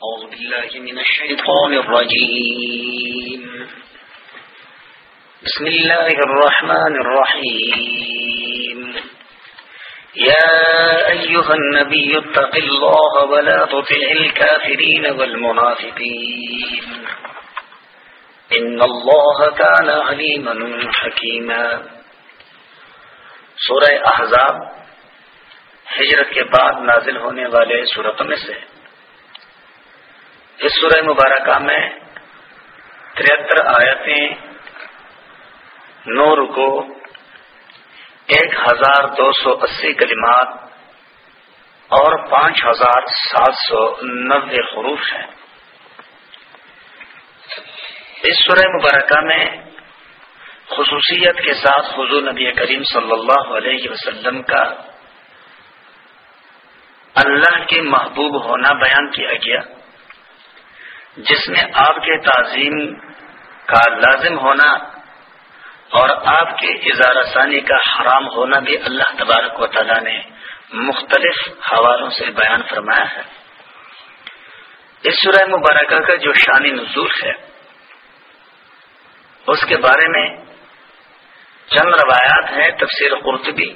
أعوذ بالله من الشيطان الرجيم. بسم الله الرحمن الرحيم. يا أيها النبي اتق الله ولا تطع الكافرين والمنافقين. إن الله كان عليما حكيما. سورة احزاب ہجرت کے بعد نازل ہونے والے صورتوں میں سے اس سورہ مبارکہ میں تریہتر آیتیں نو رکو، ایک ہزار دو سو اسی کلمات اور پانچ ہزار سات سو نبے حروف ہیں۔ اس سورہ مبارکہ میں خصوصیت کے ساتھ حضور نبی کریم صلی اللہ علیہ وسلم کا اللہ کے محبوب ہونا بیان کیا گیا۔ جس میں آپ کے تعظیم کا لازم ہونا اور آپ کے اظہار ثانی کا حرام ہونا بھی اللہ تبارک و تعالیٰ نے مختلف حوالوں سے بیان فرمایا ہے۔ اس سورہ مبارکہ کا جو شانی نزول ہے، اس کے بارے میں چند روایات ہیں تفسیر قرطبی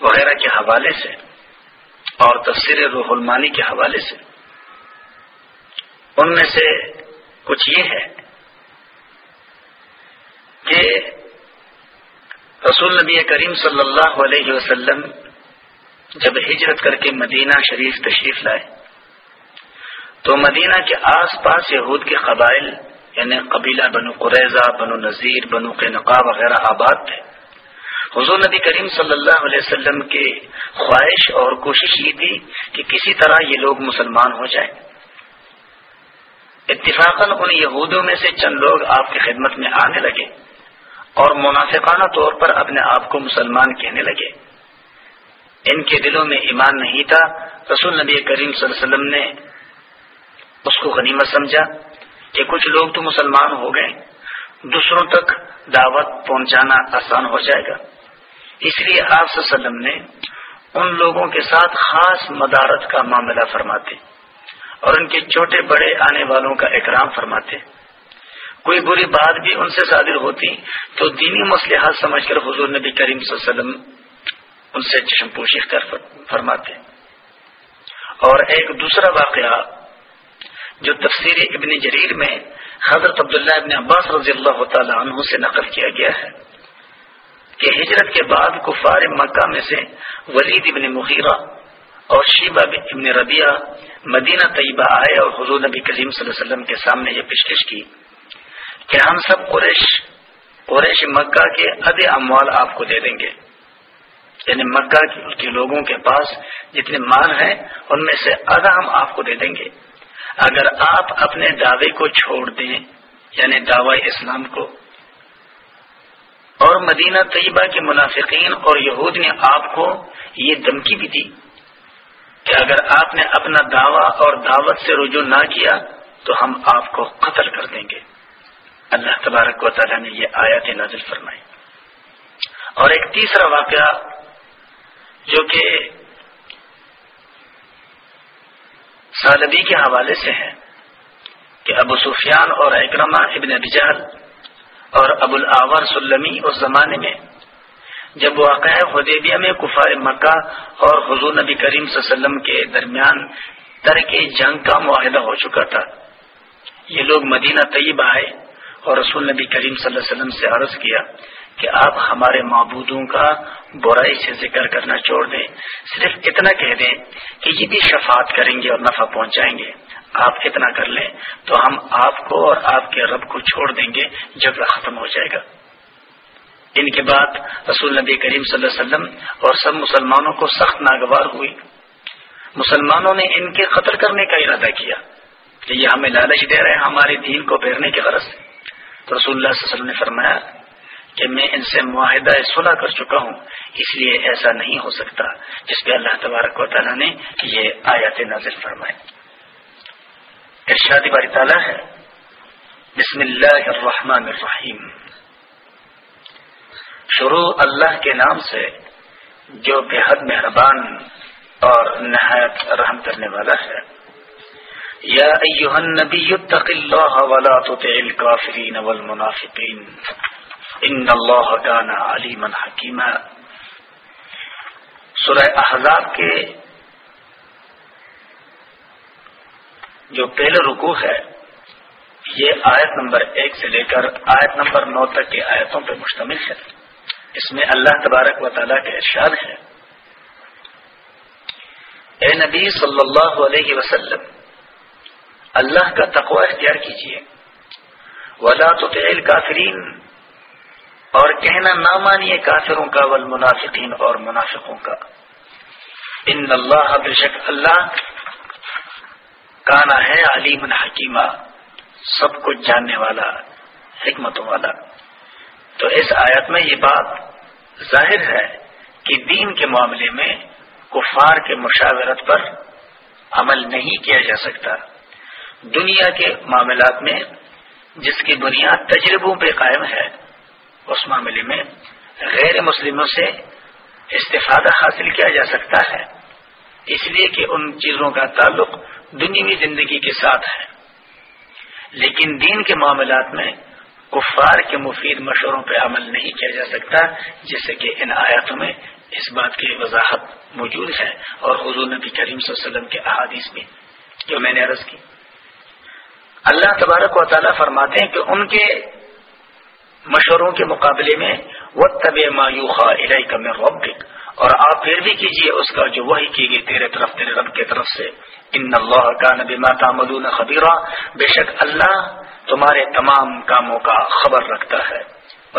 وغیرہ کے حوالے سے اور تفسیر روح المانی کے حوالے سے۔ ان میں سے کچھ یہ ہے کہ رسول نبی کریم صلی اللہ علیہ وسلم جب ہجرت کر کے مدینہ شریف تشریف لائے، تو مدینہ کے آس پاس یہود کے قبائل یعنی قبیلہ بنو قریضہ بنو نذیر، بنو کے وغیرہ آباد تھے۔ حضور نبی کریم صلی اللہ علیہ وسلم کی خواہش اور کوشش یہ تھی کہ کسی طرح یہ لوگ مسلمان ہو جائیں۔ اتفاقاً ان یہودوں میں سے چند لوگ آپ کی خدمت میں آنے لگے اور منافقانہ طور پر اپنے آپ کو مسلمان کہنے لگے۔ ان کے دلوں میں ایمان نہیں تھا۔ رسول نبی کریم صلی اللہ علیہ وسلم نے اس کو غنیمت سمجھا کہ کچھ لوگ تو مسلمان ہو گئے۔ دوسروں تک دعوت پہنچانا آسان ہو جائے گا۔ اس لیے آپ وسلم نے ان لوگوں کے ساتھ خاص مدارت کا معاملہ فرماتے۔ اور ان کے چھوٹے بڑے آنے والوں کا اکرام فرماتے کوئی بری بات بھی ان سے صادر ہوتی تو دینی مسلحات سمجھ کر حضور نبی کریم صلی اللہ علیہ وسلم ان سے چشم پوشی کر فرماتے اور ایک دوسرا واقعہ جو تفسیر ابن جریر میں حضرت عبداللہ ابن عباس رضی اللہ تعالی عنہ سے نقل کیا گیا ہے کہ ہجرت کے بعد کفار مکہ میں سے ولید ابن مغیرہ اور شیبہ ابن ربیہ مدینہ طیبہ آئے اور حضور نبی کریم صلی اللہ علیہ وسلم کے سامنے یہ پیشکش کی کہ ہم سب قریش قریش مکہ کے ادھ اموال آپ کو دے دیں گے۔ یعنی مکہ کے لوگوں کے پاس جتنے مال ہیں، ان میں سے ادھا ہم آپ کو دے دیں گے۔ اگر آپ اپنے دعوے کو چھوڑ دیں یعنی دعوی اسلام کو، اور مدینہ طیبہ کے منافقین اور یہود نے آپ کو یہ دھمکی بھی دی۔ کہ اگر آپ نے اپنا دعویٰ اور دعوت سے رجوع نہ کیا تو ہم آپ کو قتل کر دیں گے۔ اللہ تبارک و تعالیٰ نے یہ آیات نازل فرمائی۔ اور ایک تیسرا واقعہ جو کہ سالبی کے حوالے سے ہے کہ ابو سفیان اور اکرما ابن بجال اور ابو العور سلمی اس زمانے میں جب واقع حدیبیہ میں کفار مکہ اور حضور نبی کریم صلی اللہ علیہ وسلم کے درمیان ترک جنگ کا معاہدہ ہو چکا تھا۔ یہ لوگ مدینہ طیب آئے اور رسول نبی کریم صلی اللہ علیہ وسلم سے عرض کیا کہ آپ ہمارے معبودوں کا برائی سے ذکر کرنا چھوڑ دیں۔ صرف اتنا کہہ دیں کہ یہ بھی شفاعت کریں گے اور نفع پہنچائیں گے۔ آپ اتنا کر لیں تو ہم آپ کو اور آپ کے رب کو چھوڑ دیں گے جب ختم ہو جائے گا۔ ان کے بعد رسول نبی کریم صلی اللہ علیہ وسلم اور سب مسلمانوں کو سخت ناگوار ہوئی۔ مسلمانوں نے ان کے قتل کرنے کا ارادہ کیا کہ یہ ہمیں لالچ دے رہے ہیں، ہمارے دین کو پھیرنے کی غرض سے۔ تو رسول اللہ صلی اللہ علیہ وسلم نے فرمایا کہ میں ان سے معاہدہ صلح کر چکا ہوں، اس لیے ایسا نہیں ہو سکتا، جس پہ اللہ تبارک و تعالیٰ نے یہ آیات نازل فرمائے ارشاد باری تعالیٰ ہے، بسم اللہ الرحمن الرحیم۔ شروع اللہ کے نام سے جو بے حد مہربان اور نہایت رحم کرنے والا ہے۔ يا أيها النبي اتق الله ولا تطع الكافرين والمنافقين إن الله كان عليما حكيما سورہ احزاب کے جو پہلے رکوع ہے، یہ آیت نمبر ایک سے لے کر آیت نمبر نو تک کی آیتوں پر مشتمل ہے۔ اس میں اللہ تبارک و تعالیٰ کے ارشاد ہے اے نبی صلی اللہ علیہ وسلم، اللہ کا تقوی اختیار کیجیے ولا تو تیل کافرین اور کہنا نہ مانیے کافروں کا، والمنافقین اور منافقوں کا۔ ان اللہ بے شک اللہ کانا ہے، علیم حکیمہ، سب کچھ جاننے والا، حکمتوں والا۔ تو اس آیت میں یہ بات ظاہر ہے کہ دین کے معاملے میں کفار کے مشاورت پر عمل نہیں کیا جا سکتا۔ دنیا کے معاملات میں جس کی بنیاد تجربوں پہ قائم ہے، اس معاملے میں غیر مسلموں سے استفادہ حاصل کیا جا سکتا ہے۔ اس لیے کہ ان چیزوں کا تعلق دنیوی زندگی کے ساتھ ہے۔ لیکن دین کے معاملات میں کفار کے مفید مشوروں پہ عمل نہیں کیا جا سکتا جیسے کہ ان آیاتوں میں اس بات کی وضاحت موجود ہے اور حضور نبی کریم صلی اللہ علیہ وسلم کے احادیث میں جو میں نے عرض کی۔ اللہ تبارک و تعالیٰ فرماتے ہیں کہ ان کے مشوروں کے مقابلے میں وہ طب مایوخا الہی کا اور آپ پھر بھی کیجیے اس کا جو وہی کی گئی تیرے طرف، تیرے رب کی طرف سے۔ ان اللہ کا نبی ماتا مدون خبیرہ بے شک اللہ تمہارے تمام کاموں کا خبر رکھتا ہے۔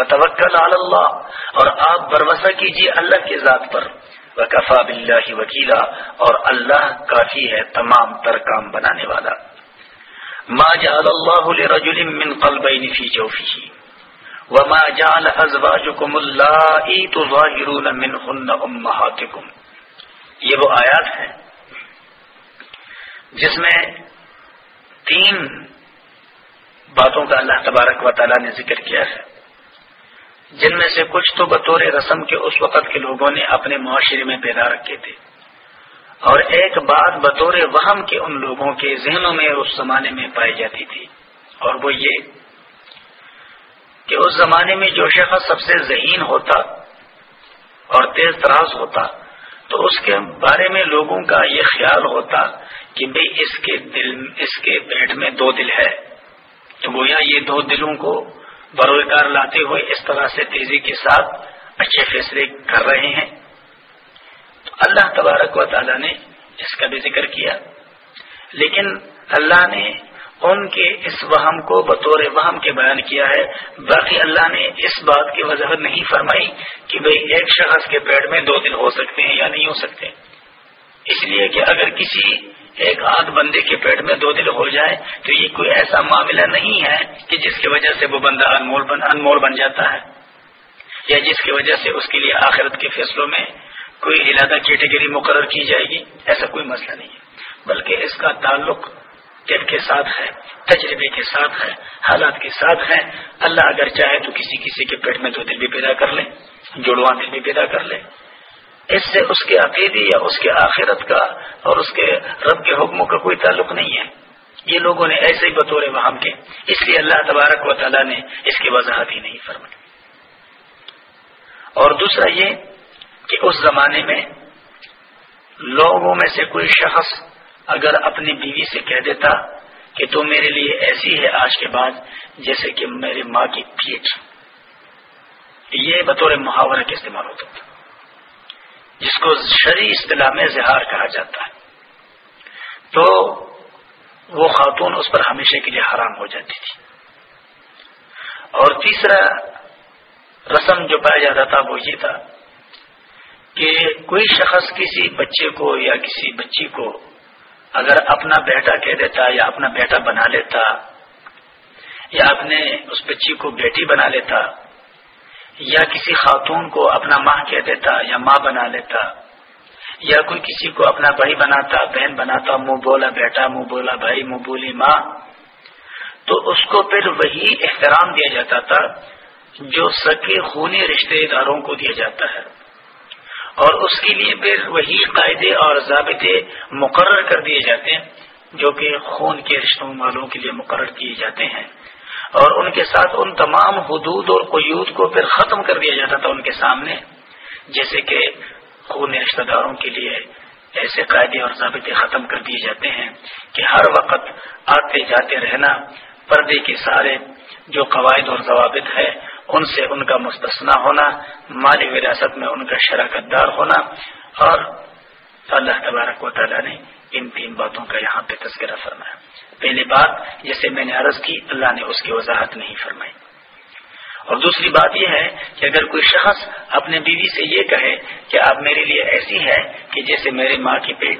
توکل اللہ اور آپ بروسہ کیجیے اللہ کے ذات پر۔ وکفا بلّہ وکیلا اور اللہ کافی ہے تمام تر کام بنانے والا۔ ما جعل اللہ لرجل من قلبین فی جوفی وما جعل ازواجکم اللہ تظاہرون منہن امہاتکم۔ یہ وہ آیات ہیں جس میں تین باتوں کا اللہ تبارک و تعالیٰ نے ذکر کیا ہے۔ جن میں سے کچھ تو بطور رسم کے اس وقت کے لوگوں نے اپنے معاشرے میں پیدا رکھے تھے۔ اور ایک بات بطور وہم کے ان لوگوں کے ذہنوں میں اس زمانے میں پائی جاتی تھی۔ اور وہ یہ کہ اس زمانے میں جو شخص سب سے ذہین ہوتا اور تیز تراز ہوتا، تو اس کے بارے میں لوگوں کا یہ خیال ہوتا کہ بھئی اس کے دل، اس کے پیٹ میں دو دل ہے۔ تو گویا یہ دو دلوں کو بروکار لاتے ہوئے اس طرح سے تیزی کے ساتھ اچھے فیصلے کر رہے ہیں۔ تو اللہ تبارک و تعالیٰ نے اس کا بھی ذکر کیا۔ لیکن اللہ نے ان کے اس وہم کو بطور وہم کے بیان کیا ہے۔ باقی اللہ نے اس بات کی وضاحت نہیں فرمائی کہ بھئی ایک شخص کے پیڑ میں دو دن ہو سکتے ہیں یا نہیں ہو سکتے۔ اس لیے کہ اگر کسی ایک آدھ بندے کے پیٹ میں دو دل ہو جائے تو یہ کوئی ایسا معاملہ نہیں ہے کہ جس کی وجہ سے وہ بندہ انمول بن انمول بن جاتا ہے یا جس کی وجہ سے اس کے لیے آخرت کے فیصلوں میں کوئی علادہ کیٹیگری مقرر کی جائے گی؟ ایسا کوئی مسئلہ نہیں ہے۔ بلکہ اس کا تعلق دل کے ساتھ ہے، تجربے کے ساتھ ہے، حالات کے ساتھ ہے۔ اللہ اگر چاہے تو کسی کسی کے پیٹ میں دو دل بھی پیدا کر لے، جڑواں دل بھی پیدا کر لے۔ اس سے اس کے عقیدی یا اس کے آخرت کا اور اس کے رب کے حکموں کا کوئی تعلق نہیں ہے۔ یہ لوگوں نے ایسے ہی بطور وہم کے۔ اس لیے اللہ تبارک و تعالیٰ نے اس کی وضاحت ہی نہیں فرمائی۔ اور دوسرا یہ کہ اس زمانے میں لوگوں میں سے کوئی شخص اگر اپنی بیوی سے کہہ دیتا کہ تو میرے لیے ایسی ہے آج کے بعد جیسے کہ میری ماں کی پیٹ یہ بطور محاورہ کے استعمال ہوتا تھا۔ جس کو شرعی اصطلاح میں زہار کہا جاتا ہے، تو وہ خاتون اس پر ہمیشہ کے لیے حرام ہو جاتی تھی۔ اور تیسرا رسم جو پایا جاتا تھا وہ یہ تھا کہ کوئی شخص کسی بچے کو یا کسی بچی کو اگر اپنا بیٹا کہہ دیتا یا اپنا بیٹا بنا لیتا یا اپنے اس بچی کو بیٹی بنا لیتا یا کسی خاتون کو اپنا ماں کہہ دیتا یا ماں بنا لیتا، یا کوئی کسی کو اپنا بھائی بناتا، بہن بناتا، منہ بولا بیٹا، منہ بولا بھائی، منہ بولی ماں، تو اس کو پھر وہی احترام دیا جاتا تھا جو سکے خونی رشتے داروں کو دیا جاتا ہے۔ اور اس کے لیے پھر وہی قاعدے اور ضابطے مقرر کر دیے جاتے ہیں، جو کہ خون کے رشتوں والوں کے لیے مقرر کیے جاتے ہیں۔ اور ان کے ساتھ ان تمام حدود اور قیود کو پھر ختم کر دیا جاتا تھا ان کے سامنے، جیسے کہ خون رشتہ داروں کے لیے ایسے قاعدے اور ضابطے ختم کر دیے جاتے ہیں کہ ہر وقت آتے جاتے رہنا پردے کے سارے جو قواعد اور ضوابط ہے، ان سے ان کا مستثنا ہونا، مالی وراثت میں ان کا شراکت دار ہونا اور اللہ تبارک و تعالیٰ نے ان تین باتوں کا یہاں پہ تذکرہ فرمایا۔ پہلی بات جسے میں نے عرض کی، اللہ نے اس کی وضاحت نہیں فرمائی۔ اور دوسری بات یہ ہے کہ اگر کوئی شخص اپنے بیوی سے یہ کہے کہ آپ میرے لیے ایسی ہے کہ جیسے میری ماں کی پیٹ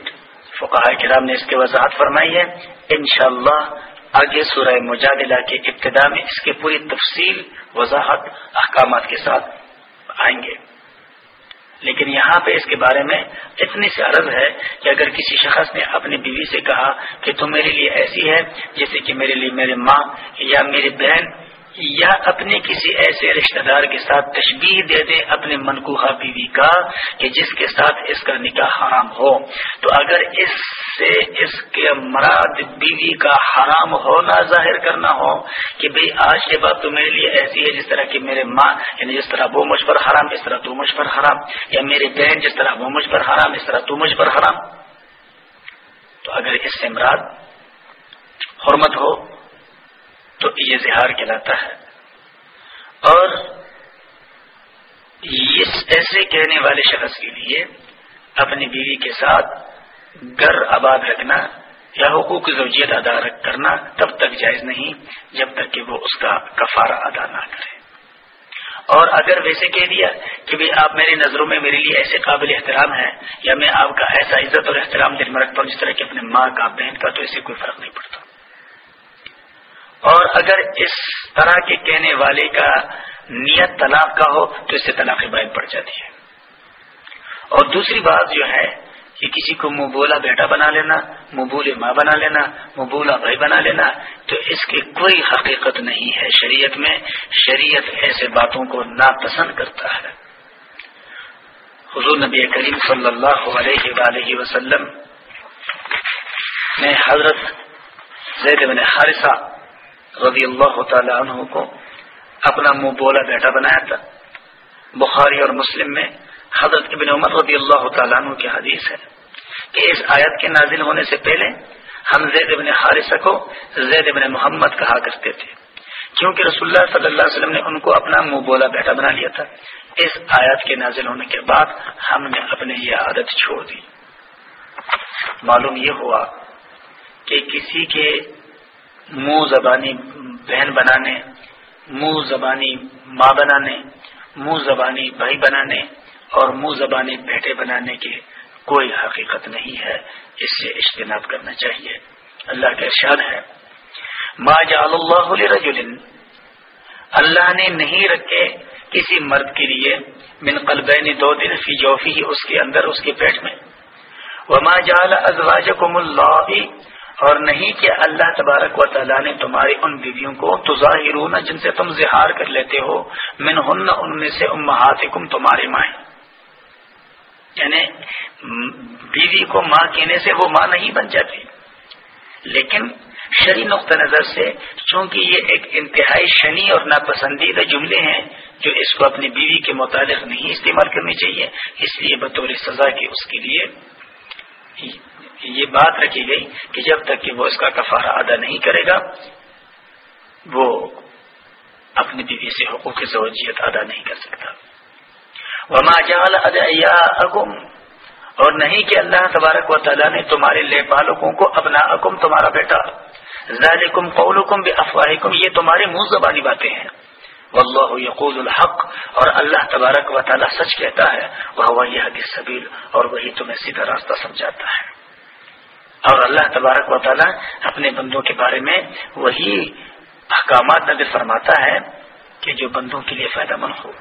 فقہ کرام نے اس کی وضاحت فرمائی ہے۔ انشاءاللہ آگے سورہ مجادلہ کے ابتدا میں اس کی پوری تفصیل، وضاحت، احکامات کے ساتھ آئیں گے۔ لیکن یہاں پہ اس کے بارے میں اتنی سی عرض ہے کہ اگر کسی شخص نے اپنی بیوی سے کہا کہ تم میرے لیے ایسی ہے، جیسے کہ میرے لیے میرے ماں یا میری بہن یا اپنے کسی ایسے رشتہ دار کے ساتھ تشبیح دے دے اپنے منقوہ بیوی کا کہ جس کے ساتھ اس کا نکاح حرام ہو۔ تو اگر اس سے اس کے مراد بیوی کا حرام ہونا ظاہر کرنا ہو کہ بھئی آج کے بعد تو میرے لیے ایسی ہے جس طرح کہ میرے ماں یعنی جس طرح وہ مجھ پر حرام، اس طرح تو مجھ پر حرام، یا میری بہن جس طرح وہ مجھ پر حرام، اس طرح تو مجھ پر حرام۔ تو اگر اس سے مراد حرمت ہو تو یہ زہار کہلاتا ہے۔ اور اس ایسے کہنے والے شخص کے لیے اپنی بیوی کے ساتھ گھر آباد رکھنا یا حقوق زوجیت ادا کرنا تب تک جائز نہیں، جب تک کہ وہ اس کا کفارہ ادا نہ کرے۔ اور اگر ویسے کہہ دیا کہ بھی آپ میری نظروں میں میرے لیے ایسے قابل احترام ہیں یا میں آپ کا ایسا عزت اور احترام دل میں رکھتا ہوں جس طرح کہ اپنے ماں کا، بہن کا، تو اسے کوئی فرق نہیں پڑتا۔ اور اگر اس طرح کے کہنے والے کا نیت طلاق کا ہو تو اس سے طلاق باعث پڑ جاتی ہے۔ اور دوسری بات جو ہے کہ کسی کو منہ بولا بیٹا بنا لینا، منہ بولے ماں بنا لینا، منہ بولا بھائی بنا لینا، تو اس کی کوئی حقیقت نہیں ہے شریعت میں۔ شریعت ایسے باتوں کو ناپسند کرتا ہے۔ حضور نبی کریم صلی اللہ علیہ وآلہ وسلم نے حضرت زید بن حارثہ رضی اللہ تعالی عنہ کو اپنا منہ بولا بیٹا بنایا تھا۔ بخاری اور مسلم میں حضرت ابن عمر رضی اللہ تعالیٰ عنہ کی حدیث ہے کہ اس آیت کے نازل ہونے سے پہلے ہم زید ابن حارثہ کو زید ابن محمد کہا کرتے تھے۔ کیونکہ رسول اللہ صلی اللہ علیہ وسلم نے ان کو اپنا منہ بولا بیٹا بنا لیا تھا۔ اس آیت کے نازل ہونے کے بعد ہم نے اپنے یہ عادت چھوڑ دی۔ معلوم یہ ہوا کہ کسی کے منہ زبانی بہن بنانے، منہ زبانی ماں بنانے، منہ زبانی بھائی بنانے اور منہ زبانی بیٹے بنانے کی کوئی حقیقت نہیں ہے۔ اس سے اجتناب کرنا چاہیے۔ اللہ کا ارشاد ہے۔ ما جعل اللہ رجل اللہ نے نہیں رکھے کسی مرد کے لیے من قلبین دو دن فی جوفی، اس کے اندر، اس کے پیٹ میں۔ وما جعل ازواجکم اللہ اور نہیں کہ اللہ تبارک و تعالیٰ نے تمہاری ان بیویوں کو تو جن سے تم زہار کر لیتے ہو من ہن ان میں سے امہاتکم تمہاری مائیں۔ یعنی بیوی کو ماں کہنے سے وہ ماں نہیں بن جاتی۔ لیکن شری نقطہ نظر سے چونکہ یہ ایک انتہائی شنی اور ناپسندیدہ جملے ہیں، جو اس کو اپنی بیوی کے متعلق نہیں استعمال کرنی چاہیے، اس لیے بطور سزا کی اس کے لیے یہ بات رکھی گئی کہ جب تک کہ وہ اس کا کفارہ ادا نہیں کرے گا، وہ اپنی بیوی سے حقوق زوجیت ادا نہیں کر سکتا۔ وما جعل ادعیاءکم اور نہیں کہ اللہ تبارک و تعالیٰ نے تمہارے لے بالکوں کو اپنا اکم تمہارا بیٹا۔ ذالکم قولکم بافواہکم یہ تمہارے منہ زبانی باتیں ہیں۔ واللہ یقول الحق اور اللہ تبارک و تعالیٰ سچ کہتا ہے وہ یہ سبیل اور وہی تمہیں سیدھا راستہ سمجھاتا ہے۔ اور اللہ تبارک و تعالیٰ اپنے بندوں کے بارے میں وہی احکامات نظر فرماتا ہے کہ جو بندوں کے لیے فائدہ مند ہو۔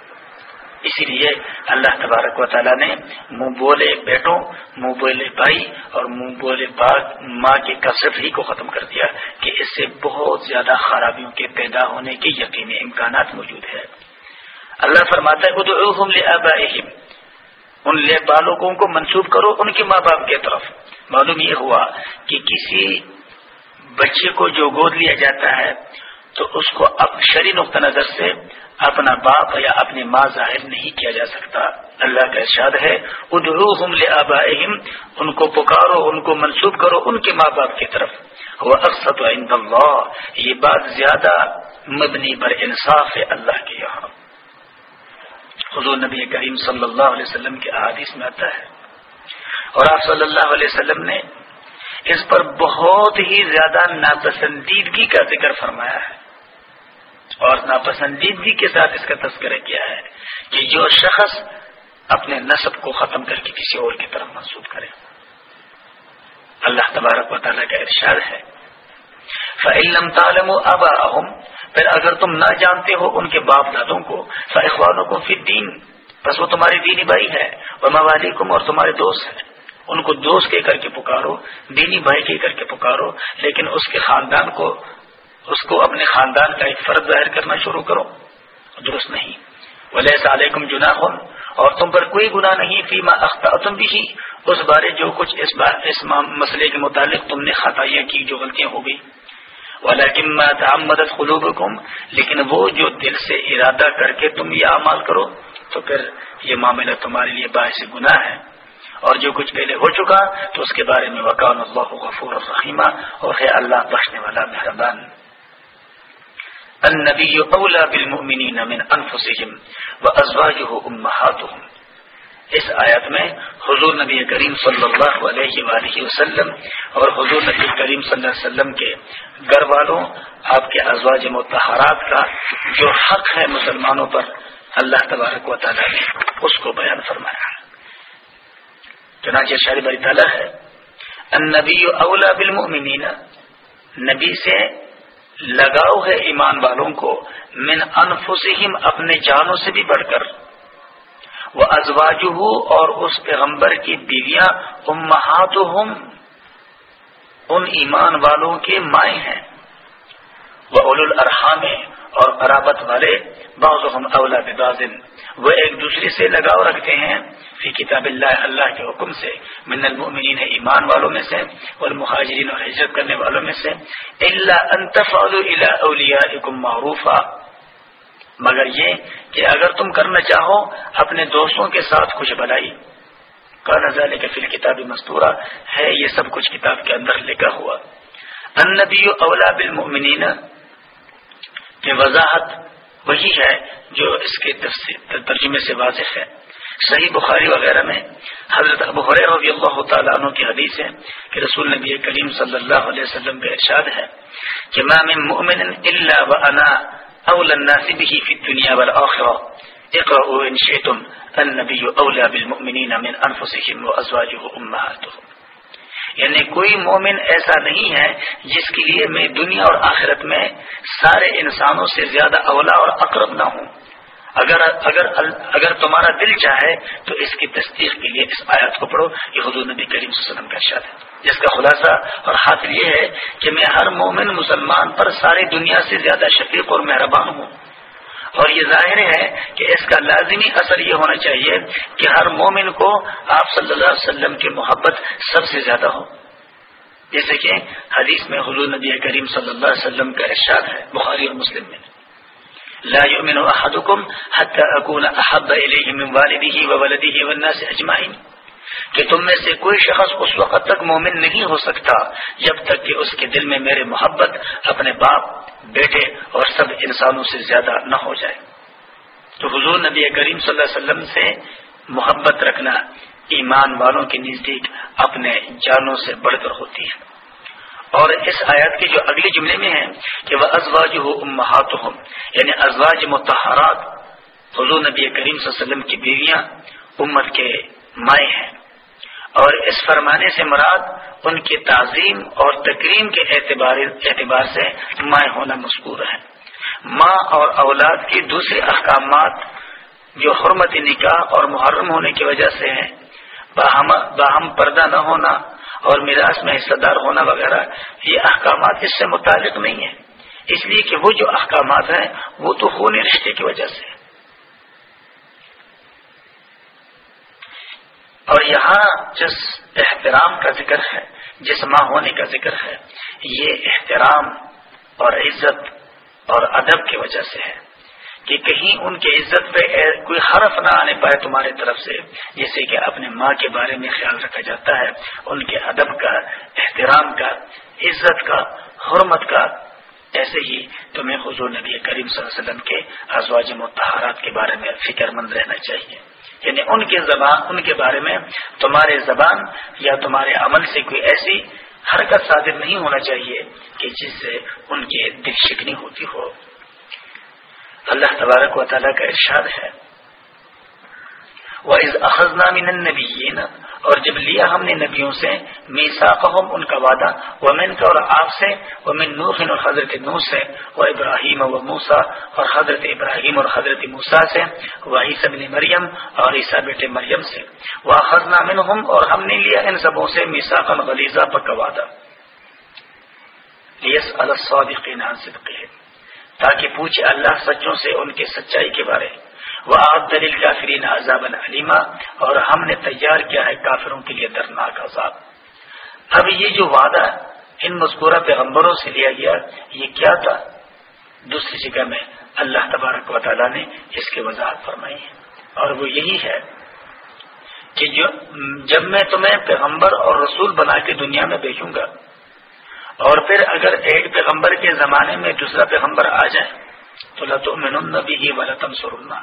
اسی لیے اللہ تبارک و تعالیٰ نے منہ بولے بیٹوں، منہ بولے بھائی اور منہ بولے ماں کے کثرت ہی کو ختم کر دیا کہ اس سے بہت زیادہ خرابیوں کے پیدا ہونے کے یقینی امکانات موجود ہے اللہ فرماتا ہے ان لے بالوں کو منسوخ کرو ان کے ماں باپ کی طرف۔ معلوم یہ ہوا کہ کسی بچے کو جو گود لیا جاتا ہے تو اس کو اب شری نقطہ نظر سے اپنا باپ یا اپنی ماں ظاہر نہیں کیا جا سکتا۔ اللہ کا ارشاد ہے ادروہم لآبائہم ان کو پکارو، ان کو منسوب کرو ان کے ماں باپ کی طرف۔ وہ اقسط عند اللہ، یہ بات زیادہ مبنی پر انصاف ہے اللہ کے یہاں۔ حضور نبی کریم صلی اللہ علیہ وسلم کے احادیث میں آتا ہے۔ اور آپ صلی اللہ علیہ وسلم نے اس پر بہت ہی زیادہ ناپسندیدگی کا ذکر فرمایا ہے۔ اور ناپسندیدگی کے ساتھ اس کا تذکرہ کیا ہے کہ جو شخص اپنے نصب کو ختم کر کے کسی اور کی طرف منسوخ کرے۔ اللہ تبارک و تعالیٰ کا ارشاد ہے۔ فعلم تعلم ابا پھر اگر تم نہ جانتے ہو ان کے باپ دادوں کو فاخوانوں کو پھر دین بس وہ تمہاری دینی بھائی ہے اور موالیکم اور تمہارے دوست ہیں۔ ان کو دوست کہہ کر کے پکارو، دینی بھائی کہہ کر کے پکارو، لیکن اس کے خاندان کو اس کو اپنے خاندان کا ایک فرد ظاہر کرنا شروع کرو، درست نہیں۔ ولیس علیکم جناح اور تم پر کوئی گناہ نہیں، فیما اختہ تم بھی۔ اس بارے جو کچھ اس بار اس مسئلے کے متعلق تم نے خطائیاں کی، جو غلطیاں ہو گئی ولیکن مدد خلوب لیکن وہ جو دل سے ارادہ کر کے تم یہ اعمال کرو، تو پھر یہ معاملہ تمہارے لیے باعث گناہ ہے۔ اور جو کچھ پہلے ہو چکا، تو اس کے بارے میں وقان اللہ غفور الرحیمہ اور ہے اللہ بخشنے والا مہربان۔ النبی اولا بالمؤمنین من انفسهم وازواجه امهاتهم اس آیت میں حضور نبی کریم صلی اللہ علیہ وآلہ وسلم اور حضور نبی کریم صلی اللہ علیہ وسلم کے گھر والوں، آپ کے ازواج متحرات کا جو حق ہے مسلمانوں پر، اللہ تبارک و تعالیٰ نے اس کو بیان فرمایا۔ چنانچہ شاری بری تعالیٰ ہے، النبی اولا بالمؤمنین۔ نبی سے لگاؤ ہے ایمان والوں کو من انفسہم اپنے جانوں سے بھی بڑھ کر۔ وہ ازواج اور اس پیغمبر کی بیویاں امہات ان ایمان والوں کے مائیں ہیں۔ وہ اول الرحام اور برابت والے بعض اولا بازن وہ ایک دوسرے سے لگاؤ رکھتے ہیں فی کتاب اللہ اللہ کے حکم سے، من المؤمنین ایمان والوں میں سے اور مہاجرین اور ہجرت کرنے والوں میں سے اللہ انتف اولیاء معروفہ مگر یہ کہ اگر تم کرنا چاہو، اپنے دوستوں کے ساتھ کچھ بلائی. کا نظارے کے فل کتابی مستورہ ہے یہ سب کچھ کتاب کے اندر لکھا ہوا. النبی اولا بالمؤمنین کی وضاحت وہی ہے جو اس کے ترجمے سے واضح ہے۔ صحیح بخاری وغیرہ میں حضرت ابو رضی اللہ تعالیٰ عنہ کی حدیث ہے کہ رسول نبی کریم صلی اللہ علیہ وسلم کا ارشاد ہے کہ من مؤمن الا وانا اول الناس به في الدنيا والاخره اقرأوا ان شئتم النبي اولى بالمؤمنين من انفسهم وازواجه امهاتهم یعنی کوئی مومن ایسا نہیں ہے جس کے لیے میں دنیا اور آخرت میں سارے انسانوں سے زیادہ اولا اور اقرب نہ ہوں۔ اگر اگر اگر تمہارا دل چاہے تو اس کی تصدیق کے لیے اس آیات کو پڑھو۔ یہ حضور نبی کریم صلی اللہ علیہ وسلم کا شاد ہے۔ جس کا خلاصہ اور حاصل یہ ہے کہ میں ہر مومن مسلمان پر ساری دنیا سے زیادہ شفیق اور مہربان ہوں۔ اور یہ ظاہر ہے کہ اس کا لازمی اثر یہ ہونا چاہیے کہ ہر مومن کو آپ صلی اللہ علیہ وسلم کی محبت سب سے زیادہ ہو۔ جیسے کہ حدیث میں حضور نبی کریم صلی اللہ علیہ وسلم کا ارشاد ہے، بخاری اور مسلم میں۔ لا يؤمن احدكم حتى اكون احب اليه من والده وولده والناس اجمعين کہ تم میں سے کوئی شخص اس وقت تک مومن نہیں ہو سکتا جب تک کہ اس کے دل میں میرے محبت، اپنے باپ، بیٹے اور سب انسانوں سے زیادہ نہ ہو جائے۔ تو حضور نبی کریم صلی اللہ علیہ وسلم سے محبت رکھنا ایمان والوں کے نزدیک اپنے جانوں سے بڑھ کر ہوتی ہے۔ اور اس آیات کے جو اگلے جملے میں ہیں کہ وہ ازواج ہو امہات یعنی ازواج متحرات، حضور نبی کریم صلی اللہ علیہ وسلم کی بیویاں، امت کے مائیں ہیں۔ اور اس فرمانے سے مراد ان کی تعظیم اور تکریم کے اعتبار اعتبار سے مائیں ہونا مذکور ہے۔ ماں اور اولاد کی دوسرے احکامات جو حرمت نکاح اور محرم ہونے کی وجہ سے ہیں، باہم پردہ نہ ہونا اور میراث میں حصہ دار ہونا وغیرہ، یہ احکامات اس سے متعلق نہیں ہیں۔ اس لیے کہ وہ جو احکامات ہیں، وہ تو خون رشتے کی وجہ سے اور یہاں جس احترام کا ذکر ہے، جس ماں ہونے کا ذکر ہے، یہ احترام اور عزت اور ادب کی وجہ سے ہے کہ کہیں ان کی عزت پہ کوئی حرف نہ آنے پائے تمہاری طرف سے، جیسے کہ اپنے ماں کے بارے میں خیال رکھا جاتا ہے، ان کے ادب کا، احترام کا، عزت کا، حرمت کا، ایسے ہی تمہیں حضور نبی کریم صلی اللہ علیہ وسلم کے ازواج متحرات کے بارے میں فکر مند رہنا چاہیے۔ یعنی ان کے زبان، ان کے بارے میں تمہارے زبان یا تمہارے عمل سے کوئی ایسی حرکت صادر نہیں ہونا چاہیے کہ جس سے ان کی دل شکنی ہوتی ہو۔ اللہ تبارک و تعالیٰ کا ارشاد ہے۔ وہ از من النبیین اور جب لیا ہم نے نبیوں سے میسا قوم ان کا وعدہ وہ من کا اور آپ سے وہ من نوح اور حضرت نوح سے وہ ابراہیم و موسا اور حضرت ابراہیم اور حضرت موسا سے وہ عیسب نے مریم اور عیسا بیٹے مریم سے۔ وہ خزنا من اور ہم نے لیا ان سبوں سے میسا قن غلیزہ پکا وعدہ۔ یس الصادقین صدقہ تاکہ پوچھے اللہ سچوں سے ان کے سچائی کے بارے۔ میں وہ آپ دلیل کافرین عذاب العلیمہ اور ہم نے تیار کیا ہے کافروں کے لیے درناک عذاب۔ اب یہ جو وعدہ ان مذکورہ پیغمبروں سے لیا گیا، یہ کیا تھا؟ دوسری جگہ میں اللہ تبارک و تعالیٰ نے اس کی وضاحت فرمائی ہے اور وہ یہی ہے کہ جو جب میں تمہیں پیغمبر اور رسول بنا کے دنیا میں بھیجوں گا اور پھر اگر ایک پیغمبر کے زمانے میں دوسرا پیغمبر آ جائے، تو لطم بھی والا تم سرنا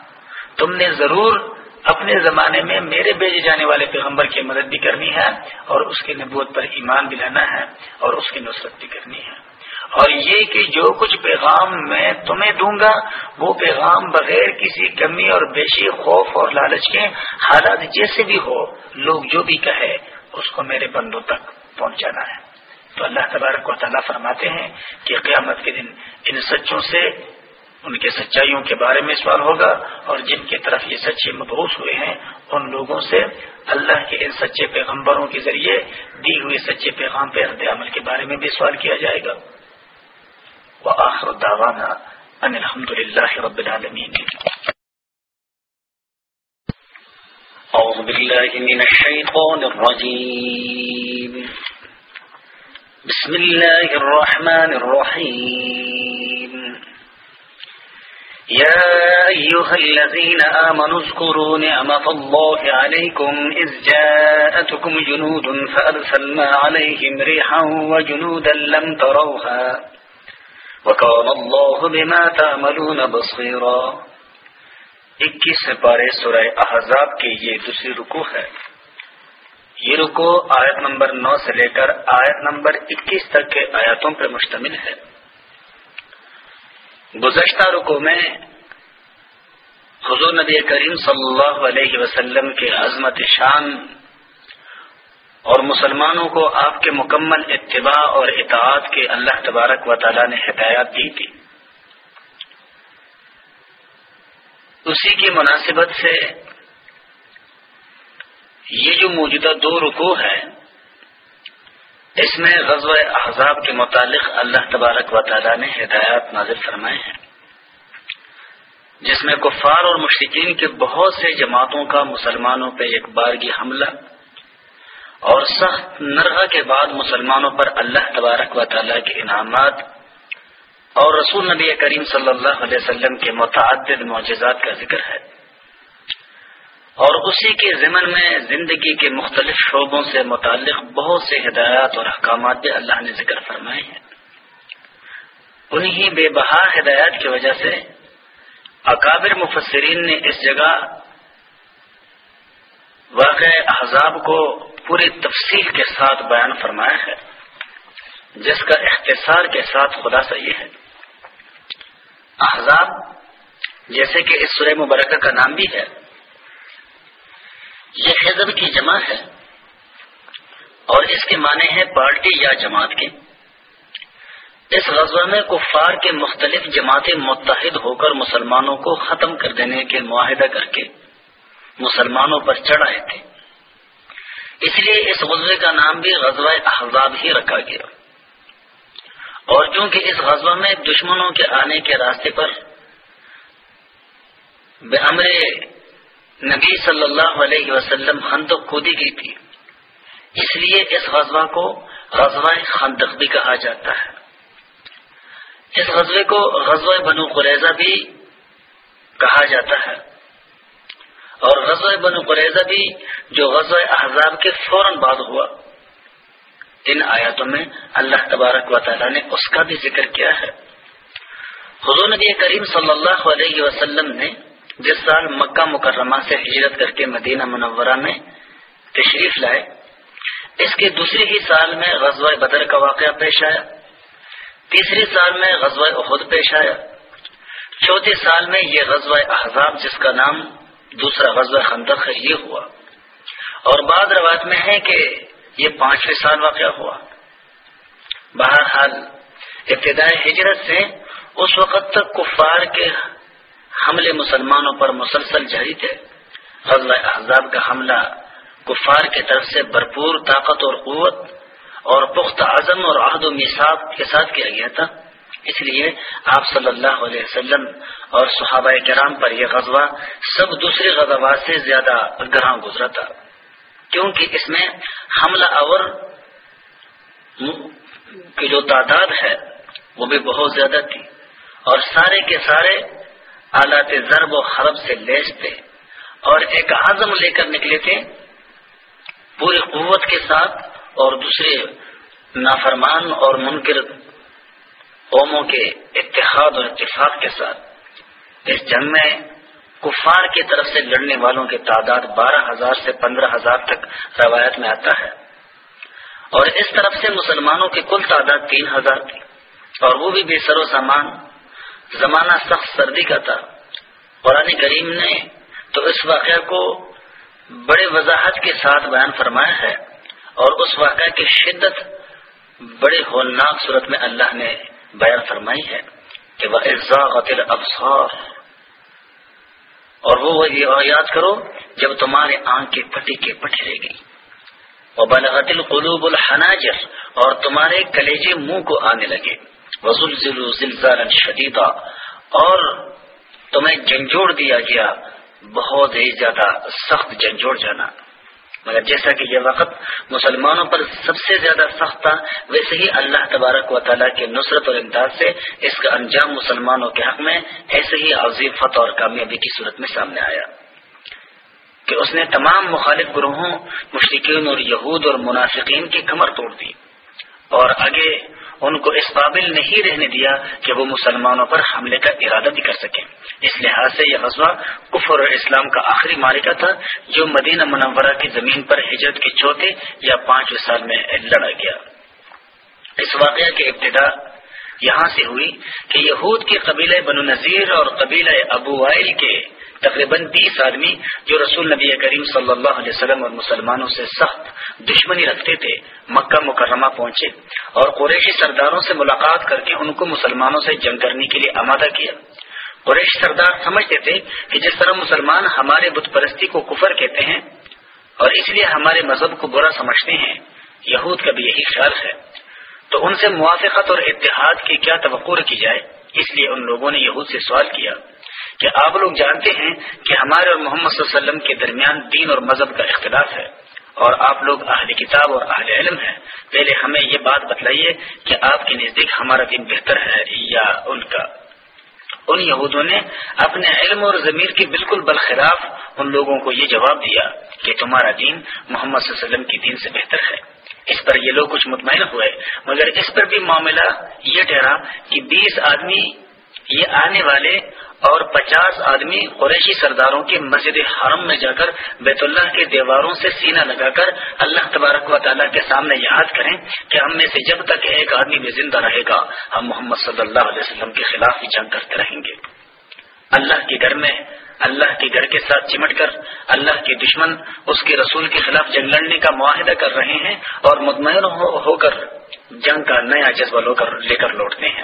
تم نے ضرور اپنے زمانے میں میرے بھیجے جانے والے پیغمبر کی مدد بھی کرنی ہے اور اس کی نبوت پر ایمان بھی لانا ہے اور اس کی نصرت بھی کرنی ہے۔ اور یہ کہ جو کچھ پیغام میں تمہیں دوں گا، وہ پیغام بغیر کسی کمی اور بیشی خوف اور لالچ کے، حالات جیسے بھی ہو، لوگ جو بھی کہے، اس کو میرے بندوں تک پہنچانا ہے۔ تو اللہ تبارک و تعالیٰ فرماتے ہیں کہ قیامت کے دن ان سچوں سے ان کے سچائیوں کے بارے میں سوال ہوگا اور جن کی طرف یہ سچے مبوس ہوئے ہیں، ان لوگوں سے اللہ کے ان سچے پیغمبروں کے ذریعے دی ہوئے سچے پیغام پہ رد عمل کے بارے میں بھی سوال کیا جائے گا۔ وہ آخر داوانا ان الحمد للہ رب العالمین۔ أعوذ بالله من الشيطان الرجيم بسم الله الرحمن الرحيم يا أيها الذين آمنوا اذكروا نعمة الله عليكم إذ جاءتكم جنود فأرسلنا عليهم ريحا وجنودا لم تروها وكان الله بما تعملون بصيرا اکیس سپارے سورہ احزاب کے یہ دوسری رکو ہے۔ یہ رکو آیت نمبر نو سے لے کر آیت نمبر اکیس تک کے آیاتوں پر مشتمل ہے۔ گزشتہ رکو میں حضور نبی کریم صلی اللہ علیہ وسلم کے عظمت شان اور مسلمانوں کو آپ کے مکمل اتباع اور اطاعت کے اللہ تبارک و تعالی نے ہدایات دی تھی۔ اسی کی مناسبت سے یہ جو موجودہ دو رکو ہے اس میں غزوہ احزاب کے متعلق اللہ تبارک و تعالی نے ہدایات نازل فرمائے ہیں۔ جس میں کفار اور مشرقین کے بہت سے جماعتوں کا مسلمانوں پہ ایک بارگی حملہ اور سخت نرغہ کے بعد مسلمانوں پر اللہ تبارک و تعالیٰ کے انعامات اور رسول نبی کریم صلی اللہ علیہ وسلم کے متعدد معجزات کا ذکر ہے۔ اور اسی کے ضمن میں زندگی کے مختلف شعبوں سے متعلق بہت سے ہدایات اور احکامات بھی اللہ نے ذکر فرمائے ہیں۔ انہی بے بہا ہدایات کی وجہ سے اکابر مفسرین نے اس جگہ واقع احزاب کو پوری تفصیل کے ساتھ بیان فرمایا ہے، جس کا اختصار کے ساتھ خلاصہ یہ ہے۔ احزاب، جیسے کہ اس سورہ مبارکہ کا نام بھی ہے یہ حزب کی جمع ہے اور اس کے معنی ہے پارٹی یا جماعت کے۔ اس غزوہ میں کفار کے مختلف جماعتیں متحد ہو کر مسلمانوں کو ختم کر دینے کے معاہدہ کر کے مسلمانوں پر چڑھائے تھے۔ اس لیے اس غزوے کا نام بھی غزوہ احزاب ہی رکھا گیا۔ اور چونکہ اس غزوہ میں دشمنوں کے آنے کے راستے پر بے نبی صلی اللہ علیہ وسلم خندق کودی گئی تھی۔ اس لیے اس غزوہ کو غزوہ خندق بھی کہا جاتا ہے۔ اس غزوے کو غزوہ بنو قریضہ بھی کہا جاتا ہے۔ اور غزوہ بنو قریضہ بھی جو غزوہ احزاب کے فوراً بعد ہوا۔ ان آیاتوں میں اللہ تبارک و تعالیٰ نے اس کا بھی ذکر کیا ہے۔ حضور نبی کریم صلی اللہ علیہ وسلم نے جس سال مکہ مکرمہ سے ہجرت کر کے مدینہ منورہ میں تشریف لائے، اس کے دوسرے ہی سال میں غزوہ بدر کا واقعہ پیش آیا تیسری سال میں غزوہ عہد پیش آیا، چوتھے سال میں یہ غزوہ احزاب جس کا نام دوسرا غزوہ خندق ہے، یہ ہوا۔ اور بعض روایت میں ہے کہ یہ پانچویں سال واقعہ ہوا۔ بہرحال ابتدائی ہجرت سے اس وقت تک کفار کے حملے مسلمانوں پر مسلسل جاری تھے۔ غزوہ احزاب کا حملہ کفار کی طرف سے بھرپور طاقت اور قوت اور پختہ اعظم اور عہد و میساب کے ساتھ کیا گیا تھا۔ اس لیے آپ صلی اللہ علیہ وسلم اور صحابہ کرام پر یہ غزوہ سب دوسرے غزوات سے زیادہ گراں گزرا تھا۔ کیونکہ اس میں حملہ اور کی جو تعداد ہے وہ بھی بہت زیادہ تھی اور سارے کے سارے آلات ضرب و حرب سے لیس تھے اور ایک عزم لے کر نکلے تھے پوری قوت کے ساتھ اور دوسرے نافرمان اور منکر قوموں کے اتحاد اور اتفاق کے ساتھ۔ اس جنگ میں کفار کی طرف سے لڑنے والوں کی تعداد بارہ ہزار سے پندرہ ہزار تک روایت میں آتا ہے۔ اور اس طرف سے مسلمانوں کی کل تعداد تین ہزار تھی اور وہ بھی بے سر و سامان زمانہ سخت سردی کا تھا، قرآن کریم نے تو اس واقعہ کو بڑے وضاحت کے ساتھ بیان فرمایا ہے اور اس واقعہ کی شدت بڑے ہولناک صورت میں اللہ نے بیان فرمائی ہے کہ وہ ابسار اور وہ یاد کرو جب تمہارے آنکھ کی پٹی کے پٹی رہ گئی وہ بلغت القلوب الحناجر اور تمہارے کلیجے منہ کو آنے لگے۔ وزلزل شدیدہ اور تمہیں جھنجھوڑ دیا گیا، بہت ہی زیادہ سخت جھنجھوڑ جانا۔ مگر جیسا کہ یہ وقت مسلمانوں پر سب سے زیادہ سخت تھا، ویسے ہی اللہ تبارک و تعالیٰ کے نصرت اور امداد سے اس کا انجام مسلمانوں کے حق میں ایسے ہی عظیم فتح اور کامیابی کی صورت میں سامنے آیا۔ کہ اس نے تمام مخالف گروہوں مشرقین اور یہود اور منافقین کی کمر توڑ دی۔ اور آگے ان کو اس قابل نہیں رہنے دیا کہ وہ مسلمانوں پر حملے کا ارادہ بھی کر سکیں۔ اس لحاظ سے یہ غزوہ کفر اور اسلام کا آخری مارکہ تھا جو مدینہ منورہ کی زمین پر ہجرت کے چوتھے یا پانچویں سال میں لڑا گیا۔ اس واقعہ کی ابتدا یہاں سے ہوئی کہ یہود کے قبیلہ بنو نذیر اور قبیلہ ابو وائل کے تقریباً بیس آدمی جو رسول نبی کریم صلی اللہ علیہ وسلم اور مسلمانوں سے سخت دشمنی رکھتے تھے، مکہ مکرمہ پہنچے اور قریشی سرداروں سے ملاقات کر کے ان کو مسلمانوں سے جنگ کرنے کے لیے آمادہ کیا۔ قریش سردار سمجھتے تھے کہ جس طرح مسلمان ہمارے بت پرستی کو کفر کہتے ہیں اور اس لیے ہمارے مذہب کو برا سمجھتے ہیں، یہود کا بھی یہی خیال ہے۔ تو ان سے موافقت اور اتحاد کی کیا توقع کی جائے؟ اس لیے ان لوگوں نے یہود سے سوال کیا۔ کہ آپ لوگ جانتے ہیں کہ ہمارے اور محمد صلی اللہ علیہ وسلم کے درمیان دین اور مذہب کا اختلاف ہے اور آپ لوگ اہل کتاب اور اہل علم ہیں۔ پہلے ہمیں یہ بات بتلائیے کہ آپ کے نزدیک ہمارا دین بہتر ہے یا ان کا۔ ان یہودوں نے اپنے علم اور ضمیر کے بالکل برخلاف ان لوگوں کو یہ جواب دیا کہ تمہارا دین محمد صلی اللہ علیہ وسلم کی دین سے بہتر ہے۔ اس پر یہ لوگ کچھ مطمئن ہوئے، مگر اس پر بھی معاملہ یہ ٹھہرا کہ بیس آدمی یہ آنے والے اور پچاس آدمی قریشی سرداروں کے مسجد حرم میں جا کر بیت اللہ کے دیواروں سے سینہ لگا کر اللہ تبارک و تعالیٰ کے سامنے یاد کریں کہ ہم میں سے جب تک ایک آدمی بھی زندہ رہے گا، ہم محمد صلی اللہ علیہ وسلم کے خلاف ہی جنگ کرتے رہیں گے۔ اللہ کے گھر میں، اللہ کے گھر کے ساتھ چمٹ کر، اللہ کے دشمن اس کے رسول کے خلاف جنگ لڑنے کا معاہدہ کر رہے ہیں اور مطمئن ہو کر جنگ کا نیا جذبہ لے کر لوٹتے ہیں۔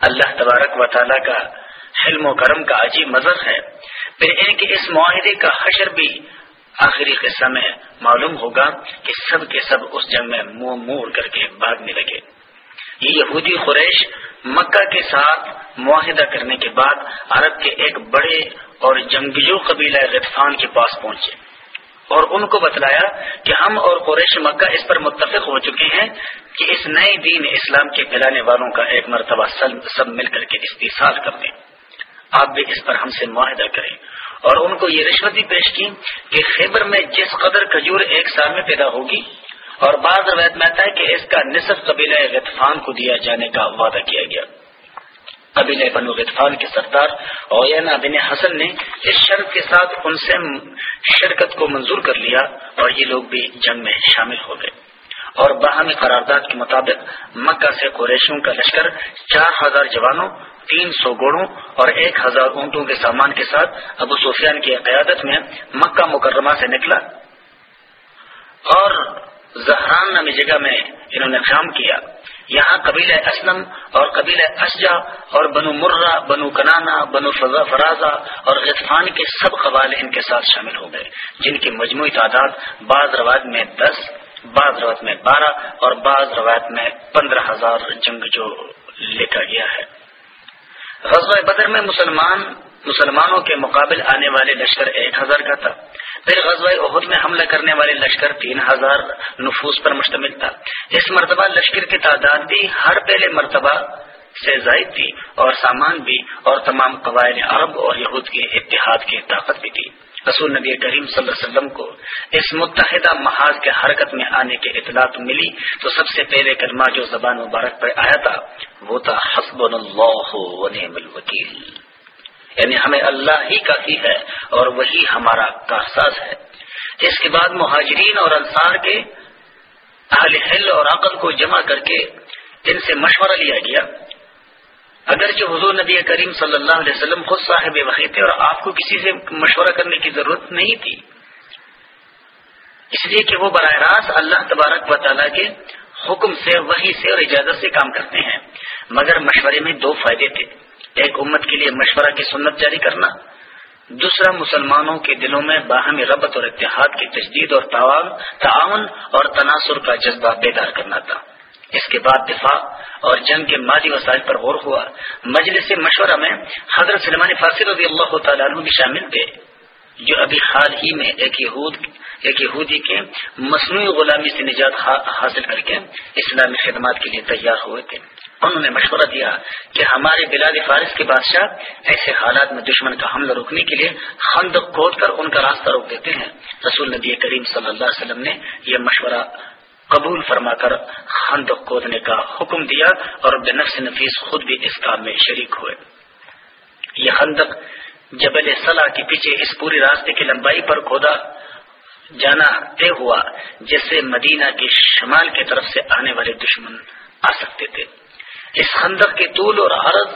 اللہ تبارک و تعالیٰ کا حلم و کرم کا عجیب مذہب ہے۔ پھر ان کے اس معاہدے کا حشر بھی آخری قصہ میں معلوم ہوگا کہ سب کے سب اس جنگ میں منہ موڑ کر کے بھاگنے لگے۔ یہ یہودی خریش مکہ کے ساتھ معاہدہ کرنے کے بعد عرب کے ایک بڑے اور جنگجو قبیلہ غطفان کے پاس پہنچے۔ اور ان کو بتلایا کہ ہم اور قریش مکہ اس پر متفق ہو چکے ہیں کہ اس نئے دین اسلام کے پھیلانے والوں کا ایک مرتبہ سب مل کر کے استحصال کر دیں۔ آپ بھی اس پر ہم سے معاہدہ کریں۔ اور ان کو یہ رشوت بھی پیش کی کہ خیبر میں جس قدر کھجور ایک سال میں پیدا ہوگی، اور بعض روایت میں آتا ہے کہ اس کا نصف قبیلہ غطفان کو دیا جانے کا وعدہ کیا گیا۔ قبیلہ بنو غطفان کے سردار اوینا بن حسن نے اس شرط کے ساتھ ان سے شرکت کو منظور کر لیا اور یہ لوگ بھی جنگ میں شامل ہو گئے۔ اور باہمی قرارداد کے مطابق مکہ سے قریشیوں کا لشکر چار ہزار جوانوں تین سو گوڑوں اور ایک ہزار اونٹوں کے سامان کے ساتھ ابو سفیان کی قیادت میں مکہ مکرمہ سے نکلا۔ اور زہران نامی جگہ میں انہوں نے قیام کیا۔ یہاں قبیل اسلم اور قبیل اشجا اور بنو مرہ، بنو کنانا بنو فضا فرازہ اور غطفان کے سب قبائل ان کے ساتھ شامل ہو گئے، جن کی مجموعی تعداد بعض روایت میں دس، بعض روایت میں بارہ اور بعض روایت میں پندرہ ہزار جنگ جو لکھا گیا ہے۔ غزوہ بدر میں مسلمان مسلمانوں کے مقابل آنے والے لشکر ایک ہزار کا تھا۔ پھر غزوہ عہد میں حملہ کرنے والے لشکر تین ہزار نفوس پر مشتمل تھا۔ اس مرتبہ لشکر کی تعداد بھی ہر پہلے مرتبہ سے زائد تھی اور سامان بھی اور تمام قبائل عرب اور یہود کے اتحاد کی طاقت بھی تھی۔ رسول نبی کریم صلی اللہ علیہ وسلم کو اس متحدہ محاذ کے حرکت میں آنے کے اطلاع ملی تو سب سے پہلے کلمہ جو زبان مبارک پر آیا تھا، وہ تھا حسب اللہ و نعم الوکیل۔ یعنی ہمیں اللہ ہی کافی ہے اور وہی ہمارا کارساز ہے۔ اس کے بعد مہاجرین اور انصار کے اہل حل اور عقل کو جمع کر کے ان سے مشورہ لیا گیا۔ اگرچہ حضور نبی کریم صلی اللہ علیہ وسلم خود صاحب وحی تھے اور آپ کو کسی سے مشورہ کرنے کی ضرورت نہیں تھی، اس لیے کہ وہ براہ راست اللہ تبارک و تعالیٰ کے حکم سے وہی سے اور اجازت سے کام کرتے ہیں۔ مگر مشورے میں دو فائدے تھے۔ ایک، امت کے لیے مشورہ کی سنت جاری کرنا۔ دوسرا، مسلمانوں کے دلوں میں باہمی ربط اور اتحاد کی تجدید اور تعاون اور تناسر کا جذبہ بیدار کرنا تھا۔ اس کے بعد دفاع اور جنگ کے مالی وسائل پر غور ہوا۔ مجلس مشورہ میں حضرت سلمان فاصل رضی اللہ تعالیٰ عنہ بھی شامل تھے، جو ابھی حال ہی میں ایک یہود، ایک یہودی کے مصنوعی غلامی سے نجات حاصل کر کے اسلامی خدمات کے لیے تیار ہوئے تھے۔ انہوں نے مشورہ دیا کہ ہمارے بلاد فارس کے بادشاہ ایسے حالات میں دشمن کا حملہ روکنے کے لیے خند کھود کر ان کا راستہ روک دیتے ہیں۔ رسول نبی کریم صلی اللہ علیہ وسلم نے یہ مشورہ قبول فرما کر خند کھودنے کا حکم دیا اور بے نفس نفیس خود بھی اس کام میں شریک ہوئے۔ یہ خندق جبل صلاح کے پیچھے اس پوری راستے کی لمبائی پر کھودا جانا طے ہوا، جس سے مدینہ کی شمال کی طرف سے آنے والے دشمن آ سکتے تھے۔ اس خندق کے طول اور عرض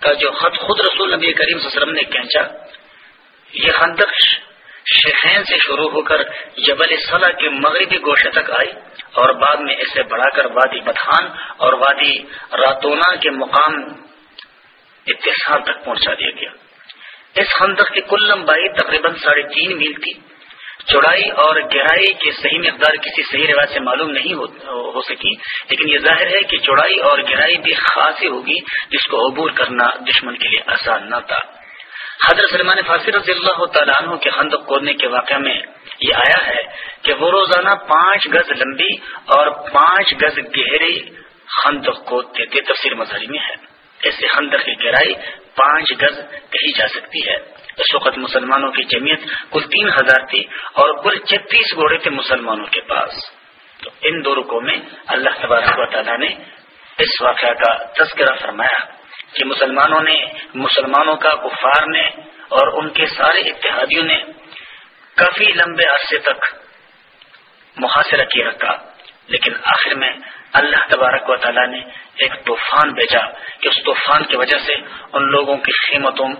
کا جو خط خود رسول نبی کریم صلی اللہ علیہ وسلم نے کھینچا، یہ خندق شہین سے شروع ہو کر جبل صلاح کے مغربی گوشے تک آئی اور بعد میں اسے بڑھا کر وادی بدخان اور وادی راتونا کے مقام اتصال تک پہنچا دیا گیا۔ اس خندق کی کل لمبائی تقریباً ساڑھے تین میل تھی۔ چوڑائی اور گہرائی کی صحیح مقدار کسی صحیح روایت سے معلوم نہیں ہو سکی، لیکن یہ ظاہر ہے کہ چوڑائی اور گہرائی بھی خاصی ہوگی، جس کو عبور کرنا دشمن کے لیے آسان نہ تھا۔ حضرت سلمان فاصر رضی اللہ تعالیٰ عنہ کے خندق کودنے کے واقعہ میں یہ آیا ہے کہ وہ روزانہ پانچ گز لمبی اور پانچ گز گہری خندق کودتے تھے تفسیر مظہری میں ہے۔ ایسے خندق کی گہرائی پانچ گز کہی جا سکتی ہے۔ اس وقت مسلمانوں کی جمعیت کل تین ہزار تھی اور کل چھتیس گھوڑے تھے مسلمانوں کے پاس۔ تو ان دو رکو میں اللہ تبارک و تعالیٰ نے اس واقعہ کا تذکرہ فرمایا۔ کہ مسلمانوں نے، مسلمانوں کا کفار نے اور ان کے سارے اتحادیوں نے کافی لمبے عرصے تک محاصرہ کیا رکھا لیکن آخر میں اللہ تبارک و تعالیٰ نے ایک طوفان بھیجا کہ اس طوفان کی وجہ سے ان لوگوں کی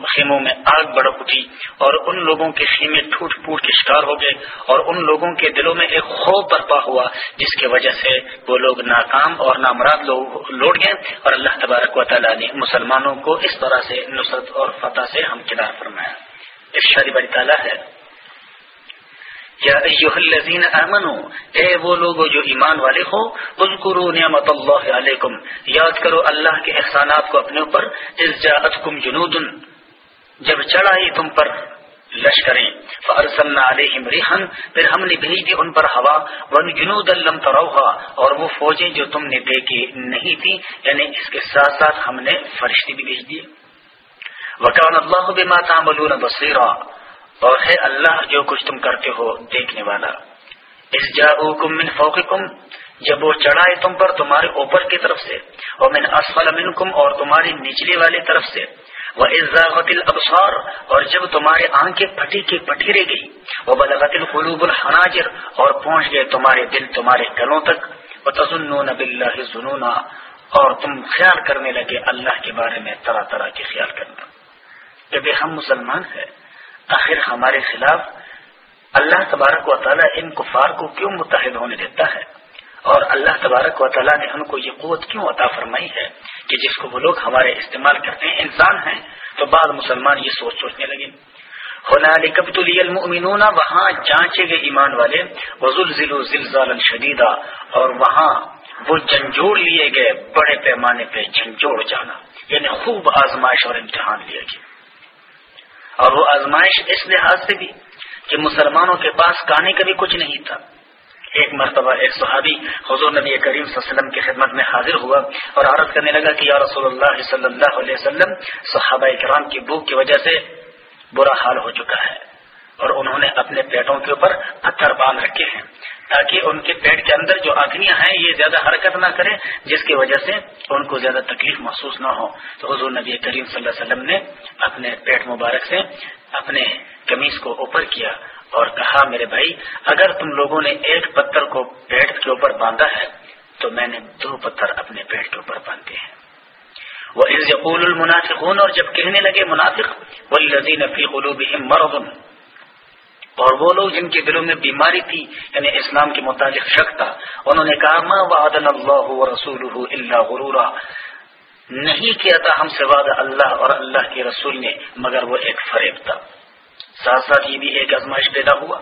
خیموں میں آگ بڑک اٹھی اور ان لوگوں کے خیمے ٹوٹ پوٹ کے شکار ہو گئے اور ان لوگوں کے دلوں میں ایک خوف برپا ہوا جس کی وجہ سے وہ لوگ ناکام اور نامراد لوٹ گئے اور اللہ تبارک و تعالیٰ نے مسلمانوں کو اس طرح سے نصرت اور فتح سے ہم کنار فرمایا۔ اس شادی بڑی تعالیٰ ہے۔ الذین امنو اے وہ لوگ جو ایمان والے ہو اذکروا نعمت اللہ علیکم۔ یاد کرو اللہ کے احسانات کو اپنے اوپر جنود، جب چڑھائی تم پر لشکریں فرسم علیہم ریحن پھر ہم نے بھیج دی ان پر ہوا، ون جنود الم تروہا۔ اور وہ فوجیں جو تم نے دیکھی نہیں تھی یعنی اس کے ساتھ ساتھ ہم نے فرشتی بھی بھیج دیے۔ وکان اللہ بما تعملون بصیرا۔ اور ہے اللہ جو کچھ تم کرتے ہو دیکھنے والا۔ اس جاؤکم من فوقکم، جب وہ چڑھائے تم پر تمہارے اوپر کی طرف سے اور من اسفل منکم اور تمہاری نچلی والی طرف سے۔ وہ عزاغت الابصار اور جب تمہارے آنکھیں پھٹی کی پٹی رہ گئی وہ بلغت القلوب الحناجر، اور پہنچ گئے تمہارے دل تمہارے گلوں تک۔ وہ تزنون باللہ ظنونا اور تم خیال کرنے لگے اللہ کے بارے میں، طرح طرح کے خیال کرنا۔ جب ہم مسلمان ہیں۔ آخر ہمارے خلاف اللہ تبارک و تعالیٰ ان کفار کو کیوں متحد ہونے دیتا ہے؟ اور اللہ تبارک و تعالیٰ نے ہم کو یہ قوت کیوں عطا فرمائی ہے کہ جس کو وہ لوگ ہمارے استعمال کرتے ہیں، انسان ہیں؟ تو بعض مسلمان یہ سوچ سوچنے لگے۔ المؤمنون، وہاں جانچے گئے ایمان والے۔ وزل ضلع شدیدہ اور وہاں وہ جھنجھوڑ لیے گئے، بڑے پیمانے پہ جھنجھوڑ جانا۔ یعنی خوب آزمائش اور امتحان لیا گیا۔ اور وہ آزمائش اس لحاظ سے بھی کہ مسلمانوں کے پاس کہانی کا بھی کچھ نہیں تھا۔ ایک مرتبہ ایک صحابی حضور نبی کریم صلی اللہ علیہ وسلم کی خدمت میں حاضر ہوا اور عرض کرنے لگا کہ یا رسول اللہ صلی اللہ علیہ وسلم، صحابہ کرام کی بھوک کی وجہ سے برا حال ہو چکا ہے۔ اور انہوں نے اپنے پیٹوں کے اوپر پتھر باندھ رکھے ہیں۔ تاکہ ان کے پیٹ کے اندر جو آگنیاں ہیں، یہ زیادہ حرکت نہ کریں، جس کی وجہ سے ان کو زیادہ تکلیف محسوس نہ ہو۔ تو حضور نبی کریم صلی اللہ علیہ وسلم نے اپنے پیٹ مبارک سے اپنے کمیز کو اوپر کیا اور کہا، میرے بھائی، اگر تم لوگوں نے ایک پتھر کو پیٹ کے اوپر باندھا ہے، تو میں نے دو پتھر اپنے پیٹ کے اوپر باندھے ہیں۔ وہ یقول المنافقون، اور جب کہنے لگے منافق وہ لذین فی قلوب اور وہ لوگ جن کے دلوں میں بیماری تھی یعنی اسلام کے متعلق شک تھا، انہوں نے کہا، ما وعدن اللہ و رسول اللہ غرورا. نہیں کیا تھا ہم سے وعدہ اللہ اور اللہ کے رسول نے، مگر وہ ایک فریب تھا۔ ساتھ ساتھ یہ بھی ایک ازمائش پیدا ہوا۔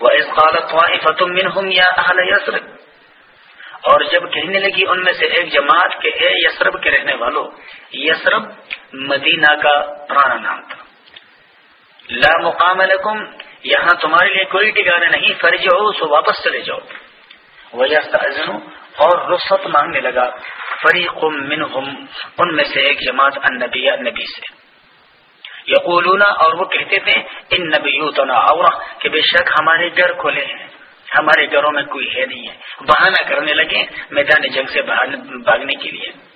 وہ اس قالت منہم یا اہل یسرب اور جب کہنے لگی ان میں سے ایک جماعت کے، اے یسرب کے رہنے والوں یسرب مدینہ کا پرانا نام تھا۔ لا مقام لکم، یہاں تمہارے لیے کوئی ٹھکانا نہیں، فرج ہو سو واپس چلے جاؤ۔ وجہ اور رخصت مانگنے لگا۔ فریق منہم ان میں سے ایک جماعت النبی، نبی سے۔ یقولون، اور وہ کہتے تھے، ان نبیوتنا اور کہ بے شک ہمارے گھر کھولے ہیں۔ ہمارے گھروں میں کوئی ہے نہیں ہے۔ بہانہ کرنے لگے میدان جنگ سے بھاگنے کے لیے۔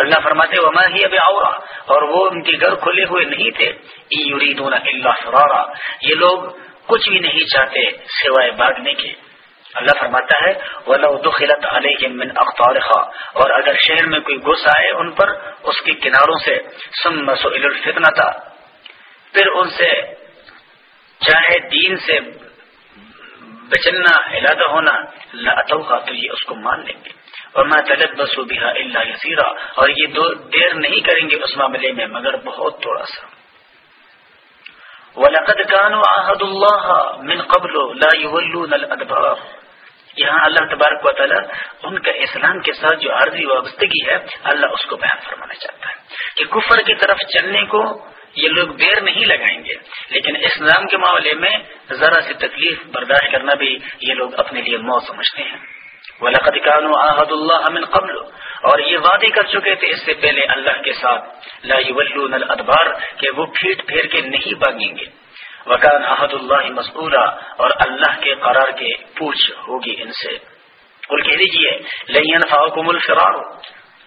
اللہ فرماتے وما ہی اب آورا اور وہ ان کے گھر کھلے ہوئے نہیں تھے۔ یریدون اللہ فرارا۔ یہ لوگ کچھ بھی نہیں چاہتے سوائے بھاگنے کے۔ اللہ فرماتا ہے، ولو دخلت علیہم من اختارخا اور اگر شہر میں کوئی گھس آئے ان پر، اس کے کناروں سے۔ ثم سئل الفتنہ پھر ان سے چاہے دین سے بچنا ہلادا ہونا لاتوہا تو یہ اس کو مان لیں گے۔ اور میں طلب بس بہا اللہ یسیرا اور یہ دو دیر نہیں کریں گے اس معاملے میں، مگر بہت تھوڑا سا۔ وَلَقَدْ كَانُوا عَهَدُ اللَّهَ مِنْ قَبْلُ لَا يُوَلُّونَ الْأَدْبَارِ۔ یہاں اللہ تبارک و تعالیٰ ان کا اسلام کے ساتھ جو عرضی وابستگی ہے، اللہ اس کو بیان فرمانا چاہتا ہے کہ کفر کی طرف چلنے کو یہ لوگ دیر نہیں لگائیں گے۔ لیکن اسلام کے معاملے میں ذرا سی تکلیف برداشت کرنا بھی یہ لوگ اپنے لیے موت سمجھتے ہیں۔ وَلَقَدْ كَانُوا آهَدُ اللَّهَ مِنْ قَبْلُ۔ اور یہ وعدے کر چکے تھے، اس سے پہلے اللہ کے ساتھ۔ لا يولون الادبار کہ وہ پھیٹ پھیر کے نہیں باغیں گے۔ وکان احد اللہ مسئولہ اور اللہ کے قرار کے پوچھ ہوگی ان سے۔ قل کہہ دیجیے لین يَنْفَعَكُمُ الْفِرَارُ۔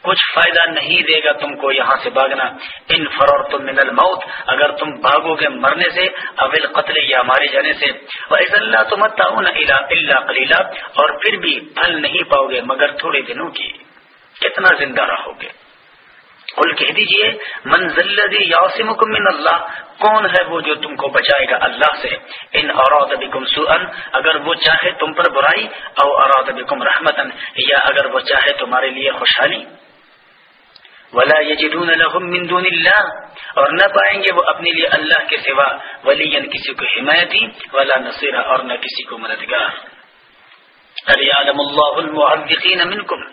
کچھ فائدہ نہیں دے گا تم کو یہاں سے بھاگنا۔ ان فرور تم من الموت، اگر تم بھاگو گے مرنے سے اول قتل یا مارے جانے سے۔ اللہ تم اللہ کلیلہ اور پھر بھی پھل نہیں پاؤ گے مگر تھوڑے دنوں کی۔ کتنا زندہ رہو گے۔ کل کہہ دیجیے منزل یاسم من اللہ، کون ہے وہ جو تم کو بچائے گا اللہ سے؟ ان اوراد بکم سوءن اگر وہ چاہے تم پر برائی، او اراد بکم رحمتن یا اگر وہ چاہے تمہارے لیے خوشحالی۔ ولا يجدون لهم من دون اللہ اور نہ پائیں گے وہ اپنے لیے اللہ کے سوا ولی کسی کو حمایتی ولا نصیرہ اور نہ کسی کو مددگار۔ علی عالم اللہ المحدقین منکم۔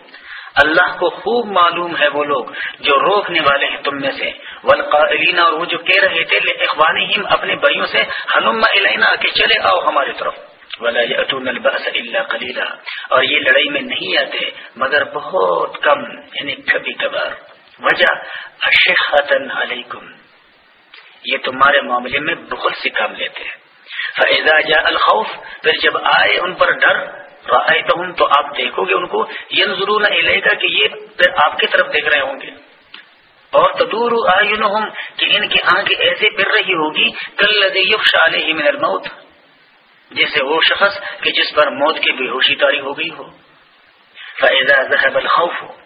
اللہ کو خوب معلوم ہے وہ لوگ جو روکنے والے ہیں تم میں سے۔ والقائلین اور وہ جو کہہ رہے تھے اخوانہم، اپنے بھائیوں سے ہلم الینا کہ چلے آؤ ہماری طرف۔ ولا یاتون الباس الا قلیلا۔ اور یہ لڑائی میں نہیں آتے، مگر بہت کم یعنی کبھی کبھار۔ وجہ اشحتن علیکم۔ یہ تمہارے معاملے میں بہت سی کام لیتے ہیں۔ فیضا جا الخوف، پھر جب آئے ان پر ڈر تو آپ دیکھو گے ان کو یہ ضرور نہ گا کہ یہ پھر آپ کی طرف دیکھ رہے ہوں گے۔ اور تدور کہ ان کی آنکھیں ایسے پھر رہی ہوگی کل علیہ من الموت، جیسے وہ شخص کہ جس پر موت کی بے ہوشی تاری ہو گئی ہو۔ فیضا ذہب الخوف ہو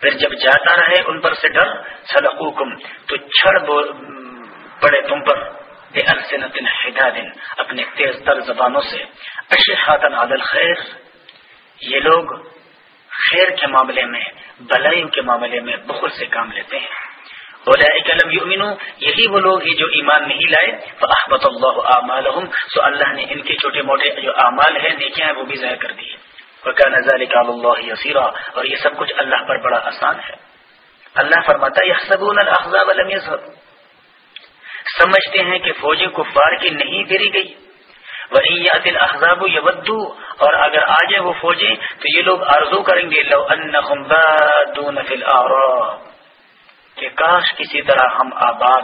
پھر جب جاتا رہے ان پر سے ڈر، صدقوکم، تو چھڑ پڑے تم پر، بے السنت حداد اپنے تیز تر زبانوں سے۔ اشحاتن عدل خیر یہ لوگ خیر کے معاملے میں، بلائی کے معاملے میں بہت سے کام لیتے ہیں۔ لم یؤمنو، یہی وہ لوگ ہی جو ایمان نہیں لائے۔ فاحبط اللہ اعمالهم سو اللہ نے ان کے چھوٹے موٹے جو اعمال ہیں، نیکیاں ہیں، وہ بھی ضائع کر دی وکان ذلك على الله يسيرا اور یہ سب کچھ اللہ پر بڑا آسان ہے۔ اللہ فرماتا يحسبون الاحزاب لم يذهب سمجھتے ہیں کہ فوجیں کفار کی نہیں پھیری گئی۔ وہی احزاب یبدو اور اگر آ جائیں وہ فوجیں تو یہ لوگ آرزو کریں گے، لو ان کہ کاش کسی طرح ہم آباد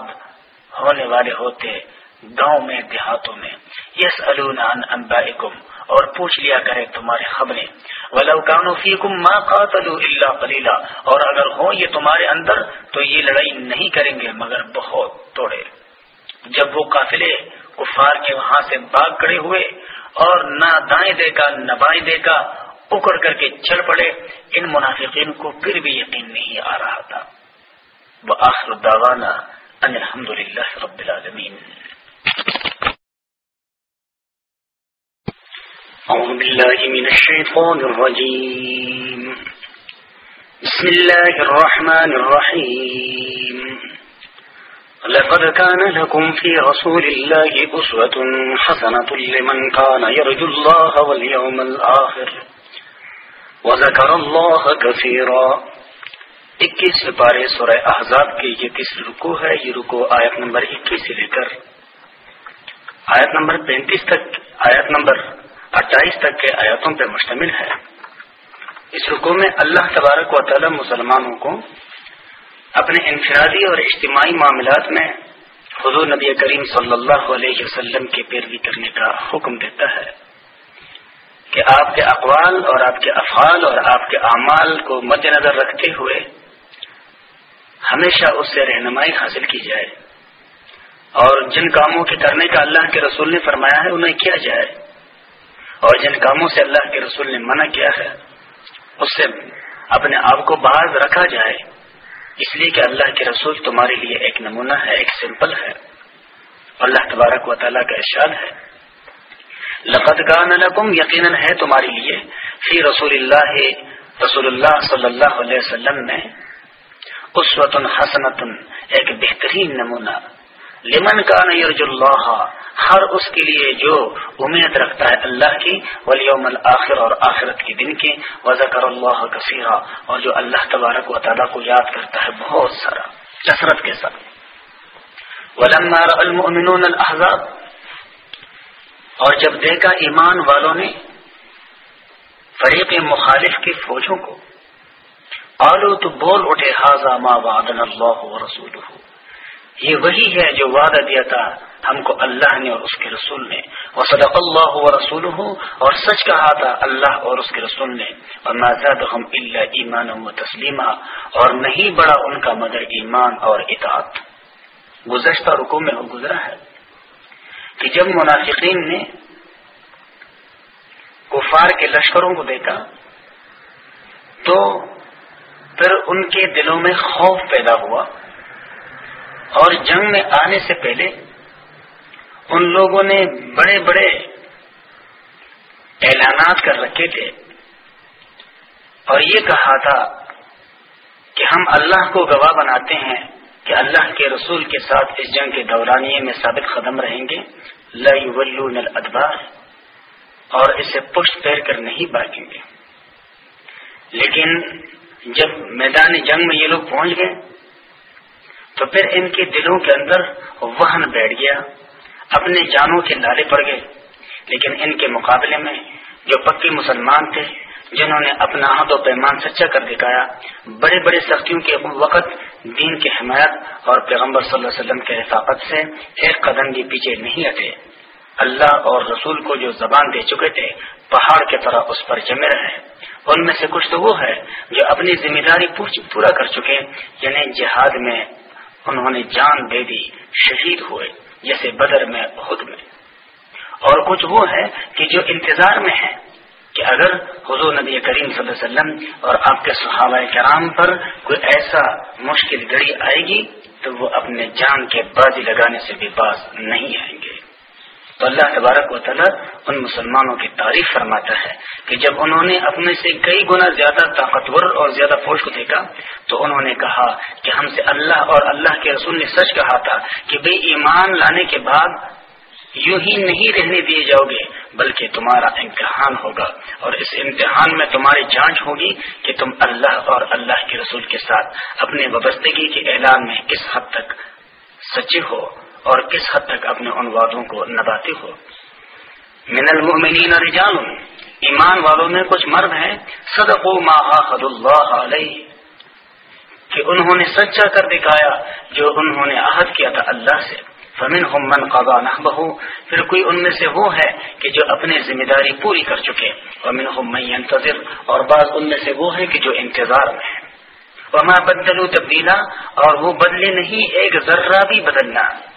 ہونے والے ہوتے گاؤں میں دیہاتوں میں۔ یس انبائکم اور پوچھ لیا کرے تمہارے خبریں۔ ولو کانو فیکم ما قاتلوا الا قلیلا اور اگر ہوں یہ تمہارے اندر، تو یہ لڑائی نہیں کریں گے، مگر بہت توڑے۔ جب وہ قافلے کفار کے وہاں سے باغ کڑے ہوئے اور نہ دائیں دے کا نہ بائیں دے کا اکڑ کر کے چل پڑے، ان منافقین کو پھر بھی یقین نہیں آ رہا تھا۔ وہ آخر ان الحمد للہ رب العالمین أعوذ بالله من الشيطان الرجيم. بسم الله الرحمن الرحيم. لقد كان لكم في رسول الله أسوة حسنة لمن كان يرجو الله واليوم الآخر. وذكر الله كثيرا. اکیس پارے سورہ احزاب کی یہ کس رکو ہے؟ یہ رکو آیت نمبر اکیس سے لے کر آیت نمبر پینتیس تک، آیت نمبر اٹھائیس تک کے آیاتوں پر مشتمل ہے۔ اس رکو میں اللہ تبارک و تعالی مسلمانوں کو اپنے انفرادی اور اجتماعی معاملات میں حضور نبی کریم صلی اللہ علیہ وسلم کی پیروی کرنے کا حکم دیتا ہے کہ آپ کے اقوال اور آپ کے افعال اور آپ کے اعمال کو مد نظر رکھتے ہوئے ہمیشہ اس سے رہنمائی حاصل کی جائے۔ اور جن کاموں کے کرنے کا اللہ کے رسول نے فرمایا ہے، انہیں کیا جائے؟ اور جن کاموں سے اللہ کے رسول نے منع کیا ہے، اس سے اپنے آپ کو باز رکھا جائے۔ اس لیے کہ اللہ کے رسول تمہارے لیے ایک نمونہ ہے، ایک سمپل ہے۔ اللہ تبارک و تعالیٰ کا ارشاد ہے۔ لقت لکم یقیناً، ہے تمہارے لیے۔ فی رسول اللہ رسول اللہ صلی اللہ علیہ وسلم میں اس وطن حسنت ایک بہترین نمونہ۔ لمن کا یرج اللہ، ہر اس کے لیے جو امید رکھتا ہے اللہ کی ولیوم الآخر اور آخرت کے دن کی وزکر اللہ کثیرہ اور جو اللہ تبارک و تعالیٰ کو یاد کرتا ہے بہت سارا، کثرت کے ساتھ۔ ولما المؤمنون الاحزاب اور جب دیکھا ایمان والوں نے فریق مخالف کی فوجوں کو آلو تو بول اٹھے حاضہ ما وعدن اللہ و رسول یہ وہی ہے جو وعدہ دیا تھا ہم کو اللہ نے اور اس کے رسول نے۔ وہ صدق اللہ و رسول اور سچ کہا تھا اللہ اور اس کے رسول نے۔ اور نازاد ہم اللہ ایمان و تسلیمہ اور نہیں بڑا ان کا مگر ایمان اور اطاعت۔ گزشتہ رکو میں گزرا ہے کہ جب منافقین نے کفار کے لشکروں کو دیکھا، تو پھر ان کے دلوں میں خوف پیدا ہوا۔ اور جنگ میں آنے سے پہلے ان لوگوں نے بڑے بڑے اعلانات کر رکھے تھے اور یہ کہا تھا کہ ہم اللہ کو گواہ بناتے ہیں کہ اللہ کے رسول کے ساتھ اس جنگ کے دورانیے میں ثابت قدم رہیں گے۔ لون الادبار اور اسے پشت پھیر کر نہیں بھاگیں گے۔ لیکن جب میدان جنگ میں یہ لوگ پہنچ گئے تو پھر ان کے دلوں کے اندر وہن بیٹھ گیا، اپنے جانوں کے نالے پڑ گئے۔ لیکن ان کے مقابلے میں جو پکی مسلمان تھے، جنہوں نے اپنا عہد و پیمان سچا کر دکھایا، بڑے بڑے سختیوں کے وقت دین کی حمایت اور پیغمبر صلی اللہ علیہ وسلم کے رفاقت سے ایک قدم بھی پیچھے نہیں ہٹے۔ اللہ اور رسول کو جو زبان دے چکے تھے، پہاڑ کی طرح اس پر جمے رہے۔ ان میں سے کچھ تو وہ ہے جو اپنی ذمہ داری پورا کر چکے یعنی جہاد میں انہوں نے جان دے دی، شہید ہوئے، جیسے بدر میں خود میں۔ اور کچھ وہ ہے کہ جو انتظار میں ہے کہ اگر حضور نبی کریم صلی اللہ علیہ وسلم اور آپ کے صحابہ کرام پر کوئی ایسا مشکل گڑی آئے گی، تو وہ اپنے جان کے بازی لگانے سے بھی باز نہیں آئیں گے۔ تو اللہ تبارک و تعالیٰ ان مسلمانوں کی تعریف فرماتا ہے کہ جب انہوں نے اپنے سے کئی گنا زیادہ طاقتور اور زیادہ فوج کو دیکھا، تو انہوں نے کہا کہ ہم سے اللہ اور اللہ کے رسول نے سچ کہا تھا کہ بھئی ایمان لانے کے بعد یوں ہی نہیں رہنے دیے جاؤ گے، بلکہ تمہارا امتحان ہوگا اور اس امتحان میں تمہاری جانچ ہوگی کہ تم اللہ اور اللہ کے رسول کے ساتھ اپنے وابستگی کے اعلان میں کس حد تک سچے ہو۔ اور کس حد تک اپنے ان وعدوں کو نباتے ہو؟ من المؤمنین رجال، ایمان والوں میں کچھ مرد ہیں، صدقوا ما خد اللہ علیہ، کہ انہوں نے سچا کر دکھایا جو انہوں نے عہد کیا تھا اللہ سے۔ فمن من قضا نحبه پھر کوئی ان میں سے وہ ہے کہ جو اپنی ذمہ داری پوری کر چکے۔ ومن من ينتظر، اور بعض ان میں سے وہ ہے کہ جو انتظار میں ہے وما بدلوا تبدیلا، اور وہ بدلے نہیں، ایک ذرہ بھی بدلنا۔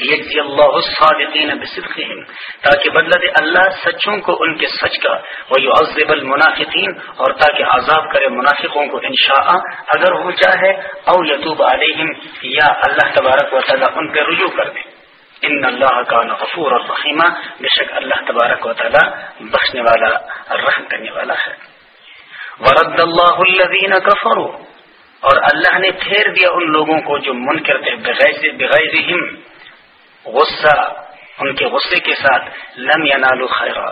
یجزی اللہ الصادقین بصدقہم تاکہ بدلہ دے اللہ سچوں کو ان کے سچ کا ویعذب المنافقین اور تاکہ عذاب کرے منافقوں کو انشاء اگر وہ چاہے او یتوب علیہم، یا اللہ تبارک و تعالی ان پہ رجوع کر دے۔ ان اللہ کا غفور اور رحیمہ بے شک اللہ تبارک و تعالی بخشنے والا، رحم کرنے والا ہے۔ ورد اللہ الذین کفروا اور اللہ نے پھیر دیا ان لوگوں کو جو منکر تھے، بغیر بغیرہم۔ غصہ، ان کے غصے کے ساتھ لم ینالو خیرا۔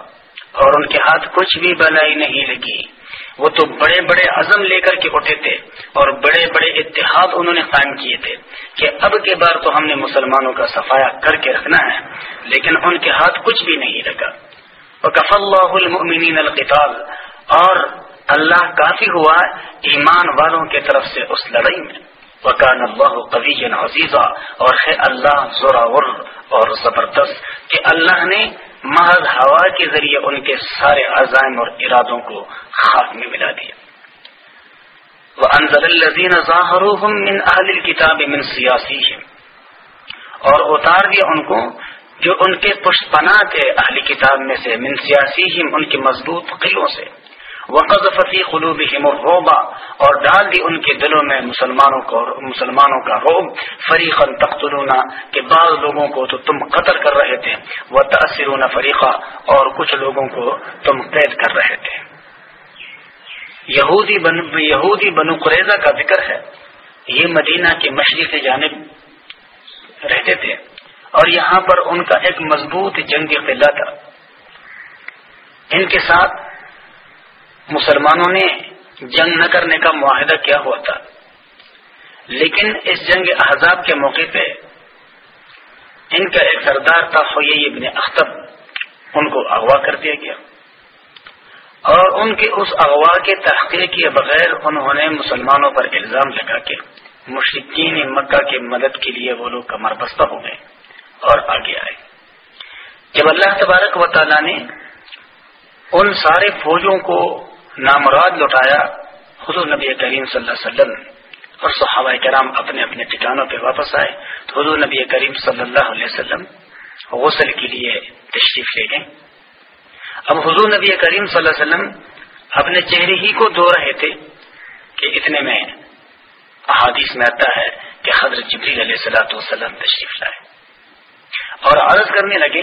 اور ان کے ہاتھ کچھ بھی بلائی نہیں لگی۔ وہ تو بڑے بڑے عزم لے کر کے اٹھے تھے اور بڑے بڑے اتحاد انہوں نے قائم کیے تھے کہ اب کے بار تو ہم نے مسلمانوں کا صفایا کر کے رکھنا ہے، لیکن ان کے ہاتھ کچھ بھی نہیں لگا۔ کف اللہ المؤمنین القتال۔ اور اللہ کافی ہوا ایمان والوں کے طرف سے اس لڑائی میں۔ وکان اللہ قوی عزیزہ اور ہے اللہ زوراور اور زبردست کہ اللہ نے محض ہوا کے ذریعے ان کے سارے عزائم اور ارادوں کو خاک میں ملا دیا۔ وہ انضر الزین ظاہر من اہل کتاب من سیاسی اور اتار دیا ان کو جو ان کے پشپنا تھے اہلی کتاب میں سے، من سیاسی ان کے مضبوط قلعوں سے۔ وقض فتی قلوب الروبا اور ڈال دی ان کے دلوں میں مسلمانوں کو مسلمانوں کا روب فریقن تختلونا کہ بعض لوگوں کو تو تم قتل کر رہے تھے. وہ تأثرون فریقہ اور کچھ لوگوں کو تم قید کر رہے تھے. یہودی بن یہودی بنو قریضہ کا ذکر ہے. یہ مدینہ کے مشرق جانب رہتے تھے. اور یہاں پر ان کا ایک مضبوط جنگی قلعہ تھا. ان کے ساتھ مسلمانوں نے جنگ نہ کرنے کا معاہدہ کیا ہوا تھا۔ لیکن اس جنگ احزاب کے موقع پہ ان کا ایک سردار تھا خوئی ابن اختب، ان کو اغوا کر دیا گیا۔ اور ان کے اس اغوا کے تحقیق کیے بغیر انہوں نے مسلمانوں پر الزام لگا کے مشرقین مکہ کی مدد کے لیے وہ لوگ کمر بستہ ہو گئے اور آگے آئے۔ جب اللہ تبارک و تعالیٰ نے ان سارے فوجوں کو نامراد لوٹایا حضور نبی کریم صلی اللہ علیہ وسلم اور صحابہ کرام اپنے اپنے ٹھکانوں پہ واپس آئے تو حضور نبی کریم صلی اللہ علیہ وسلم غسل کے لیے تشریف لے گئے۔ اب حضور نبی کریم صلی اللہ علیہ وسلم اپنے چہرے ہی کو دھو رہے تھے کہ اتنے میں احادیث میں آتا ہے کہ حضرت جبریل علیہ السلاۃ وسلم تشریف لائے۔ اور عرض کرنے لگے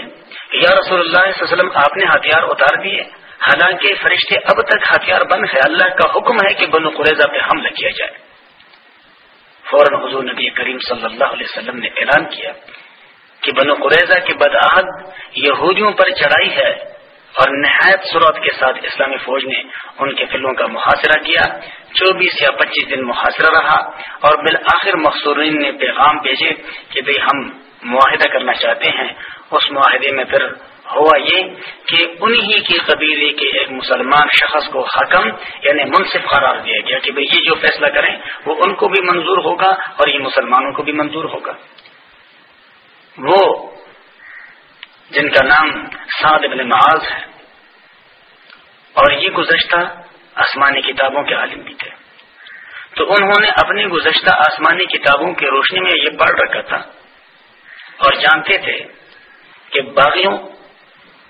کہ یا رسول اللہ صلی اللہ علیہ وسلم آپ نے ہتھیار اتار دیے۔ حالانکہ فرشتے اب تک ہتھیار بند ہے اللہ کا حکم ہے کہ بنو قریضہ پہ حملہ کیا جائے۔ فوراً حضور نبی کریم صلی اللہ علیہ وسلم نے اعلان کیا کہ بنو قریضہ کے بدعہد یہودیوں پر چڑھائی ہے اور نہایت صورت کے ساتھ اسلامی فوج نے ان کے فلوں کا محاصرہ کیا۔ چوبیس یا پچیس دن محاصرہ رہا اور بالآخر مقصورین نے پیغام بھیجے کہ بھئی ہم معاہدہ کرنا چاہتے ہیں۔ اس معاہدے میں پھر ہوا یہ کہ انہی کی قبیلے کے ایک مسلمان شخص کو حکم یعنی منصف قرار دیا گیا کہ بھئی یہ جو فیصلہ کریں وہ ان کو بھی منظور ہوگا اور یہ مسلمانوں کو بھی منظور ہوگا۔ وہ جن کا نام سعد بن معاذ ہے اور یہ گزشتہ آسمانی کتابوں کے عالم بھی تھے۔ تو انہوں نے اپنی گزشتہ آسمانی کتابوں کی روشنی میں یہ پڑھ رکھا تھا اور جانتے تھے کہ باغیوں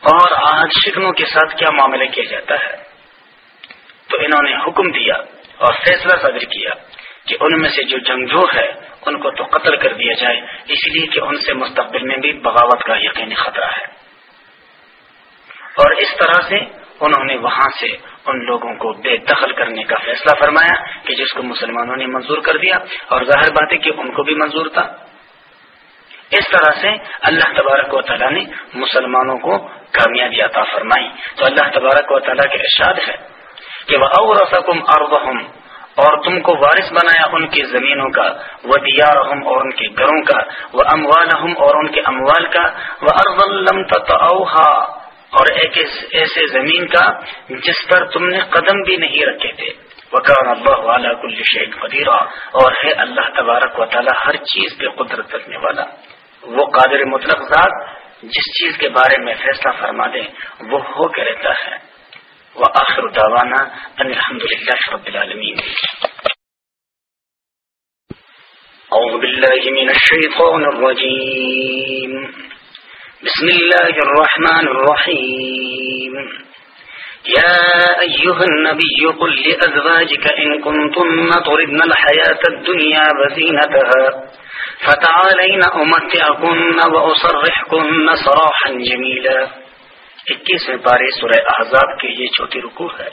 اور آج شکنوں کے ساتھ کیا معاملہ کیا جاتا ہے؟ تو انہوں نے حکم دیا اور فیصلہ صدر کیا کہ ان میں سے جو جنگجو ہے، ان کو تو قتل کر دیا جائے اس لیے کہ ان سے مستقبل میں بھی بغاوت کا یقینی خطرہ ہے۔ اور اس طرح سے انہوں نے وہاں سے ان لوگوں کو بے دخل کرنے کا فیصلہ فرمایا کہ جس کو مسلمانوں نے منظور کر دیا، اور ظاہر بات ہے کہ ان کو بھی منظور تھا۔ اس طرح سے اللہ تبارک و تعالیٰ نے مسلمانوں کو کامیابی عطا فرمائی۔ تو اللہ تبارک و تعالیٰ کے ارشاد ہے کہ وہ اور اور تم کو وارث بنایا ان کی زمینوں کا وہ دیا اور ان کے گھروں کا وہ اموال اور ان کے اموال کا وہ ارض اور ایک ایسے زمین کا جس پر تم نے قدم بھی نہیں رکھے تھے۔ وکان اللہ والا کل شیخ قدیرہ اور ہے اللہ تبارک و تعالی ہر چیز پہ قدرت رکھنے والا۔ وہ قادر مطلق ذات جس چیز کے بارے میں فیصلہ فرما دیں وہ ہو کے رہتا ہے۔ وہ آخر داوانا الحمد للہ رب العالمین۔ أعوذ بالله من الشيطان الرجيم بسم الله الرحمن الرحيم يا أيها النبي قل لأزواجك إن كنتن تردن الحياة الدنيا وزينتها فتعالين أمتعكن وأصرحكن صراحا جميلا۔ اکیسویں پارے سورہ احزاب کے یہ چھوٹی رکو ہے۔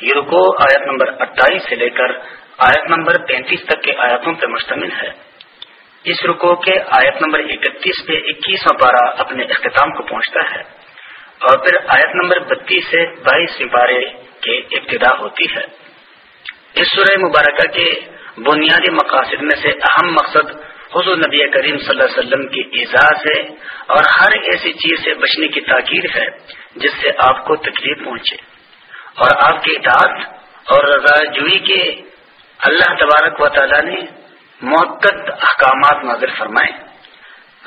یہ رکو آیت نمبر اٹھائیس سے لے کر آیت نمبر پینتیس تک کے آیاتوں پر مشتمل ہے۔ اس رکو کے آیت نمبر اکتیس پہ اکیسواں پارہ اپنے اختتام کو پہنچتا ہے۔ اور پھر آیت نمبر بتیس سے بائیس پارے کے ابتدا ہوتی ہے۔ اس سورہ مبارکہ کے بنیادی مقاصد میں سے اہم مقصد حضور نبی کریم صلی اللہ علیہ وسلم کی اعزاز ہے اور ہر ایسی چیز سے بچنے کی تاکیر ہے جس سے آپ کو تکلیف پہنچے۔ اور آپ کی اطاعت اور رضا جوئی کے اللہ تبارک و تعالی نے معتد احکامات نازل فرمائے۔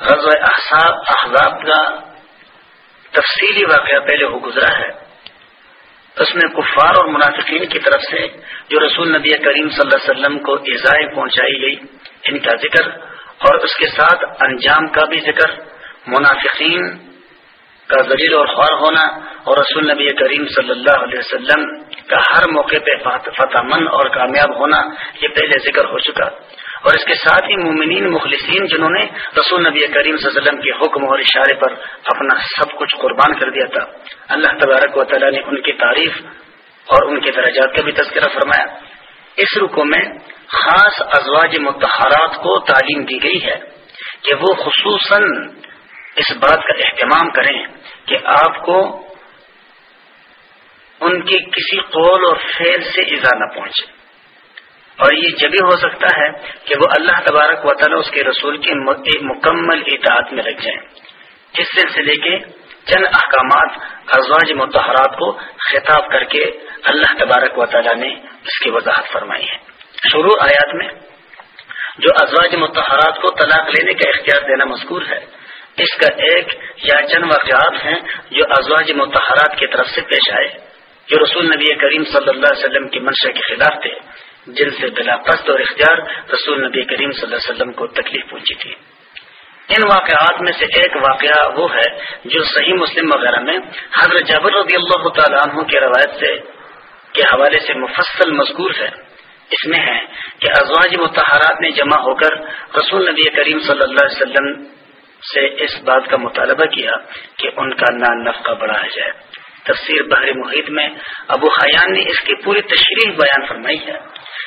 غز احزاب کا تفصیلی واقعہ پہلے ہو گزرا ہے۔ اس میں کفار اور منافقین کی طرف سے جو رسول نبی کریم صلی اللہ علیہ وسلم کو ایزائیں پہنچائی گئی، ان کا ذکر اور اس کے ساتھ انجام کا بھی ذکر، منافقین کا ذریع اور خوار ہونا اور رسول نبی کریم صلی اللہ علیہ وسلم کا ہر موقع پہ فتح مند اور کامیاب ہونا یہ پہلے ذکر ہو چکا۔ اور اس کے ساتھ ہی مومنین مخلصین جنہوں نے رسول نبی کریم صلی اللہ علیہ وسلم کے حکم اور اشارے پر اپنا سب کچھ قربان کر دیا تھا۔ اللہ تبارک و تعالیٰ نے ان کی تعریف اور ان کے درجات کا بھی تذکرہ فرمایا۔ اس رکو میں خاص ازواج متحرات کو تعلیم دی گئی ہے کہ وہ خصوصاً اس بات کا اہتمام کریں کہ آپ کو ان کے کسی قول اور فعل سے ایزا نہ پہنچے۔ اور یہ جبھی ہو سکتا ہے کہ وہ اللہ تبارک و تعالیٰ اس کے رسول کی مکمل اطاعت میں لگ جائیں۔ اس سلسلے کے چند احکامات ازواج متحرات کو خطاب کر کے اللہ تبارک و تعالیٰ نے اس کی وضاحت فرمائی ہے۔ شروع آیات میں جو ازواج متحرات کو طلاق لینے کا اختیار دینا مذکور ہے، اس کا ایک یا چند واقعات ہیں جو ازواج متحرات کی طرف سے پیش آئے، جو رسول نبی کریم صلی اللہ علیہ وسلم کی منشا کے خلاف تھے، جن سے بلا قصد اور اختیار رسول نبی کریم صلی اللہ علیہ وسلم کو تکلیف پہنچی تھی۔ ان واقعات میں سے ایک واقعہ وہ ہے جو صحیح مسلم وغیرہ میں حضرت جابر رضی اللہ تعالیٰ عنہ کی روایت سے، کے حوالے سے مفصل مذکور ہے۔ اس میں ہے کہ ازواج متحرات نے جمع ہو کر رسول نبی کریم صلی اللہ علیہ وسلم سے اس بات کا مطالبہ کیا کہ ان کا نان نفقہ بڑھایا جائے۔ تفسیر بحر محیط میں ابو حیان نے اس کی پوری تشریح بیان فرمائی ہے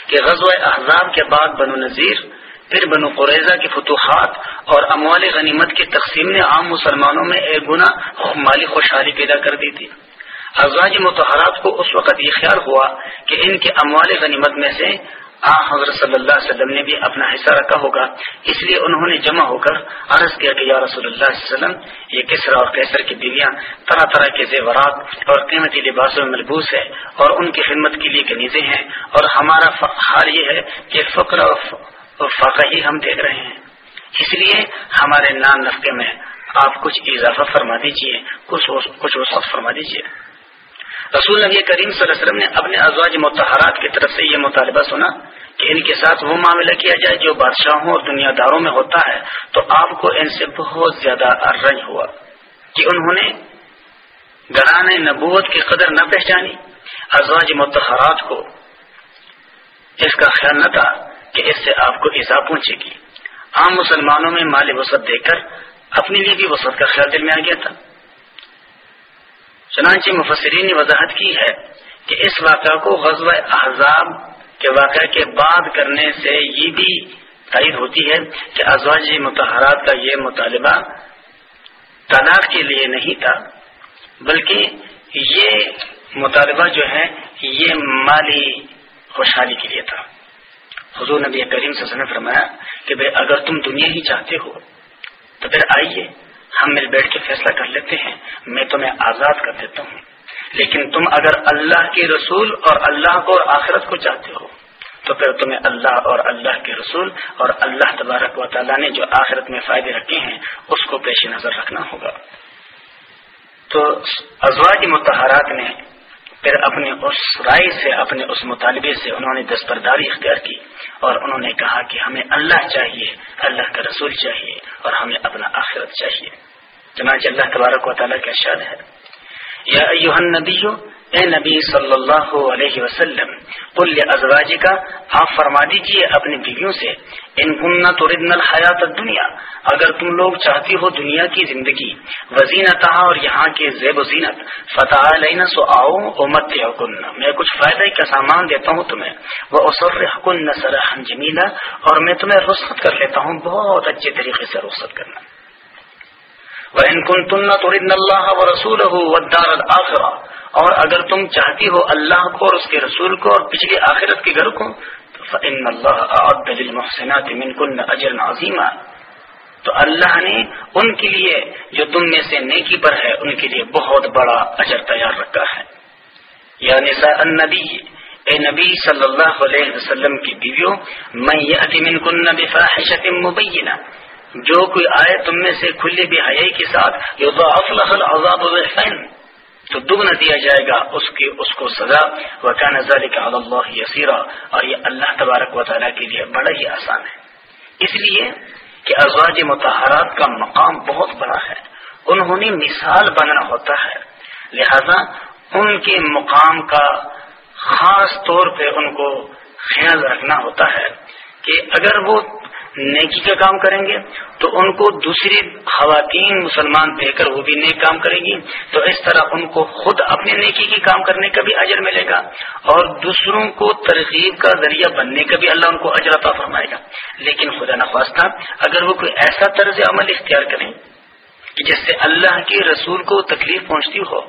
کہ غزوہ احزاب کے بعد بنو نذیر، پھر بنو قریضہ کی فتوحات اور اموال غنیمت کی تقسیم نے عام مسلمانوں میں ایک گنا مالی خوشحالی پیدا کر دی تھی۔ ازواج متحرات کو اس وقت یہ خیال ہوا کہ ان کے اموال غنیمت میں سے آ حضرت صلی اللہ علیہ وسلم نے بھی اپنا حصہ رکھا ہوگا۔ اس لیے انہوں نے جمع ہو کر عرض کیا کہ یا رسول اللہ علیہ وسلم، یہ کسرا اور کیسر کی بیویاں طرح طرح کے زیورات اور قیمتی لباسوں میں ملبوس ہے اور ان کی خدمت کے لیے کنیزیں ہیں۔ اور ہمارا حال یہ ہے کہ فقر اور فاقہ ہی ہم دیکھ رہے ہیں۔ اس لیے ہمارے نام نفقے میں آپ کچھ اضافہ فرما دیجیے کچھ کچھ وسعت فرما دیجیے رسول نبی کریم صلی اللہ علیہ وسلم نے اپنے ازواج متحرات کی طرف سے یہ مطالبہ سنا کہ ان کے ساتھ وہ معاملہ کیا جائے جو بادشاہوں اور دنیا داروں میں ہوتا ہے، تو آپ کو ان سے بہت زیادہ رنج ہوا کہ انہوں نے گران نبوت کی قدر نہ پہچانی، ازواج متحرات کو اس کا خیال نہ تھا کہ اس سے آپ کو ایزا پہنچے گی۔ عام مسلمانوں میں مالی وسعت دے کر اپنے لیے بھی وسعت کا خیال دل میں آ گیا تھا۔ چنانچہ مفسرین نے وضاحت کی ہے کہ اس واقعہ کو غزوہ احزاب کے واقعہ کے بعد کرنے سے یہ بھی تائید ہوتی ہے کہ ازواج متحرات کا یہ مطالبہ طلاق کے لیے نہیں تھا، بلکہ یہ مطالبہ جو ہے، یہ مالی خوشحالی کے لیے تھا۔ حضور نبی کریم سے نے فرمایا کہ بھائی اگر تم دنیا ہی چاہتے ہو تو پھر آئیے۔ ہم مل بیٹھ کے فیصلہ کر لیتے ہیں، میں تمہیں آزاد کر دیتا ہوں۔ لیکن تم اگر اللہ کے رسول اور اللہ کو اور آخرت کو چاہتے ہو، تو پھر تمہیں اللہ اور اللہ کے رسول اور اللہ تبارک و تعالیٰ نے جو آخرت میں فائدے رکھے ہیں، اس کو پیش نظر رکھنا ہوگا۔ تو ازواج متحرات نے پھر اپنے اس رائے سے، اپنے اس مطالبے سے انہوں نے دستبرداری اختیار کی اور انہوں نے کہا کہ ہمیں اللہ چاہیے، اللہ کا رسول چاہیے اور ہمیں اپنا آخرت چاہیے۔ چنانچہ اللہ تبارک و تعالیٰ کا شاد ہے۔ یا اے نبی صلی اللہ علیہ وسلم کل ازواج کا آپ فرما دیجیے اپنی بیویوں سے، ان گننا تو الحیات دنیا اگر تم لوگ چاہتی ہو دنیا کی زندگی وزینت اور یہاں کے زیب و زینت فتح لینا سو آؤ او مت میں کچھ فائدہ کا سامان دیتا ہوں تمہیں وہ اسر حکن سرحن جمیلا، اور میں تمہیں رخصت کر لیتا ہوں، بہت اچھے طریقے سے رخصت کرنا۔ وَإِن كُنتُنَّ تُرِدْنَ اللَّهَ وَرَسُولَهُ وَالدَّارَ الْآخِرَةَ اور اگر تم چاہتی ہو اللہ کو اور اس کے رسول کو اور پچھلی آخرت کے گھر کو، فَإِنَّ اللَّهَ أَعَدَّ لِلْمُحْسِنَاتِ مِنْكُنَّ أَجْرًا عَظِيمًا۔ تو اللہ نے ان کے لیے جو تم میں سے نیکی پر ہے، ان کے لیے بہت بڑا اجر تیار رکھا ہے۔ یا نساء النبی، اے نبی صلی اللہ علیہ وسلم کی بیویوں میں یہ من کن بفاحشت مبینہ جو کوئی آئے تم میں سے کھلی بھی حیائی کے ساتھ یہ تو العذاب الحسین تو دگنا دیا جائے گا اس کی، اس کو سزا۔ و نظر کا اللہ یسیرا۔ اور یہ اللہ تبارک و تعالیٰ کے لیے بڑا ہی آسان ہے۔ اس لیے کہ ازواج متحرات کا مقام بہت بڑا ہے۔ انہوں نے مثال بننا ہوتا ہے۔ لہذا ان کے مقام کا خاص طور پہ ان کو خیال رکھنا ہوتا ہے کہ اگر وہ نیکی کا کام کریں گے، تو ان کو دوسری خواتین مسلمان دے کر وہ بھی نیک کام کریں گی۔ تو اس طرح ان کو خود اپنے نیکی کی کام کرنے کا بھی اجر ملے گا اور دوسروں کو ترغیب کا ذریعہ بننے کا بھی اللہ ان کو اجرتا فرمائے گا۔ لیکن خدا نخواستہ، اگر وہ کوئی ایسا طرز عمل اختیار کریں کہ جس سے اللہ کے رسول کو تکلیف پہنچتی ہو،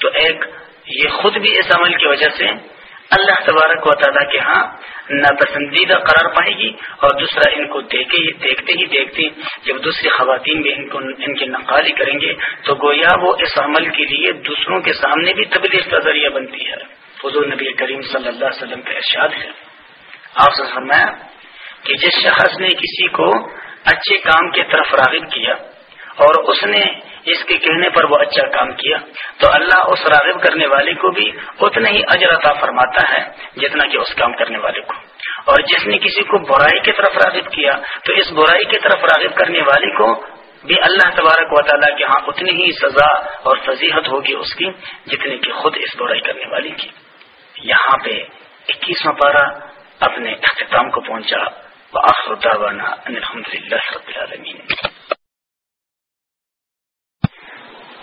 تو ایک یہ خود بھی اس عمل کی وجہ سے اللہ تبارک و تعالیٰ کے ہاں ناپسندیدہ قرار پائے گی اور دوسرا ان کو دیکھتے ہی دیکھتے ہی دیکھتے جب دوسری خواتین بھی ان کو ان کی نقالی کریں گے تو گویا وہ اس عمل کے لیے دوسروں کے سامنے بھی تبلیغ کا ذریعہ بنتی ہے۔ حضور نبی کریم صلی اللہ علیہ وسلم کا ارشاد ہے۔ آپ سے فرمایا کہ جس شخص نے کسی کو اچھے کام کی طرف راغب کیا اور اس نے اس کے کہنے پر وہ اچھا کام کیا۔ تو اللہ اس راغب کرنے والے کو بھی اتنا ہی اجر عطا فرماتا ہے جتنا کہ اس کام کرنے والے کو۔ اور جس نے کسی کو برائی کی طرف راغب کیا، تو اس برائی کی طرف راغب کرنے والے کو بھی اللہ تبارک و تعالیٰ کے ہاں اتنی ہی سزا اور فضیحت ہوگی اس کی جتنی کہ خود اس برائی کرنے والی کی۔ یہاں پہ اکیسواں پارہ اپنے اختتام کو پہنچا۔ الحمد للہ رب العالمین۔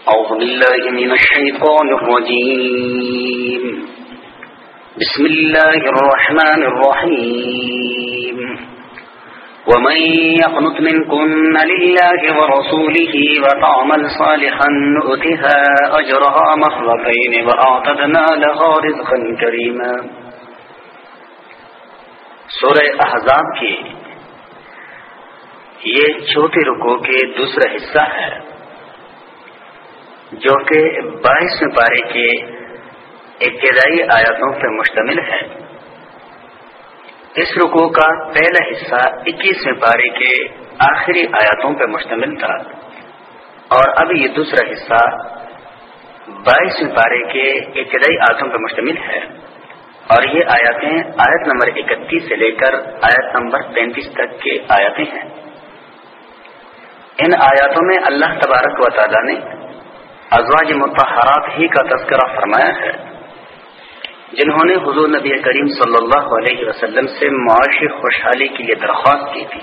أعوذ بالله من الشيطان الرجيم. بسم الله الرحمن الرحيم. ومن يقنط منكن لله ورسوله وتعمل صالحا نؤتها أجرها مرتين وأعتدنا لها رزقا كريما. سورہ احزاب کی یہ چھوٹے رکو کے دوسرا حصہ ہے. جو کہ بائیسویں پارے کے ابتدائی آیاتوں پر مشتمل ہے۔ اس رکو کا پہلا حصہ اکیسویں پارے کے آخری آیاتوں پر مشتمل تھا۔ اور اب یہ دوسرا حصہ بائیسویں پارے کے ابتدائی آیاتوں پر مشتمل ہے۔ اور یہ آیاتیں آیت نمبر اکتیس سے لے کر آیت نمبر پینتیس تک کے آیاتیں ہیں۔ ان آیاتوں میں اللہ تبارک و تعالیٰ نے ازواج متحرات ہی کا تذکرہ فرمایا ہے، جنہوں نے حضور نبی کریم صلی اللہ علیہ وسلم سے معاشی خوشحالی کے لیے درخواست کی تھی۔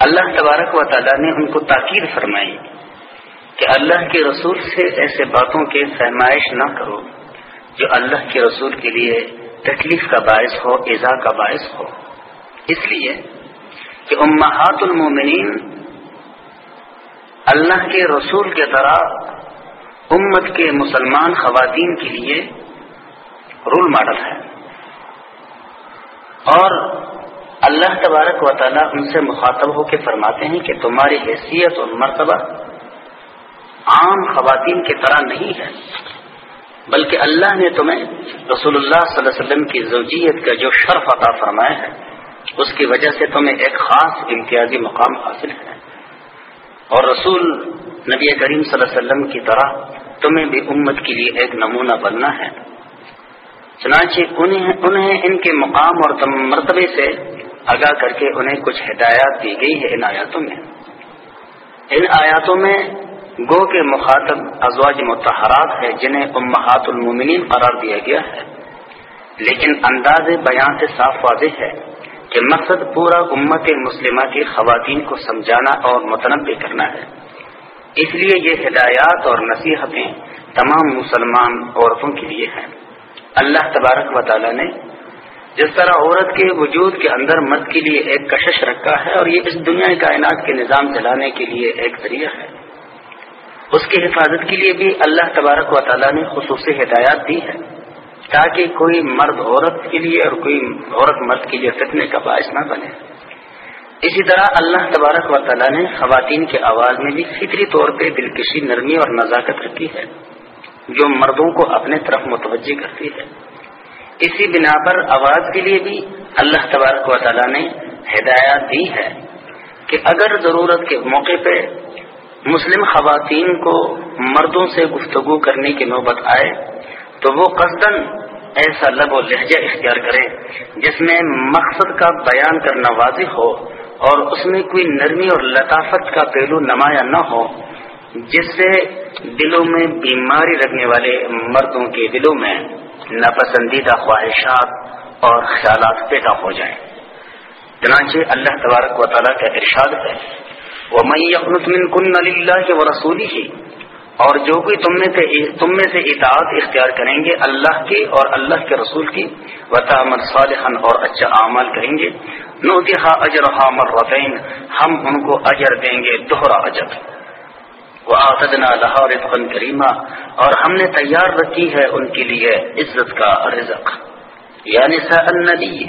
اللہ تبارک و تعالیٰ نے ان کو تاکید فرمائی کہ اللہ کے رسول سے ایسے باتوں کے فہمائش نہ کرو جو اللہ کے رسول کے لیے تکلیف کا باعث ہو، ایزا کا باعث ہو۔ اس لیے کہ امہات المومنین اللہ کے رسول کے طرح امت کے مسلمان خواتین کے لیے رول ماڈل ہے۔ اور اللہ تبارک و تعالیٰ ان سے مخاطب ہو کے فرماتے ہیں کہ تمہاری حیثیت اور مرتبہ عام خواتین کی طرح نہیں ہے، بلکہ اللہ نے تمہیں رسول اللہ صلی اللہ علیہ وسلم کی زوجیت کا جو شرف عطا فرمایا ہے، اس کی وجہ سے تمہیں ایک خاص امتیازی مقام حاصل ہے۔ اور رسول نبی کریم صلی اللہ علیہ وسلم کی طرح تمہیں بھی امت کے لیے ایک نمونہ بننا ہے۔ چنانچہ انہیں انہیں ان کے مقام اور مرتبے سے آگاہ کر کے انہیں کچھ ہدایات دی گئی ہے ان آیاتوں میں۔ ان آیاتوں میں گو کے مخاطب ازواج متحرات ہے جنہیں امہات المومنین قرار دیا گیا ہے۔ لیکن انداز بیان سے صاف واضح ہے کہ مقصد پورا امت مسلمہ کی خواتین کو سمجھانا اور متنوع کرنا ہے۔ اس لیے یہ ہدایات اور نصیحتیں تمام مسلمان عورتوں کے لیے ہیں۔ اللہ تبارک و تعالیٰ نے جس طرح عورت کے وجود کے اندر مرد کے لیے ایک کشش رکھا ہے اور یہ اس دنیا کائنات کے نظام چلانے کے لیے ایک ذریعہ ہے۔ اس کی حفاظت کے لیے بھی اللہ تبارک و تعالیٰ نے خصوصی ہدایات دی ہے تاکہ کوئی مرد عورت کے لیے اور کوئی عورت مرد کے لیے فتنے کا باعث نہ بنے۔ اسی طرح اللہ تبارک و تعالیٰ نے خواتین کے آواز میں بھی فطری طور پہ دلکشی، نرمی اور نزاکت رکھی ہے، جو مردوں کو اپنے طرف متوجہ کرتی ہے۔ اسی بنا پر آواز کے لیے بھی اللہ تبارک و تعالیٰ نے ہدایات دی ہے کہ اگر ضرورت کے موقع پہ مسلم خواتین کو مردوں سے گفتگو کرنے کی نوبت آئے تو وہ قصدن ایسا لب و لہجہ اختیار کرے جس میں مقصد کا بیان کرنا واضح ہو اور اس میں کوئی نرمی اور لطافت کا پہلو نمایاں نہ ہو، جس سے دلوں میں بیماری رکھنے والے مردوں کے دلوں میں ناپسندیدہ خواہشات اور خیالات پیدا ہو جائیں۔ چنانچہ اللہ تبارک و تعالیٰ کا ارشاد ہے وہ میں کن اللہ کے رسولی ہی اور جو کوئی تم میں سے تم میں سے اطاعت اختیار کریں گے اللہ کی اور اللہ کے رسول کی وطامد صالحن اور اچھا اعمال کریں گے۔ نو دہا اجر مرتین ہم ان کو اجر دیں گے، دوہرا اجر۔ وہ آتدنا لہا رفقن کریمہ اور ہم نے تیار رکھی ہے ان کے لیے عزت کا رزق۔ یعنی النبی،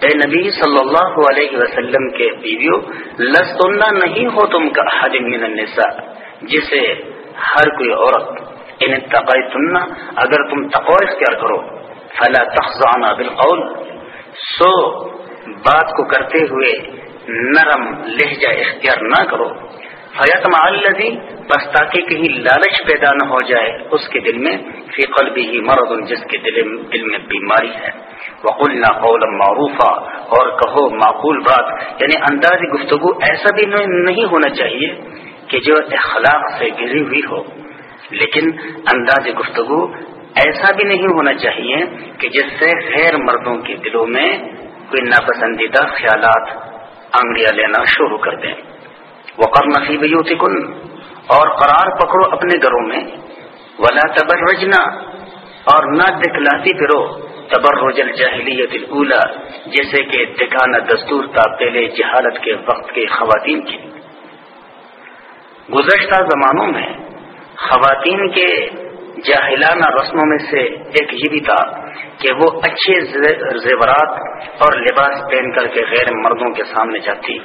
اے نبی صلی اللہ علیہ وسلم کے بیویو لستنا نہیں ہو تم کا حد من النساء، جسے ہر کوئی عورت، ان تقیتن اگر تم تقوی اختیار کرو، فلا تخزانا بالقول، سو بات کو کرتے ہوئے نرم لہجہ اختیار نہ کرو۔ حیات الذي بس تاکہ کہیں لالچ پیدا نہ ہو جائے اس کے دل میں، فی قلبی ہی مرض، جس کے دل دل میں بیماری ہے۔ وقلنا قولا معروفا، اور کہو معقول بات یعنی انداز گفتگو ایسا بھی نہیں ہونا چاہیے کہ جو اخلاق سے گری ہوئی ہو، لیکن انداز گفتگو ایسا بھی نہیں ہونا چاہیے کہ جس سے غیر مردوں کے دلوں میں کوئی ناپسندیدہ خیالات انگڑیاں لینا شروع کر دیں۔ وقر نصیب کن اور قرار پکڑو اپنے گھروں میں۔ ولا تبرجنا، اور نہ دکھلاتی پھرو۔ تبرج الجاہلیت الاولا جیسے کہ دکھانا دستور تھا پہلے جہالت کے وقت کے خواتین کی۔ گزشتہ زمانوں میں خواتین کے جاہلانہ رسموں میں سے ایک یہ بھی تھا کہ وہ اچھے زیورات اور لباس پہن کر کے غیر مردوں کے سامنے جاتی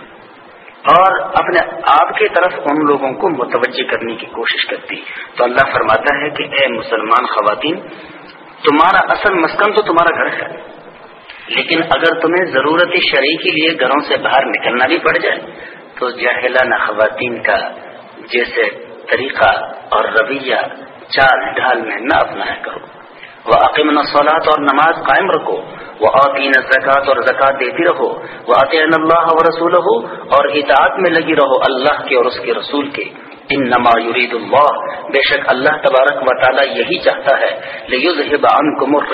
اور اپنے آپ کی طرف ان لوگوں کو متوجہ کرنے کی کوشش کرتی تو اللہ فرماتا ہے کہ اے مسلمان خواتین، تمہارا اصل مسکن تو تمہارا گھر ہے، لیکن اگر تمہیں ضرورت شرعی کے لیے گھروں سے باہر نکلنا بھی پڑ جائے تو جاہلانہ خواتین کا جیسے طریقہ اور رویہ چال ڈھال میں نہ اپنایا کرو۔ وہ عقیم نسولات اور نماز قائم رکھو۔ وہ عقین زکوٰۃ اور زکوٰۃ دیتی رہو۔ وہ عطین اللہ و رسول ہو اور اطاعت میں لگی رہو اللہ کے اور اس کے رسول کے۔ ان نما یرید اللہ بے شک اللہ تبارک و تعالیٰ یہی چاہتا ہے۔ لیب ان کمر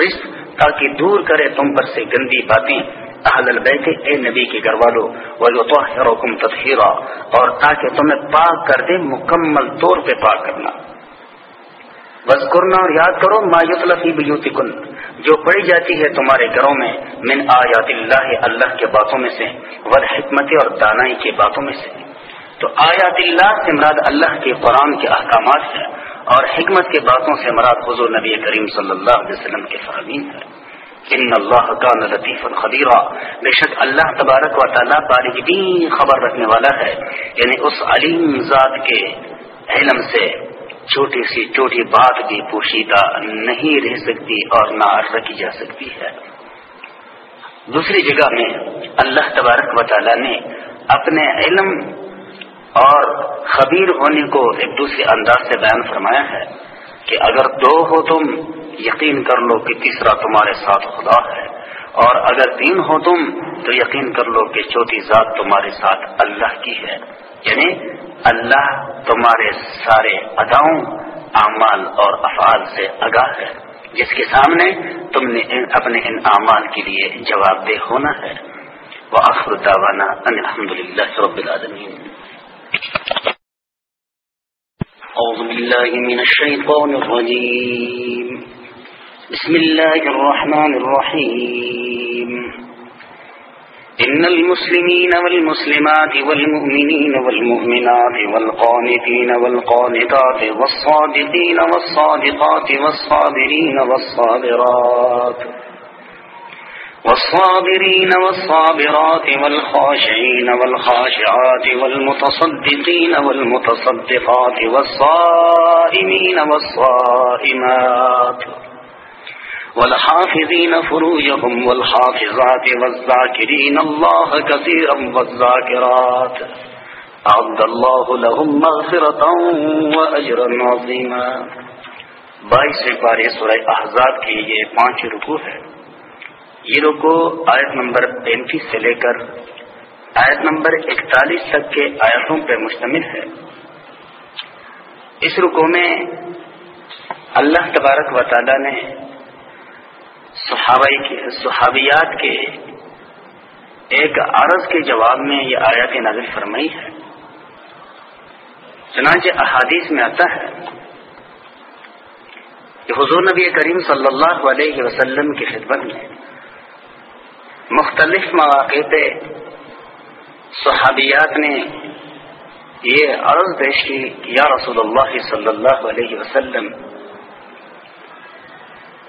تاکہ دور کرے تم پر سے گندی باتیں۔ اہل البیت، اے نبی کے گھر والو وہ تطہیرا اور تاکہ تمہیں پاک کر دے، مکمل طور پہ پاک کرنا۔ بس اور یاد کرو مایوتلفی بیوتی کن جو پڑی جاتی ہے تمہارے گھروں میں، من آیات اللہ اللہ کے باتوں میں سے ود حکمت اور دانائی کے باتوں میں سے۔ تو آیات اللہ سے مراد اللہ کے قرآن کے احکامات ہیں، اور حکمت کے باتوں سے مراد حضور نبی کریم صلی اللہ علیہ وسلم کے فہمین ہے ان اللہ کا لطیف الخبیرہ بے شک اللہ تبارک و تعالیٰ باریک بھی خبر رکھنے والا ہے یعنی اس علیم ذات کے علم سے چھوٹی سی چھوٹی بات بھی پوشیدہ نہیں رہ سکتی اور نہ رکھی جا سکتی ہے۔ دوسری جگہ میں اللہ تبارک و تعالی نے اپنے علم اور خبیر ہونے کو ایک دوسرے انداز سے بیان فرمایا ہے کہ اگر دو ہو تم یقین کر لو کہ تیسرا تمہارے ساتھ خدا ہے۔ اور اگر تین ہو تم، تو یقین کر لو کہ چوتھی ذات تمہارے ساتھ اللہ کی ہے۔ یعنی اللہ تمہارے سارے اداؤں، اعمال اور افعال سے آگاہ ہے۔ جس کے سامنے تم نے اپنے ان اعمال کے لیے جواب دہ ہونا ہے۔ وہ اخر داوانا الحمد للہ رب العالمین۔ أعوذ بالله من الشيطان الرجيم بسم الله الرحمن الرحيم. إن المسلمين والمسلمات والمؤمنين والمؤمنات والقانتين والقانتات والصادقين والصادقات والصابرين والصابرات والصابرين والصابرات والخاشعين والخاشعات والمتصدقين والمتصدقات والصائمين والصائمات والحافظين فروجهم والحافظات والذاكرين الله كثيرا والذاكرات أعد الله لهم مغفرة وأجرا عظيما بائیس پارے سورہ احزاب کی یہ پانچ رکو ہے یہ رکو آیت نمبر پینتیس سے لے کر آیت نمبر اکتالیس تک کے آیتوں پر مشتمل ہے. اس رکو میں اللہ تبارک و تعالی نے صحابیات کے ایک عرض کے جواب میں یہ آیات نازل فرمائی ہے۔ چنانچہ احادیث میں آتا ہے کہ حضور نبی کریم صلی اللہ علیہ وسلم کی خدمت میں مختلف مواقع پہ صحابیات نے یہ عرض پیش کی، یا رسول اللہ صلی اللہ علیہ وسلم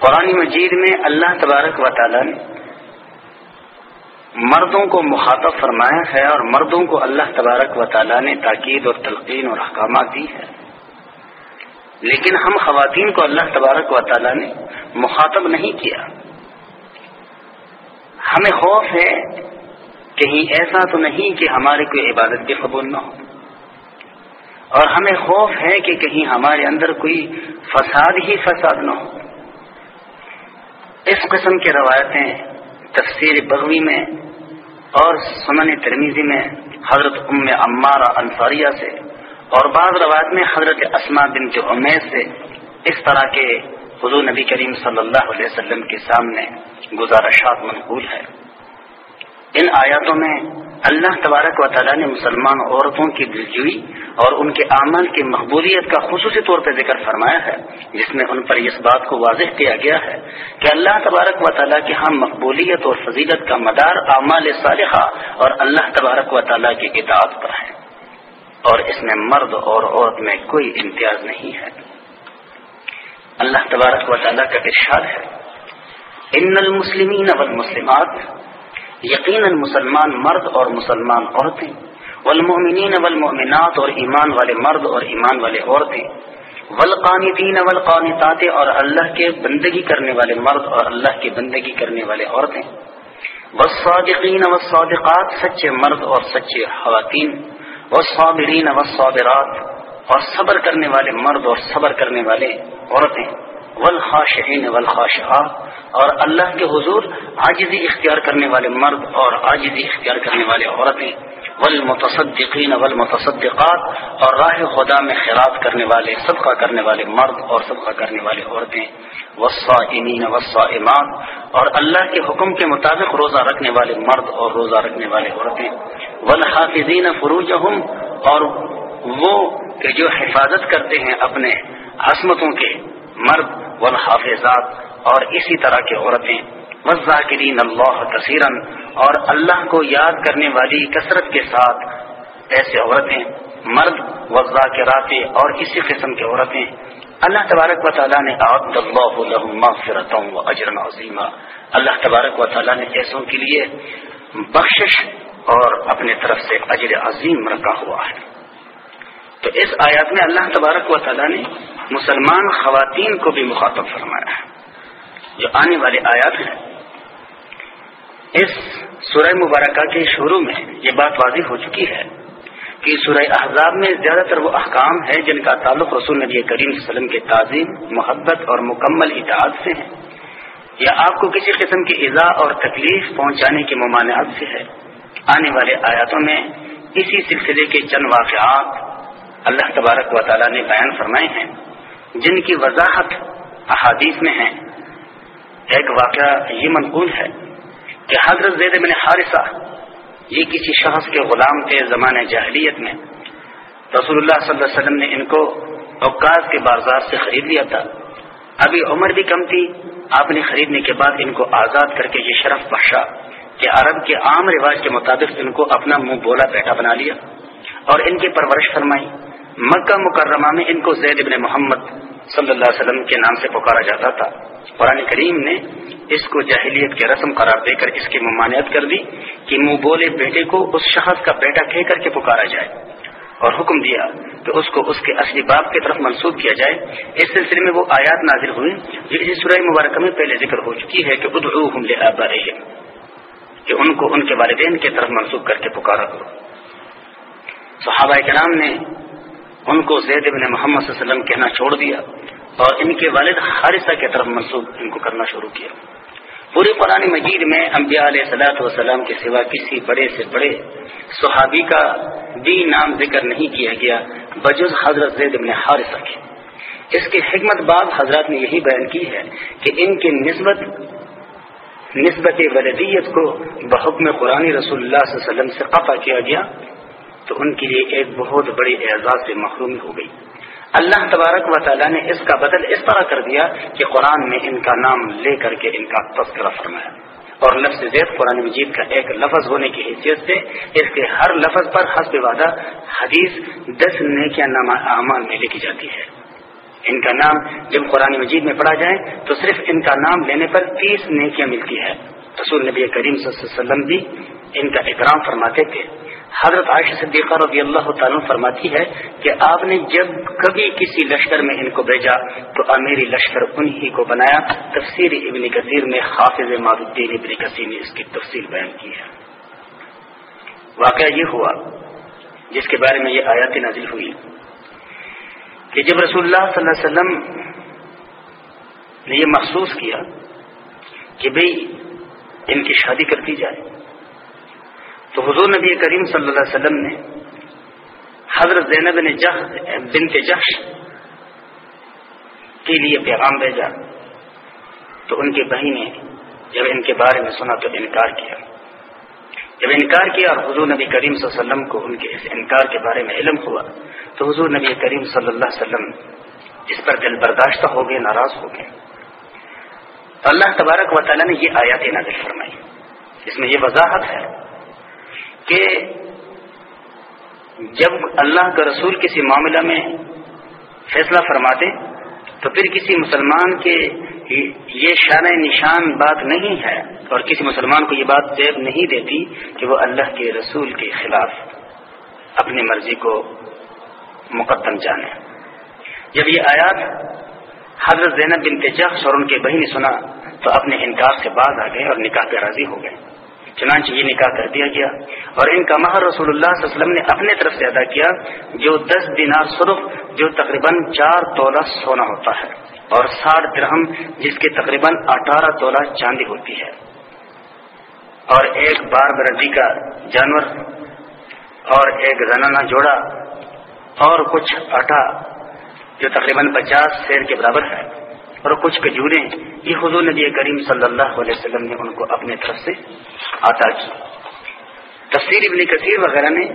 قرآن مجید میں اللہ تبارک و تعالی نے مردوں کو مخاطب فرمایا ہے اور مردوں کو اللہ تبارک و تعالی نے تاکید اور تلقین اور احکامات دی ہے لیکن ہم خواتین کو اللہ تبارک و تعالی نے مخاطب نہیں کیا۔ ہمیں خوف ہے کہیں ایسا تو نہیں کہ ہمارے کوئی عبادت بھی قبول نہ ہو۔ اور ہمیں خوف ہے کہ کہیں ہمارے اندر کوئی فساد ہی فساد نہ ہو۔ اس قسم کی روایتیں تفسیر بغوی میں اور سنن ترمیزی میں حضرت ام عمارہ انصاریہ سے اور بعض روایت میں حضرت اسما بن جو سے اس طرح کے حضور نبی کریم صلی اللہ علیہ وسلم کے سامنے گزارشات منقول ہے ان آیاتوں میں اللہ تبارک و تعالیٰ نے مسلمان عورتوں کی دلجوئی اور ان کے اعمال کی مقبولیت کا خصوصی طور پہ ذکر فرمایا ہے، جس میں ان پر اس بات کو واضح کیا گیا ہے کہ اللہ تبارک و تعالیٰ کی ہم ہاں مقبولیت اور فضیلت کا مدار اعمال صالحہ اور اللہ تبارک و تعالیٰ کی اطاعت پر ہے۔ اور اس میں مرد اور عورت میں کوئی امتیاز نہیں ہے۔ اللہ تبارک و تعالیٰ کا ارشاد ہے، ان المسلمین والمسلمات یقیناً مسلمان مرد اور مسلمان عورتیں، والمؤمنین والمؤمنات اور ایمان والے مرد اور ایمان والے عورتیں، والقانتین والقانتات اور اللہ کے بندگی کرنے والے مرد اور اللہ کی بندگی کرنے والے عورتیں، والصادقین والصادقات، سچے مرد اور سچے خواتین، والصابرین والصابرات اور صبر کرنے والے مرد اور صبر کرنے والے عورتیں۔ والخاشعین والخاشعات اور اللہ کے حضور عاجزی اختیار کرنے والے مرد اور عاجزی اختیار کرنے والے عورتیں، والمتصدقین والمتصدقات، اور راہ خدا میں خیرات کرنے والے، صدقہ کرنے والے مرد اور صدقہ کرنے والے عورتیں، والصائمین والصائمات، اور اللہ کے حکم کے مطابق روزہ رکھنے والے مرد اور روزہ رکھنے والے عورتیں، والحافظین فروجہم، اور وہ کہ جو حفاظت کرتے ہیں اپنے عصمتوں کے مرد والحافظات، اور اسی طرح کے عورتیں وزاکرین اللہ کثیرن اور اللہ کو یاد کرنے والی کثرت کے ساتھ ایسے عورتیں، مرد وزا کے راتے اور اسی قسم کی عورتیں۔ اللہ تبارک و تعالیٰ نے و اجرن عظیمہ اللہ تبارک و تعالیٰ نے ایسوں کے لیے بخشش اور اپنے طرف سے اجر عظیم رکھا ہوا ہے۔ تو اس آیات میں اللہ تبارک و تعالیٰ نے مسلمان خواتین کو بھی مخاطب فرمایا ہے۔ جو آنے والے آیات ہیں۔ اس سورہ مبارکہ کے شروع میں یہ بات واضح ہو چکی ہے کہ سورہ احزاب میں زیادہ تر وہ احکام ہے جن کا تعلق رسول نبی کریم صلی اللہ علیہ وسلم کے تعظیم، محبت اور مکمل اطاعت سے ہے۔ یا آپ کو کسی قسم کی اضاء اور تکلیف پہنچانے کے ممانعات سے ہے۔ آنے والے آیاتوں میں اسی سلسلے کے چند واقعات اللہ تبارک و تعالیٰ نے بیان فرمائے ہیں، جن کی وضاحت احادیث میں ہے۔ ایک واقعہ یہ منقول ہے کہ حضرت زید بن حارثہ، یہ کسی شخص کے غلام تھے زمانے جاہلیت میں رسول اللہ صلی اللہ علیہ وسلم نے ان کو اوقات کے بازار سے خرید لیا تھا۔ ابھی عمر بھی کم تھی، آپ نے خریدنے کے بعد ان کو آزاد کر کے یہ شرف بخشا کہ عرب کے عام رواج کے مطابق ان کو اپنا منہ بولا بیٹا بنا لیا اور ان کی پرورش فرمائی۔ مکہ مکرمہ میں ان کو زید ابن محمد صلی اللہ علیہ وسلم کے نام سے پکارا جاتا تھا۔ قرآن کریم نے اس کو جاہلیت کے رسم قرار دے کر اس کی ممانعت کر دی کہ منہ بولے بیٹے کو اس شخص کا بیٹا کہہ کر کے پکارا جائے اور حکم دیا کہ اس کو اس کے اصلی باپ کی طرف منسوخ کیا جائے۔ اس سلسلے میں وہ آیات نازل ہوئی جو اسی سورہ مبارکہ میں پہلے ذکر ہو چکی ہے کہ ادعوہم لآبائہم، کہ ان کو ان کے والدین کی طرف منسوخ کر کے پکارا کرو۔ صحابہ کرام نے ان کو زید ابن محمد صلی اللہ علیہ وسلم کہنا چھوڑ دیا اور ان کے والد حارثہ کی طرف منسوخ ان کو کرنا شروع کیا۔ پورے قرآن مجید میں انبیاء علیہ صلاحت وسلام کے سوا کسی بڑے سے بڑے صحابی کا بھی نام ذکر نہیں کیا گیا بجز حضرت زید ابن حارثہ کی اس کی حکمت بعد حضرات نے یہی بیان کی ہے کہ ان کی نسبت نسبت ولدیت کو بحکم قرآن رسول اللہ صلی اللہ علیہ وسلم سے قطع کیا گیا۔ تو ان کے لیے ایک بہت بڑی اعزاز سے محرومی ہو گئی۔ اللہ تبارک و تعالیٰ نے اس کا بدل اس طرح کر دیا کہ قرآن میں ان کا نام لے کر کے ان کا تذکرہ فرمایا۔ اور لفظ زید قرآن مجید کا ایک لفظ ہونے کی حیثیت سے اس کے ہر لفظ پر حسب وعدہ حدیث دس نیکیاں نام اعمال میں لکھی جاتی ہے۔ ان کا نام جب قرآن مجید میں پڑھا جائے تو صرف ان کا نام لینے پر تیس نیکیاں ملتی ہے رسول نبی کریم صلی اللہ علیہ وسلم بھی ان کا اکرام فرماتے تھے۔ حضرت عائشہ صدیقہ رضی اللہ تعالیٰ فرماتی ہے کہ آپ نے جب کبھی کسی لشکر میں ان کو بھیجا تو امیری لشکر انہی کو بنایا۔ تفسیر ابن کثیر میں حافظ الدین ابن کثیر نے اس کی تفصیل بیان کی ہے۔ واقعہ یہ ہوا جس کے بارے میں یہ آیات نازل ہوئی کہ جب رسول اللہ صلی اللہ علیہ وسلم نے یہ محسوس کیا کہ بھئی ان کی شادی کر دی جائے تو حضور نبی کریم صلی اللہ علیہ وسلم نے حضرت زینب نے جہ بنت جخش کے لیے پیغام بھیجا تو ان کی بہن نے جب ان کے بارے میں سنا تو انکار کیا۔ جب انکار کیا اور حضور نبی کریم صلی اللہ علیہ وسلم کو ان کے اس انکار کے بارے میں علم ہوا تو حضور نبی کریم صلی اللہ علیہ وسلم اس پر دل برداشتہ ہو گئے، ناراض ہو گئے۔ اللہ تبارک و تعالیٰ نے یہ آیات نازل فرمائی۔ اس میں یہ وضاحت ہے کہ جب اللہ کا رسول کسی معاملہ میں فیصلہ فرماتے تو پھر کسی مسلمان کے یہ شان نشان بات نہیں ہے اور کسی مسلمان کو یہ بات دیب نہیں دیتی کہ وہ اللہ کے رسول کے خلاف اپنی مرضی کو مقدم جانے۔ جب یہ آیات حضرت زینب بن تجخ اور ان کے بہن سنا تو اپنے انکار سے بعد آ گئے اور نکاح پہ راضی ہو گئے۔ چنانچہ یہ نکاح کر دیا گیا۔ اور ان کا مہر رسول اللہ صلی اللہ علیہ وسلم نے اپنے طرف سے ادا کیا جو دس دینار سرخ جو تقریباً چار تولہ سونا ہوتا ہے اور ساٹھ درہم، جس کے تقریباً اٹھارہ تولہ چاندی ہوتی ہے۔ اور ایک بار بردی کا جانور، اور ایک زنانہ جوڑا، اور کچھ آٹا، جو تقریباً پچاس شیر کے برابر ہے۔ اور کچھ کجوریں یہ حضور نبی کریم صلی اللہ علیہ وسلم نے ان کو اپنے طرف سے عطا کی۔ تفسیر ابن کثیر وغیرہ نے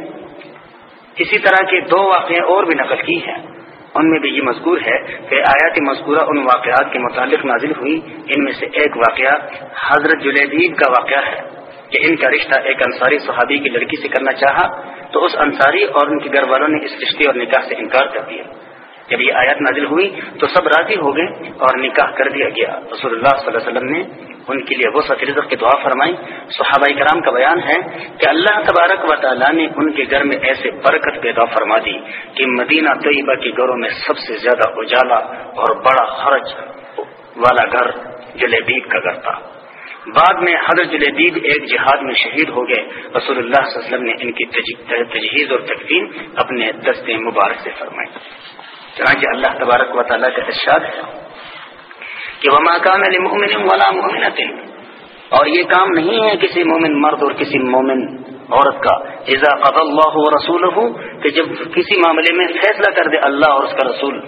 اسی طرح کے دو واقعے اور بھی نقل کی ہیں۔ ان میں بھی یہ مذکور ہے کہ آیات مذکورہ ان واقعات کے متعلق نازل ہوئی۔ ان میں سے ایک واقعہ حضرت جلیدیب کا واقعہ ہے کہ ان کا رشتہ ایک انصاری صحابی کی لڑکی سے کرنا چاہا تو اس انصاری اور ان کے گھر والوں نے اس رشتے اور نکاح سے انکار کر دیا۔ جب یہ آیات نازل ہوئی تو سب راضی ہو گئے اور نکاح کر دیا گیا۔ رسول اللہ صلی اللہ علیہ وسلم نے ان کے لیے وہ رزق کی دعا فرمائی۔ صحابہ کرام کا بیان ہے کہ اللہ تبارک و تعالیٰ نے ان کے گھر میں ایسے برکت پیدا فرما دی کہ مدینہ طیبہ کے گھروں میں سب سے زیادہ اجالا اور بڑا خرچ والا گھر جلیبیب کا گھر تھا۔ بعد میں حضرت جلیبیب ایک جہاد میں شہید ہو گئے۔ رسول اللہ صلی اللہ علیہ وسلم نے ان کی تجہیز اور تقویم اپنے دستے مبارک سے فرمائی۔ چنانچہ اللہ تبارک و تعالیٰ کا ارشاد ہے کہ وہ ماکان مومن والا مومن اور یہ کام نہیں ہے کسی مومن مرد اور کسی مومن عورت کا۔ ایزا قد اللہ رسول کہ جب کسی معاملے میں فیصلہ کر دے اللہ اور اس کا رسول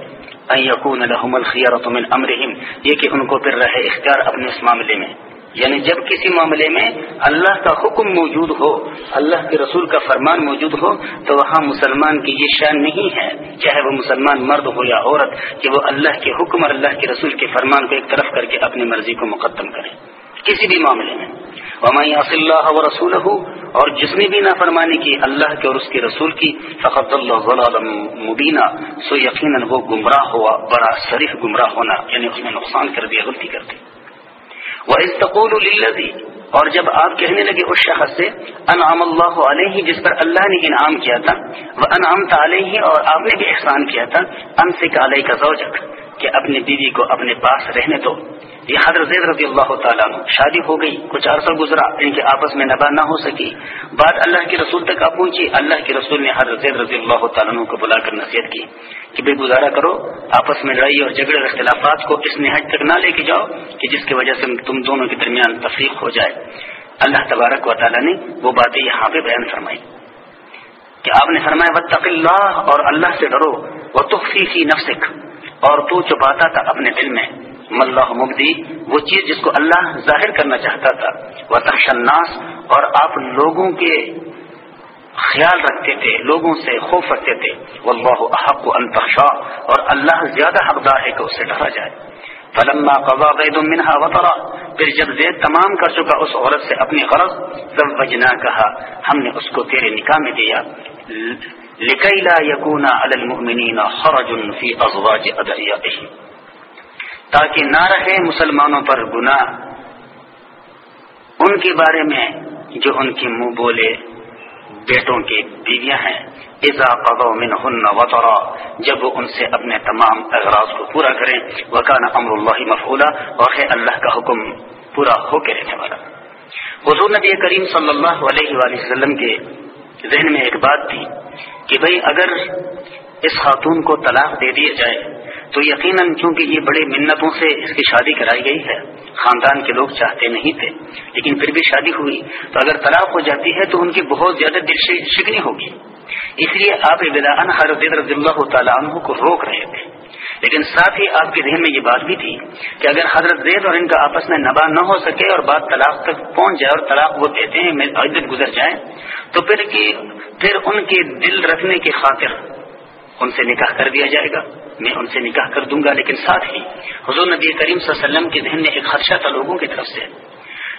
یقون الحم الخیرت من امرحم یہ کہ ان کو پھر رہے اختیار اپنے اس معاملے میں۔ یعنی جب کسی معاملے میں اللہ کا حکم موجود ہو، اللہ کے رسول کا فرمان موجود ہو، تو وہاں مسلمان کی یہ شان نہیں ہے، چاہے وہ مسلمان مرد ہو یا عورت، کہ وہ اللہ کے حکم اور اللہ کے رسول کے فرمان کو ایک طرف کر کے اپنی مرضی کو مقدم کرے۔ کسی بھی معاملے میں۔ ومائی اللہ و رسول ہو اور جس نے بھی نافرمانی کی اللہ کے اور اس کے رسول کی فقط اللہ مبینہ سو یقیناً وہ گمراہ ہوا، بڑا شریف گمراہ ہونا یعنی اس میں نقصان کر دیا، غلطی کر دی۔ وہ استقول الزی اور جب آپ کہنے لگے اس شخص سے انعام اللہ علیہ، جس پر اللہ نے انعام کیا تھا وہ انعام علیہ، اور آپ نے بھی احسان کیا تھا ان سے علیہ کا زوجک، کہ اپنی بیوی کو اپنے پاس رہنے دو۔ یہ حضرت زید رضی اللہ تعالیٰ شادی ہو گئی، کچھ عرصہ گزرا، ان کے آپس میں نبا نہ ہو سکی۔ بات اللہ کے رسول تک آپ پہنچی، اللہ کے رسول نے حضرت زید رضی اللہ تعالیٰ کو بلا کر نصیحت کی کہ بے گزارا کرو، آپس میں لڑائی اور جھگڑے اور اختلافات کو اس نہج تک نہ لے کے جاؤ کہ جس کی وجہ سے تم دونوں کے درمیان تفریق ہو جائے۔ اللہ تبارک و تعالیٰ نے وہ باتیں یہاں پہ بیان فرمائی کہ آپ نے فرمایا وطق اللہ اور اللہ سے ڈرو وہ تخفی نفسک، اور تو چھپاتا تھا اپنے دل میں۔ ملح مبدی وہ چیز جس کو اللہ ظاہر کرنا چاہتا تھا۔ وہ تخشناس اور آپ لوگوں کے خیال رکھتے تھے، لوگوں سے خوف رکھتے تھے۔ وہ اللہ حق و انتخشا اور اللہ زیادہ حقدار ہے کہ اس سے ڈرا جائے۔ فلما قضا قید منہا وطرا، پھر جب زید تمام کر چکا اس عورت سے اپنی غرض سب وجنا کہا ہم نے اس کو تیرے نکاح میں دیا۔ لکئی لا یقونا المؤمنین خرج فی ازواج ادعیاتهم تاکہ نہ رہے مسلمانوں پر گناہ۔ ان کے بارے میں جو ان کے منہ بولے، بیٹوں کی بیویاں ہیں۔ ایزا قدو من وطرا، جب وہ ان سے اپنے تمام اغراض کو پورا کریں، وکان امر اللہ مفولہ اور اللہ کا حکم پورا ہو کے رہنے والا۔ حضور نبی کریم صلی اللہ علیہ وآلہ وسلم کے ذہن میں ایک بات تھی کہ بھئی اگر اس خاتون کو طلاق دے دیا جائے تو یقیناً چونکہ یہ بڑے منتوں سے اس کی شادی کرائی گئی ہے، خاندان کے لوگ چاہتے نہیں تھے، لیکن پھر بھی شادی ہوئی، تو اگر طلاق ہو جاتی ہے تو ان کی بہت زیادہ دل شکنی ہوگی۔ اس لیے آپ ابدان حضرت رضی اللہ تعالیٰ عنہ کو روک رہے تھے۔ لیکن ساتھ ہی آپ کے ذہن میں یہ بات بھی تھی کہ اگر حضرت زید اور ان کا آپس میں نبا نہ ہو سکے اور بات طلاق تک پہنچ جائے اور طلاق وہ دیتے ہیں عدت گزر جائے، تو پھر کی پھر ان کے دل رکھنے کی خاطر ان سے نکاح کر دیا جائے گا۔ میں ان سے نکاح کر دوں گا، لیکن ساتھ ہی حضور نبی کریم صلی اللہ علیہ وسلم کے ذہن میں ایک خدشہ تھا لوگوں کی طرف سے۔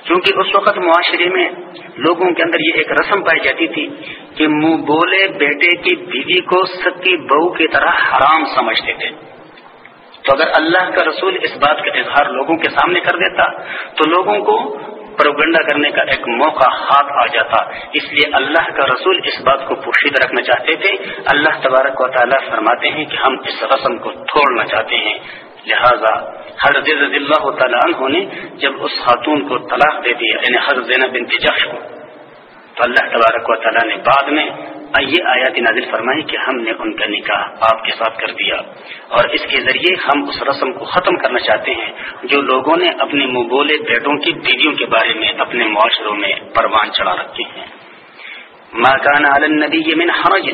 کیونکہ اس وقت معاشرے میں لوگوں کے اندر یہ ایک رسم پائی جاتی تھی کہ منہ بولے بیٹے کی بیوی کو سکی بہو کی طرح حرام سمجھتے تھے۔ تو اگر اللہ کا رسول اس بات کا اظہار لوگوں کے سامنے کر دیتا، تو لوگوں کو پروگنڈا کرنے کا ایک موقع ہاتھ آ جاتا۔ اس لیے اللہ کا رسول اس بات کو پوشیدہ رکھنا چاہتے تھے۔ اللہ تبارک و تعالیٰ فرماتے ہیں کہ ہم اس رسم کو توڑنا چاہتے ہیں۔ لہذا حضرت رضی اللہ تعالیٰ عنہ نے جب اس خاتون کو طلاق دے دیا یعنی حضرت زینب بنت کو، تو اللہ تبارک و تعالیٰ نے بعد میں یہ آیات نازل فرمائی کہ ہم نے ان کا نکاح آپ کے ساتھ کر دیا۔ اور اس کے ذریعے ہم اس رسم کو ختم کرنا چاہتے ہیں جو لوگوں نے اپنے مبولے بیٹوں کی بیویوں کے بارے میں اپنے معاشروں میں پروان چڑھا رکھے ہیں۔ ماکان عالم نبی من حرج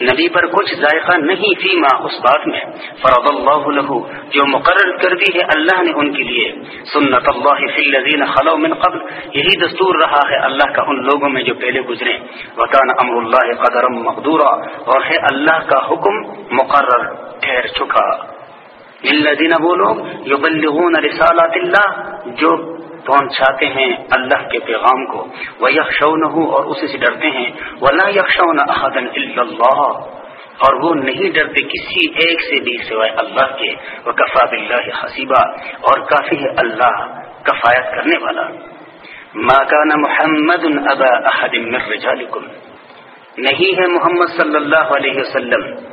نبی پر کچھ ذائقہ نہیں تھی ماں اس بات میں۔ فرض اللہ له جو مقرر کر دی ہے اللہ نے ان کے لیے۔ سنت اللہ فی الذین خلو من قبل۔ یہی دستور رہا ہے اللہ کا ان لوگوں میں جو پہلے گزرے۔ وکان امر اللہ قدر مقدورا۔ اور ہے اللہ کا حکم مقرر، ٹھہر چکا۔ الذین وہ لوگ یبلغون رسالات اللہ، جو پہنچاتے ہیں اللہ کے پیغام کو؟ وہ یکشون اور اسی سے ڈرتے ہیں۔ ولا یکشون احدن اللہ اور وہ نہیں ڈرتے کسی ایک سے بھی سوائے اللہ کے۔ وہ کفا بلّہ حسیبہ اور کافی ہے اللہ کفایت کرنے والا۔ ماکان محمد ابا احد من رجالکم نہیں ہے محمد صلی اللہ علیہ وسلم۔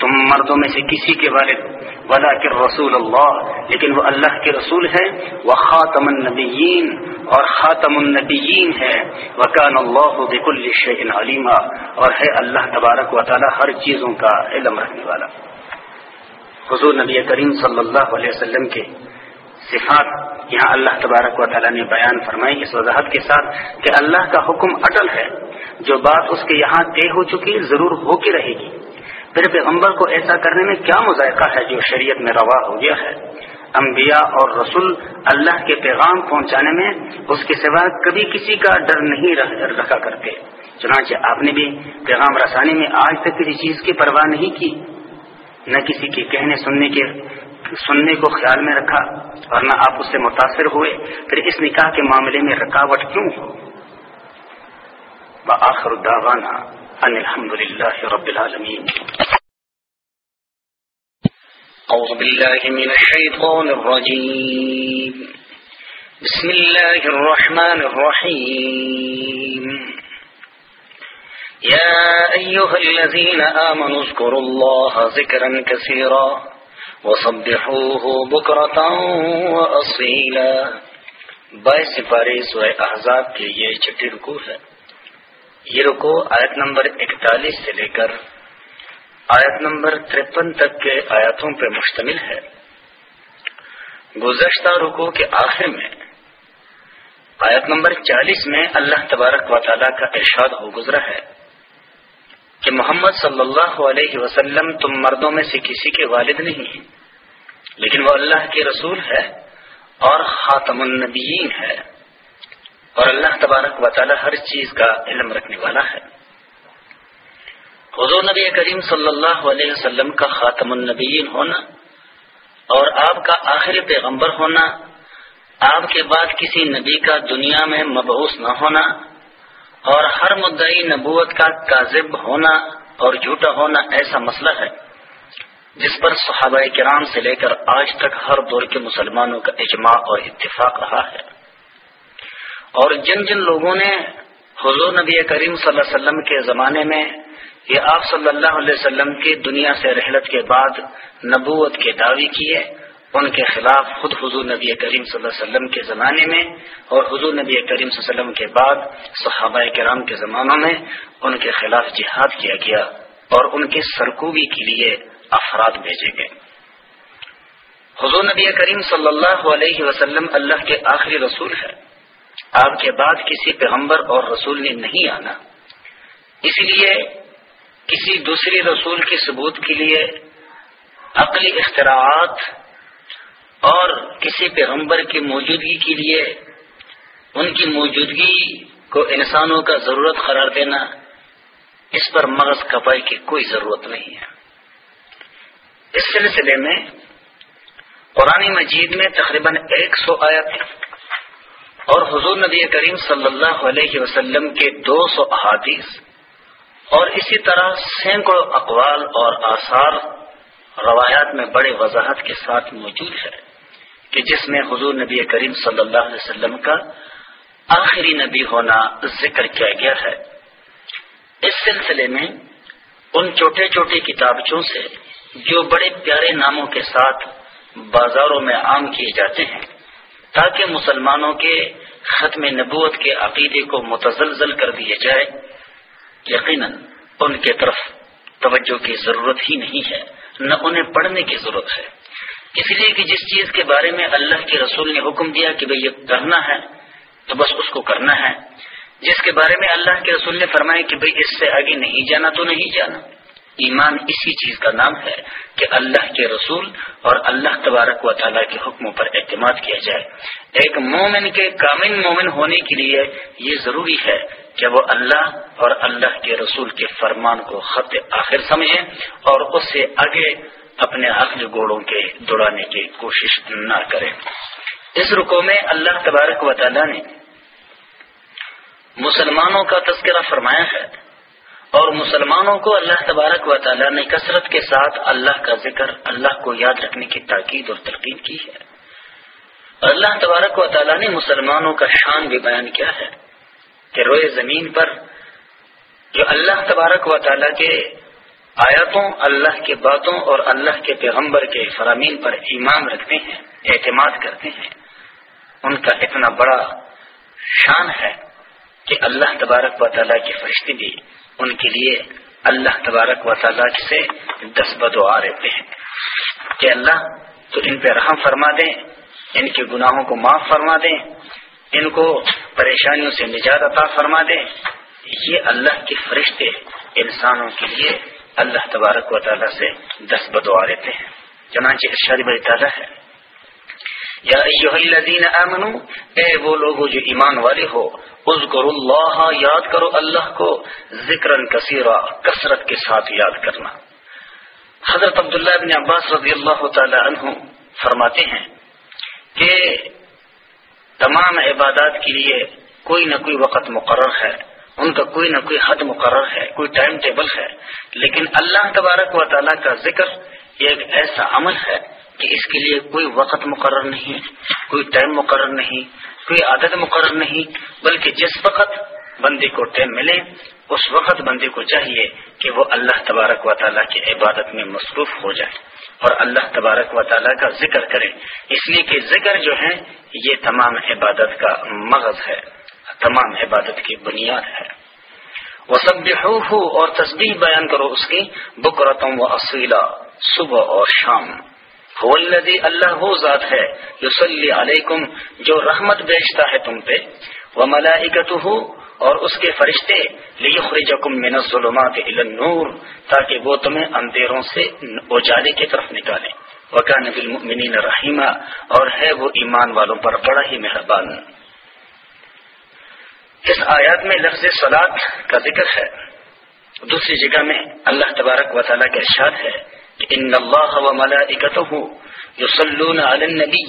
تم مردوں میں سے کسی کے والد ولا کے رسول اللہ لیکن وہ اللہ کے رسول ہے وہ خاتم النبیین اور خاتم النبیین ہے۔ وکان اللہ بک الشین علیمہ اور ہے اللہ تبارک و تعالی ہر چیزوں کا علم رکھنے والا۔ حضور نبی کریم صلی اللہ علیہ وسلم کے صفات یہاں اللہ تبارک و تعالیٰ نے بیان فرمائی۔ اس وضاحت کے ساتھ کہ اللہ کا حکم اٹل ہے۔ جو بات اس کے یہاں طے ہو چکی، ضرور ہو کے رہے گی۔ پھر پیغمبر کو ایسا کرنے میں کیا مذائقہ ہے جو شریعت میں روا ہو گیا ہے؟ انبیاء اور رسول اللہ کے پیغام پہنچانے میں اس کے سوا کبھی کسی کا ڈر نہیں رکھا کرتے۔ چنانچہ آپ نے بھی پیغام رسانے میں آج تک کسی چیز کی پرواہ نہیں کی، نہ کسی کے کہنے سننے کے سننے کو خیال میں رکھا، اور نہ آپ اس سے متاثر ہوئے۔ پھر اس نکاح کے معاملے میں رکاوٹ کیوں ہو؟ بآخر الدعوانا ان الحمد لله رب العالمين. أعوذ بالله من الشيطان الرجيم. بسم الله الرحمن الرحيم. يا أيها الذين آمنوا اذكروا الله ذكرا كثيرا وصبحوه بكرة وأصيلا. بائیس سپارے سورہ احزاب کے یہ چھٹی رکو ہے۔ یہ رکو آیت نمبر اکتالیس سے لے کر آیت نمبر ترپن تک کے آیاتوں پر مشتمل ہے۔ گزشتہ رکو کے آخر میں آیت نمبر چالیس میں اللہ تبارک و تعالیٰ کا ارشاد ہو گزرا ہے کہ محمد صلی اللہ علیہ وسلم تم مردوں میں سے کسی کے والد نہیں لیکن وہ اللہ کے رسول ہے اور خاتم النبیین ہے۔ اور اللہ تبارک و تعالی ہر چیز کا علم رکھنے والا ہے۔ حضور نبی کریم صلی اللہ علیہ وسلم کا خاتم النبیین ہونا اور آپ کا آخری پیغمبر ہونا، آپ کے بعد کسی نبی کا دنیا میں مبعوث نہ ہونا اور ہر مدعی نبوت کا کاذب ہونا اور جھوٹا ہونا ایسا مسئلہ ہے جس پر صحابہ کرام سے لے کر آج تک ہر دور کے مسلمانوں کا اجماع اور اتفاق رہا ہے۔ اور جن جن لوگوں نے حضور نبی کریم صلی اللہ علیہ وسلم کے زمانے میں یہ آپ صلی اللہ علیہ وسلم کی دنیا سے رحلت کے بعد نبوت کے دعوی کیے، ان کے خلاف خود حضور نبی کریم صلی اللہ علیہ وسلم کے زمانے میں اور حضور نبی کریم صلی اللہ علیہ وسلم کے بعد صحابہ کرام کے زمانوں میں ان کے خلاف جہاد کیا گیا اور ان کے سرکوبی کے لیے افراد بھیجے گئے۔ حضور نبی کریم صلی اللہ علیہ وسلم اللہ کے آخری رسول ہے آپ کے بعد کسی پیغمبر اور رسول نے نہیں آنا۔ اس لیے کسی دوسری رسول کے ثبوت کے لیے عقلی اختراعات اور کسی پیغمبر کی موجودگی کے لیے ان کی موجودگی کو انسانوں کا ضرورت قرار دینا اس پر مغز کپائی کی کوئی ضرورت نہیں ہے۔ اس سلسلے میں قرآن مجید میں تقریباً ایک سو آیت اور حضور نبی کریم صلی اللہ علیہ وسلم کے دو سو احادیث اور اسی طرح سینکڑوں اقوال اور آثار روایات میں بڑے وضاحت کے ساتھ موجود ہے کہ جس میں حضور نبی کریم صلی اللہ علیہ وسلم کا آخری نبی ہونا ذکر کیا گیا ہے۔ اس سلسلے میں ان چھوٹے چھوٹے کتابچوں سے جو بڑے پیارے ناموں کے ساتھ بازاروں میں عام کیے جاتے ہیں تاکہ مسلمانوں کے ختم نبوت کے عقیدے کو متزلزل کر دیا جائے، یقیناً ان کے طرف توجہ کی ضرورت ہی نہیں ہے، نہ انہیں پڑھنے کی ضرورت ہے۔ اس لیے کہ جس چیز کے بارے میں اللہ کے رسول نے حکم دیا کہ بھئی یہ کرنا ہے، تو بس اس کو کرنا ہے۔ جس کے بارے میں اللہ کے رسول نے فرمایا کہ بھئی اس سے آگے نہیں جانا تو نہیں جانا۔ ایمان اسی چیز کا نام ہے کہ اللہ کے رسول اور اللہ تبارک و تعالیٰ کے حکموں پر اعتماد کیا جائے۔ ایک مومن کے کامن مومن ہونے کے لیے یہ ضروری ہے کہ وہ اللہ اور اللہ کے رسول کے فرمان کو خط آخر سمجھیں اور اس سے آگے اپنے عقل گوڑوں کے دوڑانے کی کوشش نہ کریں۔ اس رکو میں اللہ تبارک و تعالیٰ نے مسلمانوں کا تذکرہ فرمایا ہے۔ اور مسلمانوں کو اللہ تبارک و تعالیٰ نے کثرت کے ساتھ اللہ کا ذکر، اللہ کو یاد رکھنے کی تاکید اور تلقین کی ہے۔ اللہ تبارک و تعالیٰ نے مسلمانوں کا شان بھی بیان کیا ہے کہ روئے زمین پر جو اللہ تبارک و تعالیٰ کے آیاتوں اللہ کے باتوں اور اللہ کے پیغمبر کے فرامین پر ایمان رکھتے ہیں، اعتماد کرتے ہیں، ان کا اتنا بڑا شان ہے کہ اللہ تبارک و تعالیٰ کے فرشتے بھی ان کے لیے اللہ تبارک و تعالیٰ سے دس بدعا رہتے ہیں۔ کہ اللہ تو ان پہ رحم فرما دیں ان کے گناہوں کو معاف فرما دیں ان کو پریشانیوں سے نجات عطا فرما دیں یہ اللہ کے فرشتے انسانوں کے لیے اللہ تبارک و تعالیٰ سے دس بدعا رہتے ہیں۔ چنانچہ ارشاد بڑی تعالیٰ ہے۔ یا الذین آمنو، اے وہ لوگ جو ایمان والے ہو اذکر اللہ، یاد کرو اللہ کو ذکر کثیرہ کثرت کے ساتھ یاد کرنا۔ حضرت عبداللہ بن عباس رضی اللہ تعالی عنہ فرماتے ہیں کہ تمام عبادات کے لیے کوئی نہ کوئی وقت مقرر ہے، ان کا کوئی نہ کوئی حد مقرر ہے، کوئی ٹائم ٹیبل ہے، لیکن اللہ تبارک و تعالیٰ کا ذکر یہ ایک ایسا عمل ہے کہ اس کے لیے کوئی وقت مقرر نہیں، کوئی ٹائم مقرر نہیں، کوئی عادت مقرر نہیں، بلکہ جس وقت بندے کو ٹائم ملے، اس وقت بندے کو چاہیے کہ وہ اللہ تبارک و تعالیٰ کی عبادت میں مصروف ہو جائے اور اللہ تبارک و تعالیٰ کا ذکر کرے۔ اس لیے کہ ذکر جو ہے، یہ تمام عبادت کا مغز ہے، تمام عبادت کی بنیاد ہے۔ وہ سب ہو اور تصویر بیان کرو اس کی بکرتم و اصیلا صبح اور شام۔ الذي اللہ وہ ذات ہے یوسلی علیکم، جو رحمت بیچتا ہے تم پہ وہ ملائکت اور اس کے فرشتے، لیخرجکم من الظلمات الى النور، تاکہ وہ تمہیں اندھیروں سے اجالے کی طرف نکالیں وکان بالمؤمنین رحیمہ اور ہے وہ ایمان والوں پر بڑا ہی مہربان۔ اس آیات میں لفظ سلاد کا ذکر ہے۔ دوسری جگہ میں اللہ تبارک و تعالیٰ کا ارشاد ہے۔ ان اللہ و ملائکته یصلون علی النبی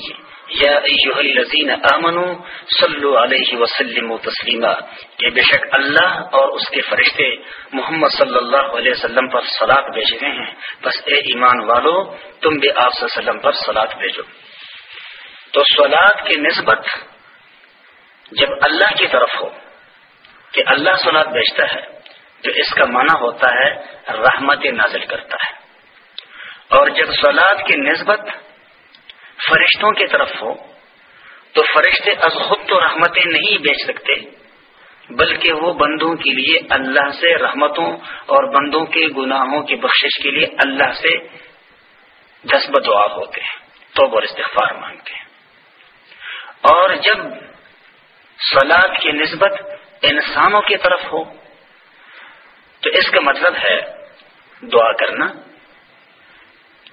یا ایها الذین آمنوا صلوا علیہ وسلموا تسلیما کہ بے شک اللہ اور اس کے فرشتے محمد صلی اللہ علیہ وسلم پر صلات بھیج رہے ہیں. بس اے ایمان والو، تم بھی آپ صلی اللہ علیہ وسلم پر صلات بھیجو. تو صلات کی نسبت جب اللہ کی طرف ہو، کہ اللہ صلات بیچتا ہے، تو اس کا معنی ہوتا ہے رحمت نازل کرتا ہے۔ اور جب سولاد کی نسبت فرشتوں کی طرف ہو، تو فرشتے از خود تو رحمتیں نہیں بیچ سکتے، بلکہ وہ بندوں کے لیے اللہ سے رحمتوں اور بندوں کے گناہوں کی بخشش کے لیے اللہ سے دس بدعا ہوتے ہیں تو اور استغفار مانگتے ہیں۔ اور جب سولاد کی نسبت انسانوں کی طرف ہو، تو اس کا مطلب ہے دعا کرنا۔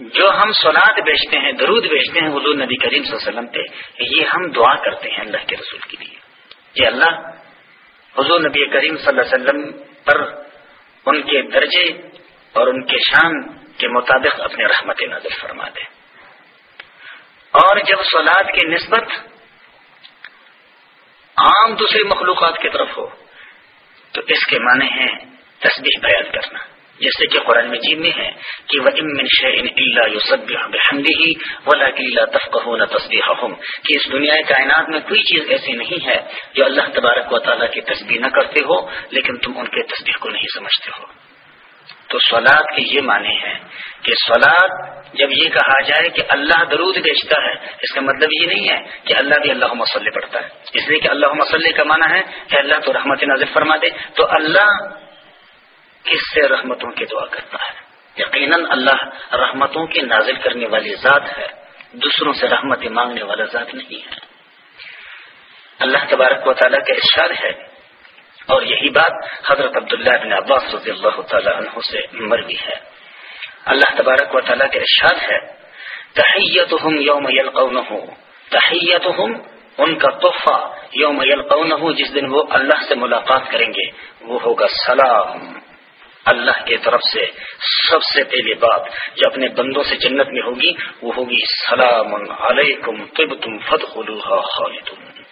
جو ہم سولاد بیچتے ہیں، درود بیچتے ہیں، حضور نبی کریم صلی اللہ علیہ وسلم پہ یہ ہم دعا کرتے ہیں اللہ کے رسول کے لیے۔ یہ اللہ حضور نبی کریم صلی اللہ علیہ وسلم پر ان کے درجے اور ان کے شان کے مطابق اپنے رحمت نظر فرما دے اور جب سولاد کی نسبت عام دوسری مخلوقات کی طرف ہو، تو اس کے معنی ہیں تسبیح بیان کرنا۔ جیسے کہ قرآن مجید میں ہے کہ وہ امن شعین اللہ یوسب ہی ولا کلّہ تفقہ نہ تصبیح کہ اس دنیا کائنات میں کوئی چیز ایسی نہیں ہے جو اللہ تبارک و تعالیٰ کی تصبیح نہ کرتے ہو، لیکن تم ان کے تصبیح کو نہیں سمجھتے ہو۔ تو سولاد کے یہ معنی ہے کہ سولاد جب یہ کہا جائے کہ اللہ درود بیچتا ہے، اس کا مطلب یہ نہیں ہے کہ اللہ بھی اللہ مسلح پڑھتا ہے۔ اس لیے کہ اللہ مسلح کا معنی ہے کہ اللہ تو رحمت نازف فرما دے، تو اللہ کس سے رحمتوں کی دعا کرتا ہے۔ یقیناً اللہ رحمتوں کی نازل کرنے والی ذات ہے، دوسروں سے رحمت مانگنے والا ذات نہیں ہے۔ اللہ تبارک و تعالیٰ کا ارشاد ہے، اور یہی بات حضرت عبداللہ بن عباس رضی اللہ تعالیٰ عنہ سے مروی ہے۔ اللہ تبارک و تعالیٰ کے ارشاد ہے تحیت یوم یلقون تحیت ان کا تحفہ یوم یلقون جس دن وہ اللہ سے ملاقات کریں گے، وہ ہوگا سلام۔ اللہ کی طرف سے سب سے پہلی بات جو اپنے بندوں سے جنت میں ہوگی، وہ ہوگی سلام علیکم طب تم فت خالدون۔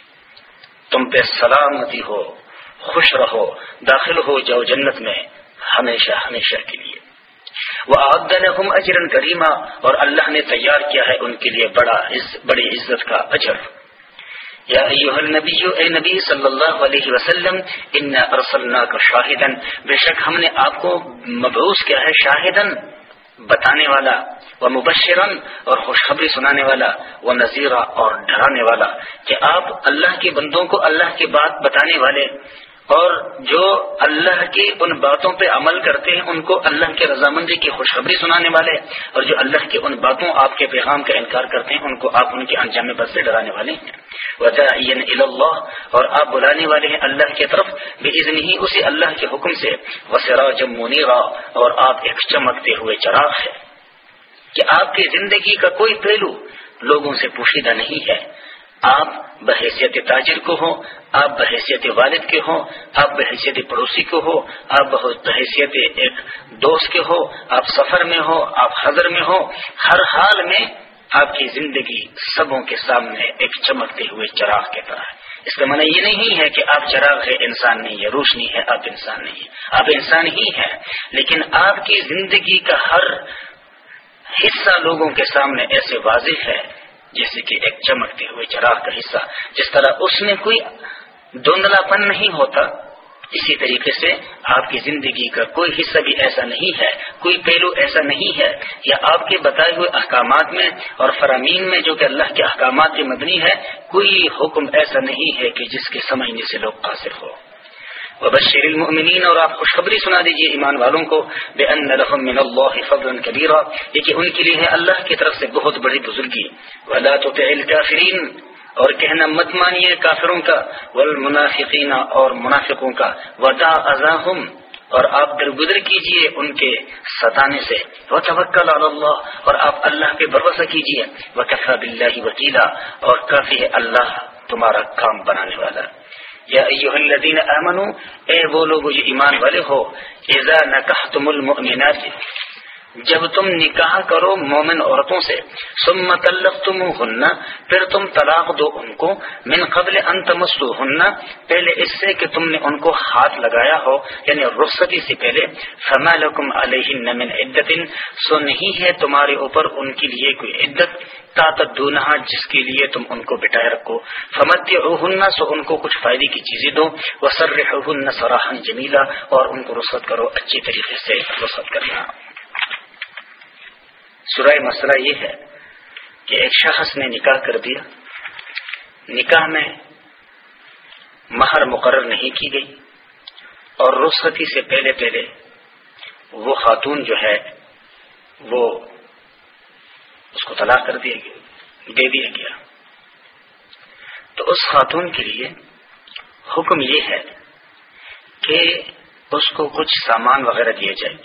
تم پہ سلامتی ہو، خوش رہو، داخل ہو، جاؤ جنت میں ہمیشہ ہمیشہ کے لیے۔ وہ آدن اجرن کریمہ اور اللہ نے تیار کیا ہے ان کے لیے بڑا بڑی عزت کا اجر۔ یا النبی اے نبی صلی اللہ علیہ وسلم ان ارسلناک شاہدن بے شک ہم نے آپ کو مبعوث کیا ہے شاہدن بتانے والا وہ مبشرن اور خوشخبری سنانے والا وہ نذیرہ اور ڈرانے والا کہ آپ اللہ کے بندوں کو اللہ کی بات بتانے والے اور جو اللہ کی ان باتوں پہ عمل کرتے ہیں، ان کو اللہ کے رضامندی کی خوشخبری سنانے والے اور جو اللہ کی ان باتوں آپ کے پیغام کا انکار کرتے ہیں، ان کو آپ ان کے انجام بد سے ڈرانے والے ہیں۔ اللہ اور آپ بلانے والے ہیں اللہ کی طرف۔ بے ہی اسی اللہ کے حکم سے۔ وسرا جم منیرا اور آپ ایک چمکتے ہوئے چراغ ہے۔ کہ آپ کی زندگی کا کوئی پہلو لوگوں سے پوشیدہ نہیں ہے۔ آپ بحیثیت تاجر کو ہو آپ بحیثیت والد کے ہوں، آپ بحیثیت پڑوسی کو ہو آپ بحیثیت ایک دوست کے ہو آپ سفر میں ہو آپ حضر میں ہو ہر حال میں آپ کی زندگی سبوں کے سامنے ایک چمکتے ہوئے چراغ کے طرح ہے۔ اس کا معنی یہ نہیں ہے کہ آپ چراغ ہے، انسان نہیں ہے، روشنی ہے، آپ انسان نہیں ہے آپ انسان ہی ہیں، لیکن آپ کی زندگی کا ہر حصہ لوگوں کے سامنے ایسے واضح ہے جیسے کہ ایک چمکتے ہوئے چراغ کا حصہ، جس طرح اس میں کوئی دھندلا پن نہیں ہوتا، اسی طریقے سے آپ کی زندگی کا کوئی حصہ بھی ایسا نہیں ہے، کوئی پہلو ایسا نہیں ہے، یا آپ کے بتائے ہوئے احکامات میں اور فرامین میں جو کہ اللہ کے احکامات کے مدنی ہے، کوئی حکم ایسا نہیں ہے کہ جس کے سمجھنے سے لوگ قاصر ہو وبشر المؤمنین، اور آپ خوشخبری سنا دیجیے ایمان والوں کو بے ان من اللہ فضل کبیرہ یہ کہ ان کے لیے ہے اللہ کی طرف سے بہت بڑی بزرگی۔ ولا تطع الكافرین اور کہنا مت مانیے کافروں کا۔ والمنافقین اور منافقوں کا۔ ودا ازاہم اور آپ درگزر کیجیے ان کے ستانے سے۔ وہ توکل اللہ۔ اور آپ اللہ پہ بھروسہ کیجیے۔ وکفى باللہ وکیلا اور کافی ہے اللہ تمہارا کام بنانے والا۔ یا ایوہ الذین آمنو، اے وہ لوگ جو ایمان والے ہو، اذا نکحتم المؤمنات، جب تم نکاح کرو مومن عورتوں سے، ثم طلقتموهن پھر تم طلاق دو ان کو، من قبل ان تمسوهن پہلے اس سے کہ تم نے ان کو ہاتھ لگایا ہو یعنی رخصتی سے پہلے، فما لكم علیہن من عدت سو نہیں ہے تمہارے اوپر ان کے لیے کوئی عدت تا جس کے لیے تم ان کو بٹائے رکھو۔ فمت سو ان کو کچھ فائدے کی چیزیں دو۔ وہ سر سراہن جمیلا اور ان کو رسوت کرو اچھی طریقے سے رسوت کرنا۔ سرائے مسئلہ یہ ہے کہ ایک شخص نے نکاح کر دیا۔ نکاح میں مہر مقرر نہیں کی گئی۔ اور رسختی سے پہلے پہلے وہ خاتون جو ہے، وہ اس کو طلاق کر دیا گیا، دے دیا گیا۔ تو اس خاتون کے لیے حکم یہ ہے کہ اس کو کچھ سامان وغیرہ دیا جائے۔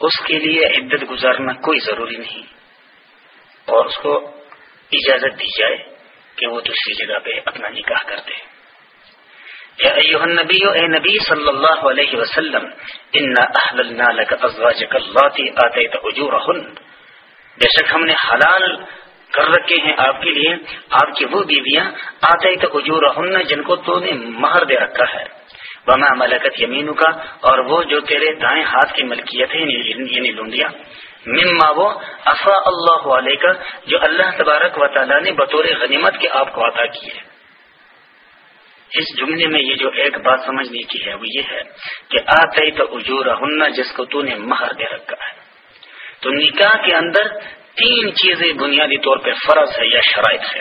اس کے لیے عدت گزارنا کوئی ضروری نہیں۔ اور اس کو اجازت دی جائے کہ وہ دوسری جگہ پہ اپنا نکاح کر دے۔ نبی اے نبی صلی اللہ علیہ وسلم بے شک ہم نے حلال کر رکھے ہیں آپ کے لیے آپ کی وہ بیویاں آتے تو اجور جن کو تو نے مہر دے رکھا ہے۔ بما ملکت یمین کا اور وہ جو تیرے دائیں ہاتھ کی ملکیت ہے یعنی, یعنی لونڈیا مما وہ افا اللہ علیہ کا جو اللہ تبارک و تعالیٰ نے بطور غنیمت کے آپ کو عطا کی ہے۔ اس جملے میں یہ جو ایک بات سمجھنے کی ہے وہ یہ ہے کہ آتے تو اجور جس کو تو نے مہر دے رکھا ہے۔ تو نکاح کے اندر تین چیزیں بنیادی طور پہ فرض ہے یا شرائط ہے۔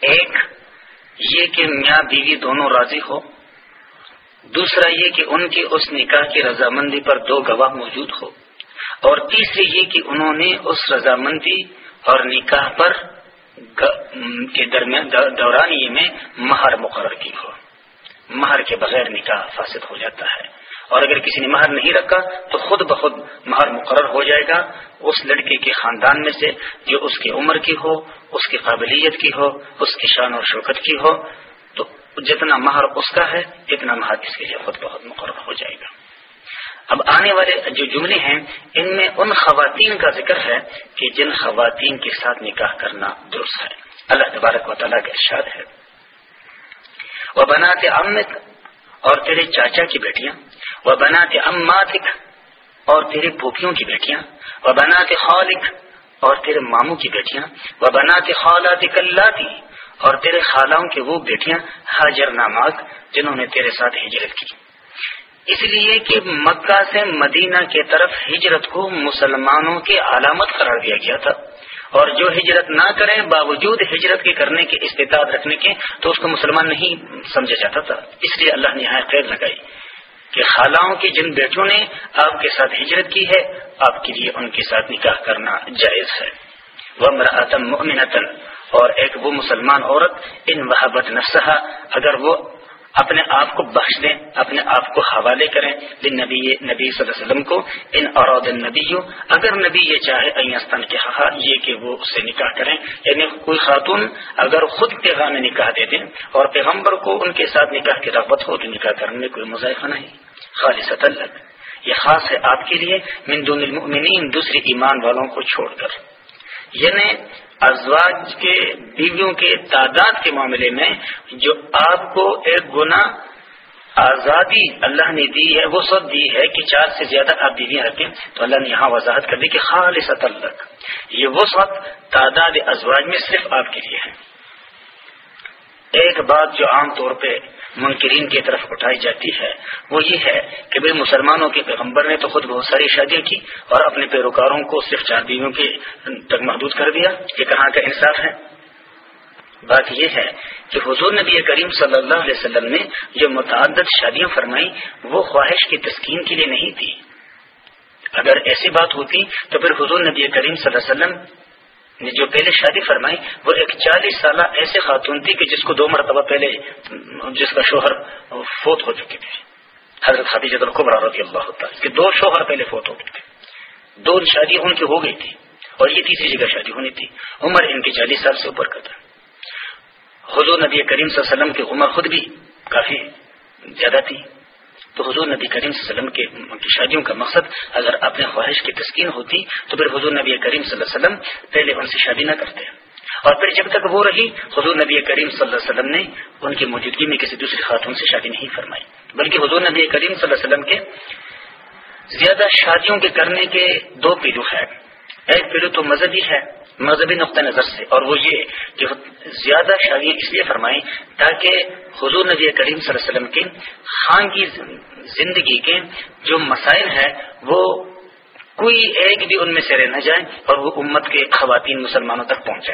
ایک، یہ کہ میاں بیوی دونوں راضی ہو۔ دوسرا، یہ کہ ان کی اس نکاح کی رضامندی پر دو گواہ موجود ہو۔ اور تیسری، یہ کہ انہوں نے اس رضامندی اور نکاح پر کے درمیان دورانیے میں مہر مقرر کی ہو۔ مہر کے بغیر نکاح فاسد ہو جاتا ہے۔ اور اگر کسی نے مہر نہیں رکھا تو خود بخود مہر مقرر ہو جائے گا اس لڑکے کے خاندان میں سے جو اس کی عمر کی ہو، اس کی قابلیت کی ہو، اس کی شان اور شوکت کی ہو، تو جتنا مہر اس کا ہے، اتنا مہر اس کے لیے خود بہت مقرر ہو جائے گا۔ اب آنے والے جو جملے ہیں، ان میں ان خواتین کا ذکر ہے کہ جن خواتین کے ساتھ نکاح کرنا درست ہے۔ اللہ تبارک و تعالیٰ کا ارشاد ہے۔ وہ بناتے امت اور تیرے چاچا کی بیٹیاں وہ بناتے اماتک اور تیرے پھوپھیوں کی بیٹیاں وہ بناتے خالق، اور تیرے ماموں کی بیٹیاں وہ بناتے خالات کلاتی، اور تیرے خالاؤں کے وہ بیٹیاں، حاجر ناماک جنہوں نے تیرے ساتھ ہجرت کی۔ اس لیے کہ مکہ سے مدینہ کے طرف ہجرت کو مسلمانوں کے علامت قرار دیا گیا تھا۔ اور جو ہجرت نہ کریں، باوجود ہجرت کے کرنے کے استطاعت رکھنے کے، تو اس کو مسلمان نہیں سمجھا جاتا تھا۔ اس لیے اللہ نے یہاں قید لگائی۔ کہ خالاؤں کی جن بیٹوں نے آپ کے ساتھ ہجرت کی ہے، آپ کے لیے ان کے ساتھ نکاح کرنا جائز ہے۔ وہ مرتم اور ایک وہ مسلمان عورت، ان وحبت نسحا اگر وہ اپنے آپ کو بخش دیں، اپنے آپ کو حوالے کریں نبی نبی صلی اللہ علیہ وسلم کو، ان اور نبی اگر نبی یہ چاہے کے ہاں،, ہاں یہ کہ وہ اس سے نکاح کریں۔ یعنی کوئی خاتون اگر خود پیغام نکاح دے دیں اور پیغمبر کو ان کے ساتھ نکاح کی رغبت ہو، تو نکاح کرنے میں کوئی مذائقہ نہیں۔ خالص یہ خاص ہے آپ کے لیے مندون المؤمنین دوسری ایمان والوں کو چھوڑ کر. یعنی ازواج کے، بیویوں کے تعداد کے معاملے میں جو آپ کو ایک گنا آزادی اللہ نے دی ہے، وہ سب دی ہے کہ چار سے زیادہ آپ بیویاں رکھیں، تو اللہ نے یہاں وضاحت کر دی کہ خالص تک یہ وہ سب تعداد ازواج میں صرف آپ کے لیے ہے ایک بات جو عام طور پہ منکرین کی طرف اٹھائی جاتی ہے۔ وہ یہ ہے کہ بھائی مسلمانوں کے پیغمبر نے تو خود بہت ساری شادیاں کی اور اپنے پیروکاروں کو صرف چار بیویوں کے تک محدود کر دیا۔ یہ کہاں کا انصاف ہے؟ بات یہ ہے کہ حضور نبی کریم صلی اللہ علیہ وسلم نے جو متعدد شادیاں فرمائی وہ خواہش کی تسکین کے لیے نہیں تھی۔ اگر ایسی بات ہوتی تو پھر حضور نبی کریم صلی اللہ علیہ وسلم نے جو پہلے شادی فرمائی، وہ ایک چالیس سالہ ایسے خاتون تھی کہ جس کو دو مرتبہ پہلے جس کا شوہر فوت ہو چکے تھے۔ حضرت خادی القبرا رضی اللہ ہوتا کہ دو شوہر پہلے فوت ہو گئے تھے دو شادی ان کی ہو گئی تھی اور یہ تیسری جگہ شادی ہونی تھی۔ عمر ان کی چالیس سال سے اوپر کا تھا۔ حضور نبی کریم صلی اللہ علیہ وسلم کی عمر خود بھی کافی زیادہ تھی۔ تو حضور نبی کریم صلی اللہ علیہ وسلم کی شادیوں کا مقصد اگر اپنے خواہش کی تسکین ہوتی تو پھر حضور نبی کریم صلی اللہ علیہ وسلم پہلے ان سے شادی نہ کرتے۔ اور پھر جب تک وہ رہی، حضور نبی کریم صلی اللہ علیہ وسلم نے ان کی موجودگی میں کسی دوسری خاتون سے شادی نہیں فرمائی، بلکہ حضور نبی کریم صلی اللہ علیہ وسلم کے زیادہ شادیوں کے کرنے کے دو پہلو ہے ایک پہلو تو مذہبی ہے مذہبی نقطۂ نظر سے۔ اور وہ یہ کہ زیادہ شادیاں اس لیے فرمائیں تاکہ حضور نبی کریم صلی اللہ علیہ وسلم کے خان کی زندگی کے جو مسائل ہیں، وہ کوئی ایک بھی ان میں سے رہ نہ جائے اور وہ امت کے خواتین مسلمانوں تک پہنچ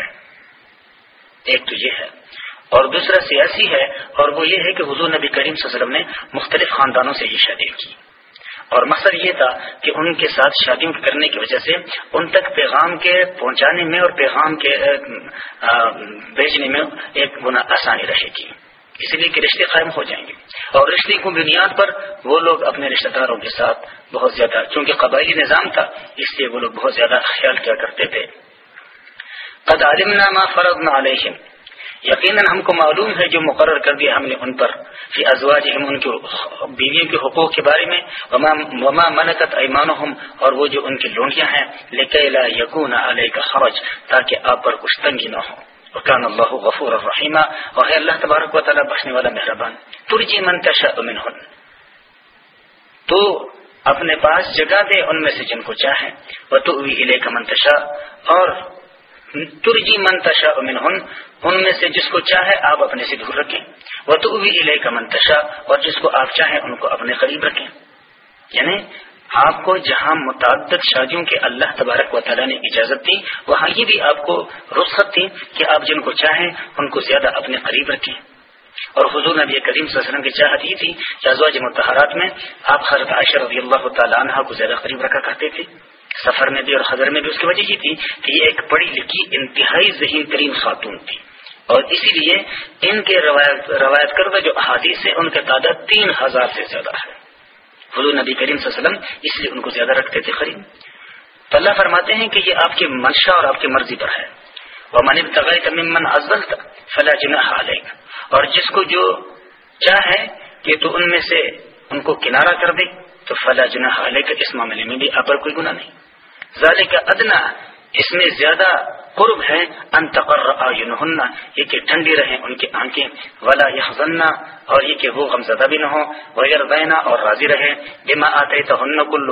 ایک تو یہ ہے۔ اور دوسرا سیاسی ہے اور وہ یہ ہے کہ حضور نبی کریم صلی اللہ علیہ وسلم نے مختلف خاندانوں سے یہ شادی کی۔ اور مقصد یہ تھا کہ ان کے ساتھ شادیوں کرنے کی وجہ سے ان تک پیغام کے پہنچانے میں اور پیغام کے بھیجنے میں ایک گنا آسانی رہے گی۔ اس لیے کہ رشتے قائم ہو جائیں گے۔ اور رشتے کو بنیاد پر وہ لوگ اپنے رشتہ داروں کے ساتھ بہت زیادہ، چونکہ قبائلی نظام تھا، اس لیے وہ لوگ بہت زیادہ خیال کیا کرتے تھے۔ قد علمنا ما فرضنا علیہم یقیناً ہم کو معلوم ہے جو مقرر کر دیا ہم نے ان پر، فی ازواج ہم ان کے بیویوں کے حقوق کے بارے میں، وما منقت ایمانہم، اور وہ جو ان کی لونڈیاں ہیں لیکن یقون علیہ کا خرچ تاکہ آپ پر کچھ تنگی نہ ہو۔ وکان اللہ غفور الرحیمہ اور ہے اللہ تبارک و تعالیٰ، بخشنے والا مہربان، ترجی منتشا منہن۔ تو اپنے پاس جگہ دے ان میں سے جن کو چاہیں وہ تو کا منتشا اور ترجی منتشا منہن ان میں سے جس کو چاہے آپ اپنے سے دور رکھیں۔ وہ تو کا منتشا اور جس کو آپ چاہیں ان کو اپنے قریب رکھیں۔ یعنی آپ کو جہاں متعدد شادیوں کے اللہ تبارک و تعالیٰ نے اجازت دی، وہاں یہ بھی آپ کو رخصت تھی کہ آپ جن کو چاہیں ان کو زیادہ اپنے قریب رکھیں۔ اور حضور نبی کریم صلی اللہ علیہ وسلم کی چاہت یہ تھی کہ ازواج متحرات میں آپ حضرت عائشہ رضی اللہ تعالیٰ عنہ کو زیادہ قریب رکھا کرتے تھے۔ سفر میں بھی اور حضر میں بھی اس کی وجہ یہ تھی کہ یہ ایک پڑھی لکھی، انتہائی ذہین ترین خاتون تھی۔ اور اسی لیے ان کے روایت روایت کردہ جو احادیث ہیں، ان کا تعداد تین ہزار سے زیادہ ہے۔ حضور نبی کریم صلی اللہ علیہ وسلم اس لیے ان کو زیادہ رکھتے تھے قریب۔ تو اللہ فرماتے ہیں کہ یہ آپ کی منشا اور آپ کی مرضی پر ہے۔ وہ من تغیر تمن ازل فلاں جناح علیہ اور جس کو جو چاہے کہ تو ان میں سے ان کو کنارہ کر دے، تو فلاں جناح علیہ اس معاملے میں بھی آپ پر کوئی گناہ نہیں۔ ظال کا ادنا اس میں زیادہ قرب ہے ان انتقر یہ کہ ٹھنڈی رہیں ان کی آنکھیں، ولا یہ اور یہ کہ وہ غمزدہ بھی نہ ہو وغیر دینا اور راضی رہے بما آتے تو ہن کل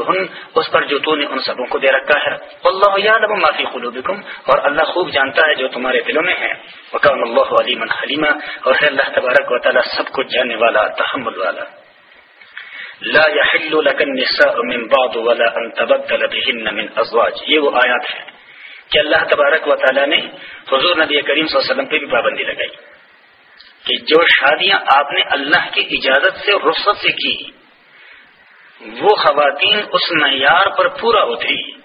اس پر جو تو نے ان سبوں کو دے رکھا ہے۔ اللہ یاد معافی قلوبکم، اور اللہ خوب جانتا ہے جو تمہارے دلوں میں ہے۔ وکان اللہ علیم حلیمہ اور ہے اللہ تبارک و تعالیٰ سب کچھ جاننے والا، تحمل والا۔ لا يحل لك النساء من بعض ولا ان تبدل بهن من ازواج، یہ وہ آیات ہیں۔ کہ اللہ تبارک و تعالیٰ نے حضور نبی کریم صلی اللہ علیہ وسلم پہ بھی پابندی لگائی کہ جو شادیاں آپ نے اللہ کی اجازت سے، رخصت سے کی، وہ خواتین اس معیار پر پورا اتری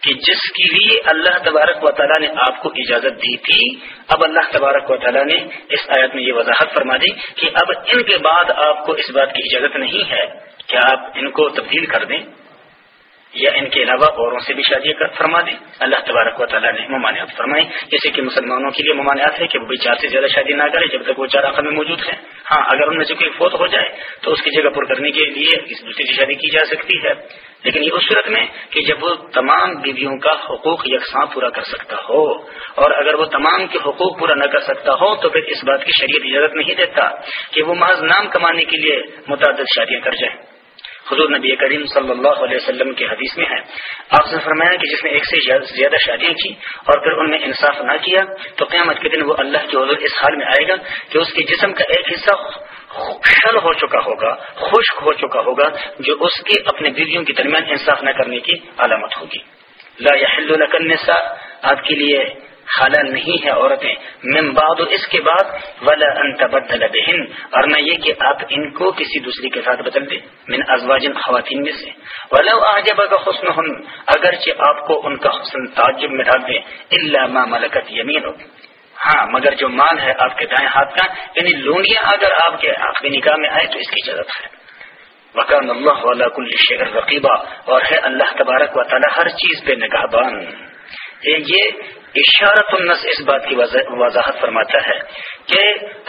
کہ جس کے لیے اللہ تبارک و تعالیٰ نے آپ کو اجازت دی تھی۔ اب اللہ تبارک و تعالیٰ نے اس آیت میں یہ وضاحت فرما دی کہ اب ان کے بعد آپ کو اس بات کی اجازت نہیں ہے۔ کہ آپ ان کو تبدیل کر دیں؟ یا ان کے علاوہ اوروں سے بھی شادی فرما دیں۔ اللہ تبارک و تعالیٰ نے ممانعات فرمائی۔ جیسے کہ مسلمانوں کے لیے ممانعات ہے کہ وہ چار سے زیادہ شادی نہ کرے جب تک وہ چار آخر میں موجود ہیں۔ ہاں اگر ان میں سے کوئی فوت ہو جائے تو اس کی جگہ پر کرنے کے لیے اس دوسری کی شادی کی جا سکتی ہے۔ لیکن یہ اس صورت میں کہ جب وہ تمام بیویوں کا حقوق یکساں پورا کر سکتا ہو اور اگر وہ تمام کے حقوق پورا نہ کر سکتا ہو تو پھر اس بات کی شریعت اجازت نہیں دیتا کہ وہ محض نام کمانے کے لیے متعدد شادیاں کر جائیں۔ حضور نبی کریم صلی اللہ علیہ وسلم کی حدیث میں ہے۔ آپ سے فرمایا کہ جس نے ایک سے زیادہ شادیاں کی اور پھر ان میں انصاف نہ کیا، تو قیامت کے دن وہ اللہ کے حضور اس حال میں آئے گا کہ اس کے جسم کا ایک حصہ شل ہو چکا ہوگا، خشک ہو چکا ہوگا، جو اس کے اپنے بیویوں کے درمیان انصاف نہ کرنے کی علامت ہوگی۔ لا يحل لك النساء، آپ کے لیے حلال نہیں ہے عورتیں۔ من بعد اس کے بعد ولا ان تبدل بہن اور نہ یہ کہ آپ ان کو کسی دوسری کے ساتھ بدل دیں۔ من ازواجن خواتین میں سے۔ ولو اعجب کا حسن ہن اگرچہ آپ کو ان کا حسن تعجب میں ڈال دیں۔ الا ما ملکت یمین ہاں مگر جو مال ہے آپ کے دائیں ہاتھ کا یعنی لونڈیاں اگر آپ کے آخری نکاح میں آئے تو اس کی اجازت ہے۔ وکان اللہ والا کل شہر رقیبہ اور ہے اللہ تبارک و تعالی ہر چیز پہ نگاہ بان یہ اشارت النس اس بات کی وضاحت فرماتا ہے کہ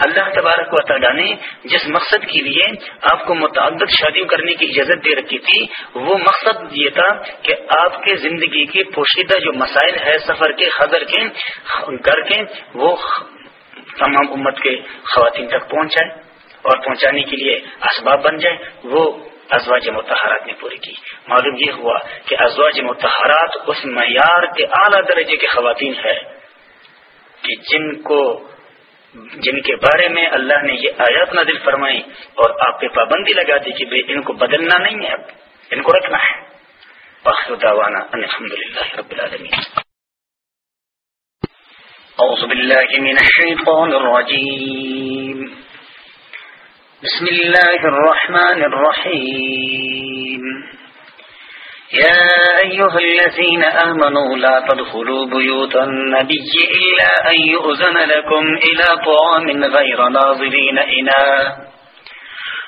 اللہ تبارک و تعالیٰ نے جس مقصد کے لیے آپ کو متعدد شادیوں کرنے کی اجازت دے رکھی تھی، وہ مقصد یہ تھا کہ آپ کے زندگی کے پوشیدہ جو مسائل ہے سفر کے حضر کے کر کے، وہ تمام امت کے خواتین تک پہنچ جائے اور پہنچانے کے لیے اسباب بن جائے وہ ازواج متحرات نے پوری کی۔ معلوم یہ ہوا کہ ازواج متحرات اس معیار کے اعلیٰ درجے کے خواتین ہے کہ جن کو جن کے بارے میں اللہ نے یہ آیات نازل فرمائی اور آپ پہ پابندی لگا دی کہ ان کو بدلنا نہیں ہے اب ان کو رکھنا ہے۔ دعوانا الحمد للہ رب العالمین اعوذ باللہ من الشیطان الرجیم بسم الله الرحمن الرحيم. يا أيها الذين آمنوا لا تدخلوا بيوت النبي إلا أن يؤذن لكم إلى طعام غير ناظرين إناه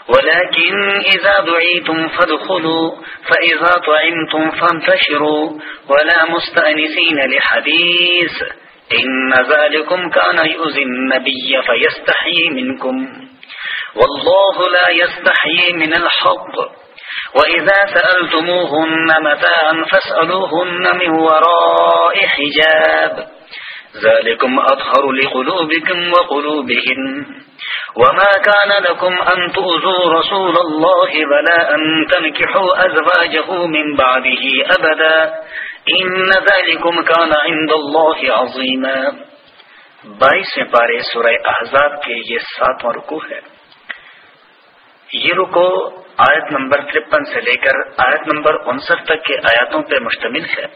ولكن إذا دعيتم فادخلوا، فإذا طعمتم فانتشروا، ولا مستأنسين لحديث. إن ذلكم كان يؤذي النبي فيستحي منكم. والله لا يستحي من الحق وإذا سألتموهن متاعا فاسألوهن من وراء حجاب. ذلكم أطهر لقلوبكم وقلوبهن. وما كان لكم أن تؤذوا رسول الله ولا أن تنكحوا أزواجه من بعده أبدا. إن ذلكم كان عند الله عظيما. بائیسویں پارے سورہ احزاب کے یہ ساتواں رکو ہے یہ رکو آیت نمبر ترپن سے لے کر آیت نمبر انسٹھ تک کے آیاتوں پر مشتمل ہے۔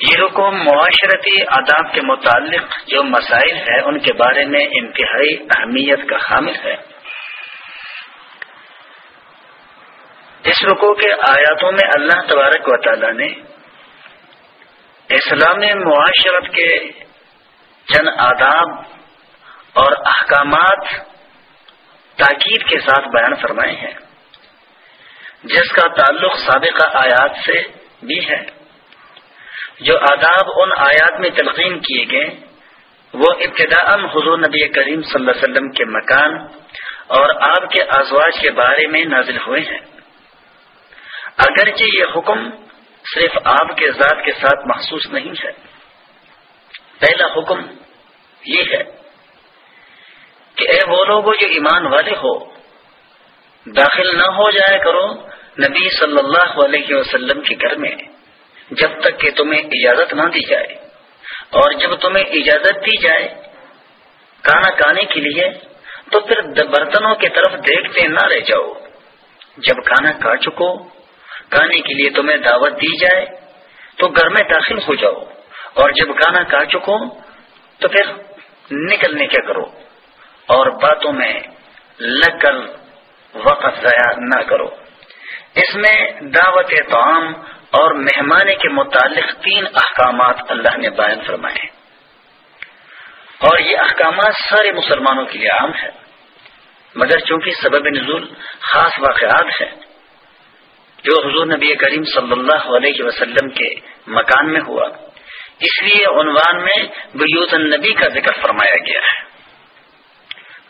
یہ رکو معاشرتی آداب کے متعلق جو مسائل ہیں، ان کے بارے میں انتہائی اہمیت کا حامل ہے۔ اس رکو کے آیاتوں میں اللہ تبارک و تعالی نے اسلامی معاشرت کے چند آداب اور احکامات تاکید کے ساتھ بیان فرمائے ہیں۔ جس کا تعلق سابقہ آیات سے بھی ہے۔ جو آداب ان آیات میں تلقین کیے گئے، وہ ابتدا حضور نبی کریم صلی اللہ علیہ وسلم کے مکان اور آپ کے ازواج کے بارے میں نازل ہوئے ہیں۔ اگرچہ یہ حکم صرف آپ کے ذات کے ساتھ محسوس نہیں ہے۔ پہلا حکم یہ ہے کہ اے وہ لوگ جو ایمان والے ہو، داخل نہ ہو جائے کرو نبی صلی اللہ علیہ وسلم کے گھر میں، جب تک کہ تمہیں اجازت نہ دی جائے۔ اور جب تمہیں اجازت دی جائے کھانا کھانے کے لیے، تو پھر برتنوں کی طرف دیکھتے نہ رہ جاؤ۔ جب کھانا کھا چکو، کھانے کے لیے تمہیں دعوت دی جائے، تو گھر میں داخل ہو جاؤ۔ اور جب کھانا کھا چکو، تو پھر نکلنے کیا کرو۔ اور باتوں میں لگ کر وقت ضائع نہ کرو۔ اس میں دعوت تعام اور مہمانے کے متعلق تین احکامات اللہ نے بیان فرمائے۔ اور یہ احکامات سارے مسلمانوں کے لیے عام ہے مگر چونکہ سبب نزول خاص واقعات ہیں، جو حضور نبی کریم صلی اللہ علیہ وسلم کے مکان میں ہوا۔ اس لیے عنوان میں بیوت النبی کا ذکر فرمایا گیا ہے۔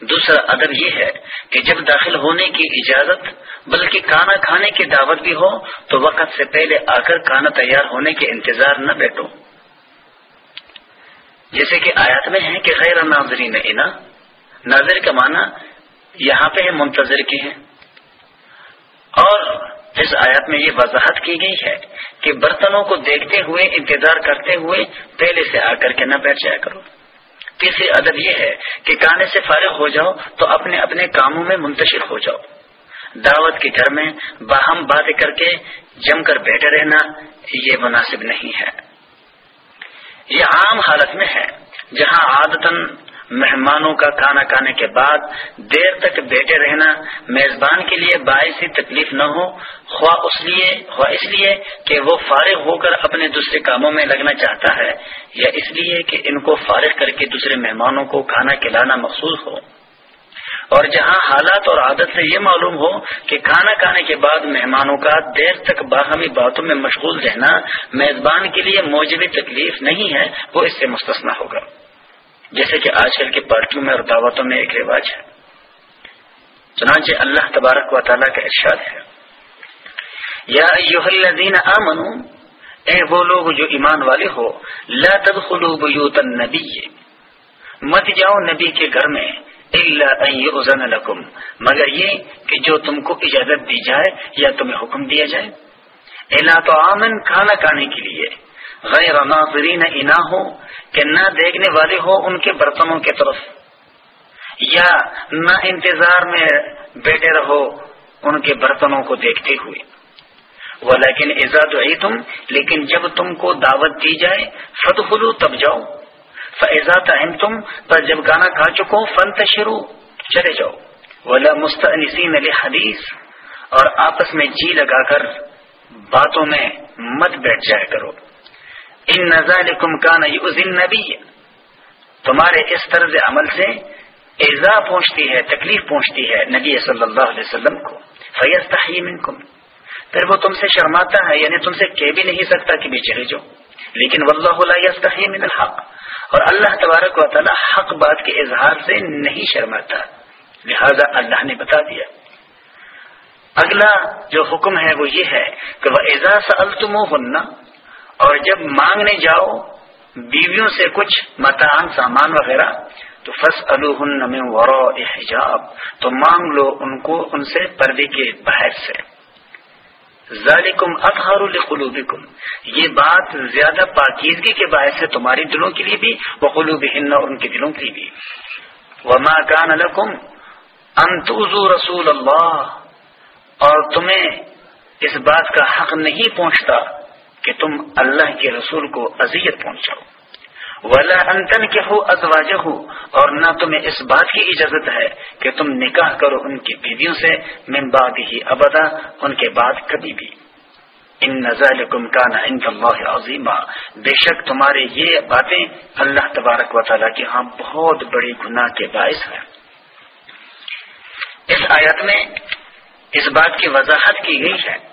دوسرا ادب یہ ہے کہ جب داخل ہونے کی اجازت، بلکہ کھانا کھانے کی دعوت بھی ہو، تو وقت سے پہلے آ کر کھانا تیار ہونے کے انتظار نہ بیٹھو۔ جیسے کہ آیات میں ہے کہ غیر ناظرین انا، ناظر کا معنی یہاں پہ ہے منتظر کی ہے اور اس آیات میں یہ وضاحت کی گئی ہے کہ برتنوں کو دیکھتے ہوئے، انتظار کرتے ہوئے پہلے سے آ کر کے نہ بیٹھ جایا کرو۔ تیسری ادب یہ ہے کہ گانے سے فارغ ہو جاؤ تو اپنے اپنے کاموں میں منتشر ہو جاؤ۔ دعوت کے گھر میں باہم باتیں کر کے جم کر بیٹھے رہنا یہ مناسب نہیں ہے۔ یہ عام حالت میں ہے جہاں عادتاً مہمانوں کا کھانا کھانے کے بعد دیر تک بیٹھے رہنا میزبان کے لیے باعث تکلیف نہ ہو، خواہ اس لیے، خواہ اس لیے کہ وہ فارغ ہو کر اپنے دوسرے کاموں میں لگنا چاہتا ہے، یا اس لیے کہ ان کو فارغ کر کے دوسرے مہمانوں کو کھانا کھلانا مخصوص ہو۔ اور جہاں حالات اور عادت سے یہ معلوم ہو کہ کھانا کھانے کے بعد مہمانوں کا دیر تک باہمی باتوں میں مشغول رہنا میزبان کے لیے موجود تکلیف نہیں ہے، وہ اس سے مستثنا ہوگا۔ جیسے کہ آج کل کی پارٹیوں میں اور دعوتوں میں ایک رواج ہے۔ چنانچہ اللہ تبارک و تعالیٰ کا ارشاد ہے۔ یا الذین آمنوا اے وہ لوگ جو ایمان والے ہو، لا تدخلوا بیوت النبی۔ مت جاؤ نبی کے گھر میں، الا ان لکم۔ مگر یہ کہ جو تم کو اجازت دی جائے یا تمہیں حکم دیا جائے۔ الا تو آمن کھانا کھانے کے لیے۔ غیر ناظرین انا ہو، کہ نہ دیکھنے والے ہو ان کے برتنوں کی طرف۔ یا نہ انتظار میں بیٹھے رہو ان کے برتنوں کو دیکھتے ہوئے۔ وہ لیکن ایزاد تم لیکن جب تم کو دعوت دی جائے فت تب جاؤ۔ فیضا اہم تم پر جب گانا کھا چکو فن تشرو چلے جاؤ۔ ولا مستنسین علی حدیث اور آپس میں جی لگا کر باتوں میں مت بیٹھ جایا کرو۔ ان نظال کا نبی تمہارے اس طرز عمل سے ایزا پہنچتی ہے، تکلیف پہنچتی ہے نبی صلی اللہ علیہ وسلم کو. فیض تحیم پھر وہ تم سے شرماتا ہے یعنی تم سے کہہ بھی نہیں سکتا کہ بھی چلے جاؤ لیکن واللہ من الحق. اور اللہ تبارک و تعالی حق بات کے اظہار سے نہیں شرماتا. لہذا اللہ نے بتا دیا. اگلا جو حکم ہے وہ یہ ہے کہ وہ اعزاز التم اور جب مانگنے جاؤ، بیویوں سے کچھ متان، سامان وغیرہ، تو فص میں ورو حجاب، تو مانگ لو ان کو ان سے پردے کے باہر سے۔ ذالکم اطہر القلوبکم یہ بات زیادہ پاکیزگی کے باعث ہے تمہاری دلوں کے لیے بھی وہ قلوب اور ان کے دلوں کے لیے بھی۔ وما کان لکم انتوزو رسول اللہ اور تمہیں اس بات کا حق نہیں پہنچتا۔ کہ تم اللہ کے رسول کو اذیت پہنچاؤ۔ ولا انتن کے ہو ازواج ہو اور نہ تمہیں اس بات کی اجازت ہے کہ تم نکاح کرو ان کی بیویوں سے، من بعد ہی ابدا، ان کے بعد کبھی بھی۔ ان نظر کم کا نہ عظیمہ بے شک تمہارے یہ باتیں اللہ تبارک و تعالیٰ کی ہاں بہت بڑی گناہ کے باعث ہیں۔ اس آیت میں اس بات کی وضاحت کی گئی ہے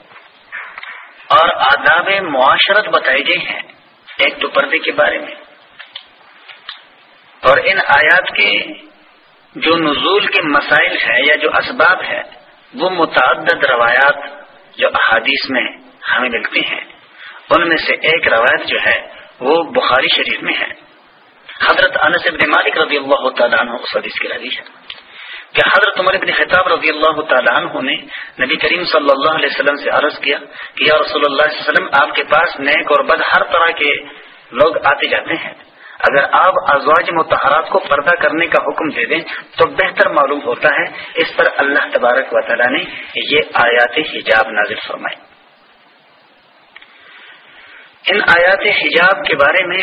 اور آداب معاشرت بتائے گئے ہیں ایک تو پردے کے بارے میں۔ اور ان آیات کے جو نزول کے مسائل ہے یا جو اسباب ہے وہ متعدد روایات جو احادیث میں ہمیں ملتی ہیں۔ ان میں سے ایک روایت جو ہے، وہ بخاری شریف میں ہے۔ حضرت انس ابن مالک رضی اللہ تعالیٰ عنہ اس حدیث کی راضی ہے۔ کہ حضرت عمر ابن خطاب رضی اللہ تعالیٰ عنہ نے نبی کریم صلی اللہ علیہ وسلم سے عرض کیا کہ یا رسول اللہ علیہ وسلم، آپ کے پاس نیک اور بد ہر طرح کے لوگ آتے جاتے ہیں۔ اگر آپ ازواج متحرات کو پردہ کرنے کا حکم دے دیں تو بہتر معلوم ہوتا ہے۔ اس پر اللہ تبارک و تعالیٰ نے یہ آیات حجاب نازل فرمائے ان آیات حجاب کے بارے میں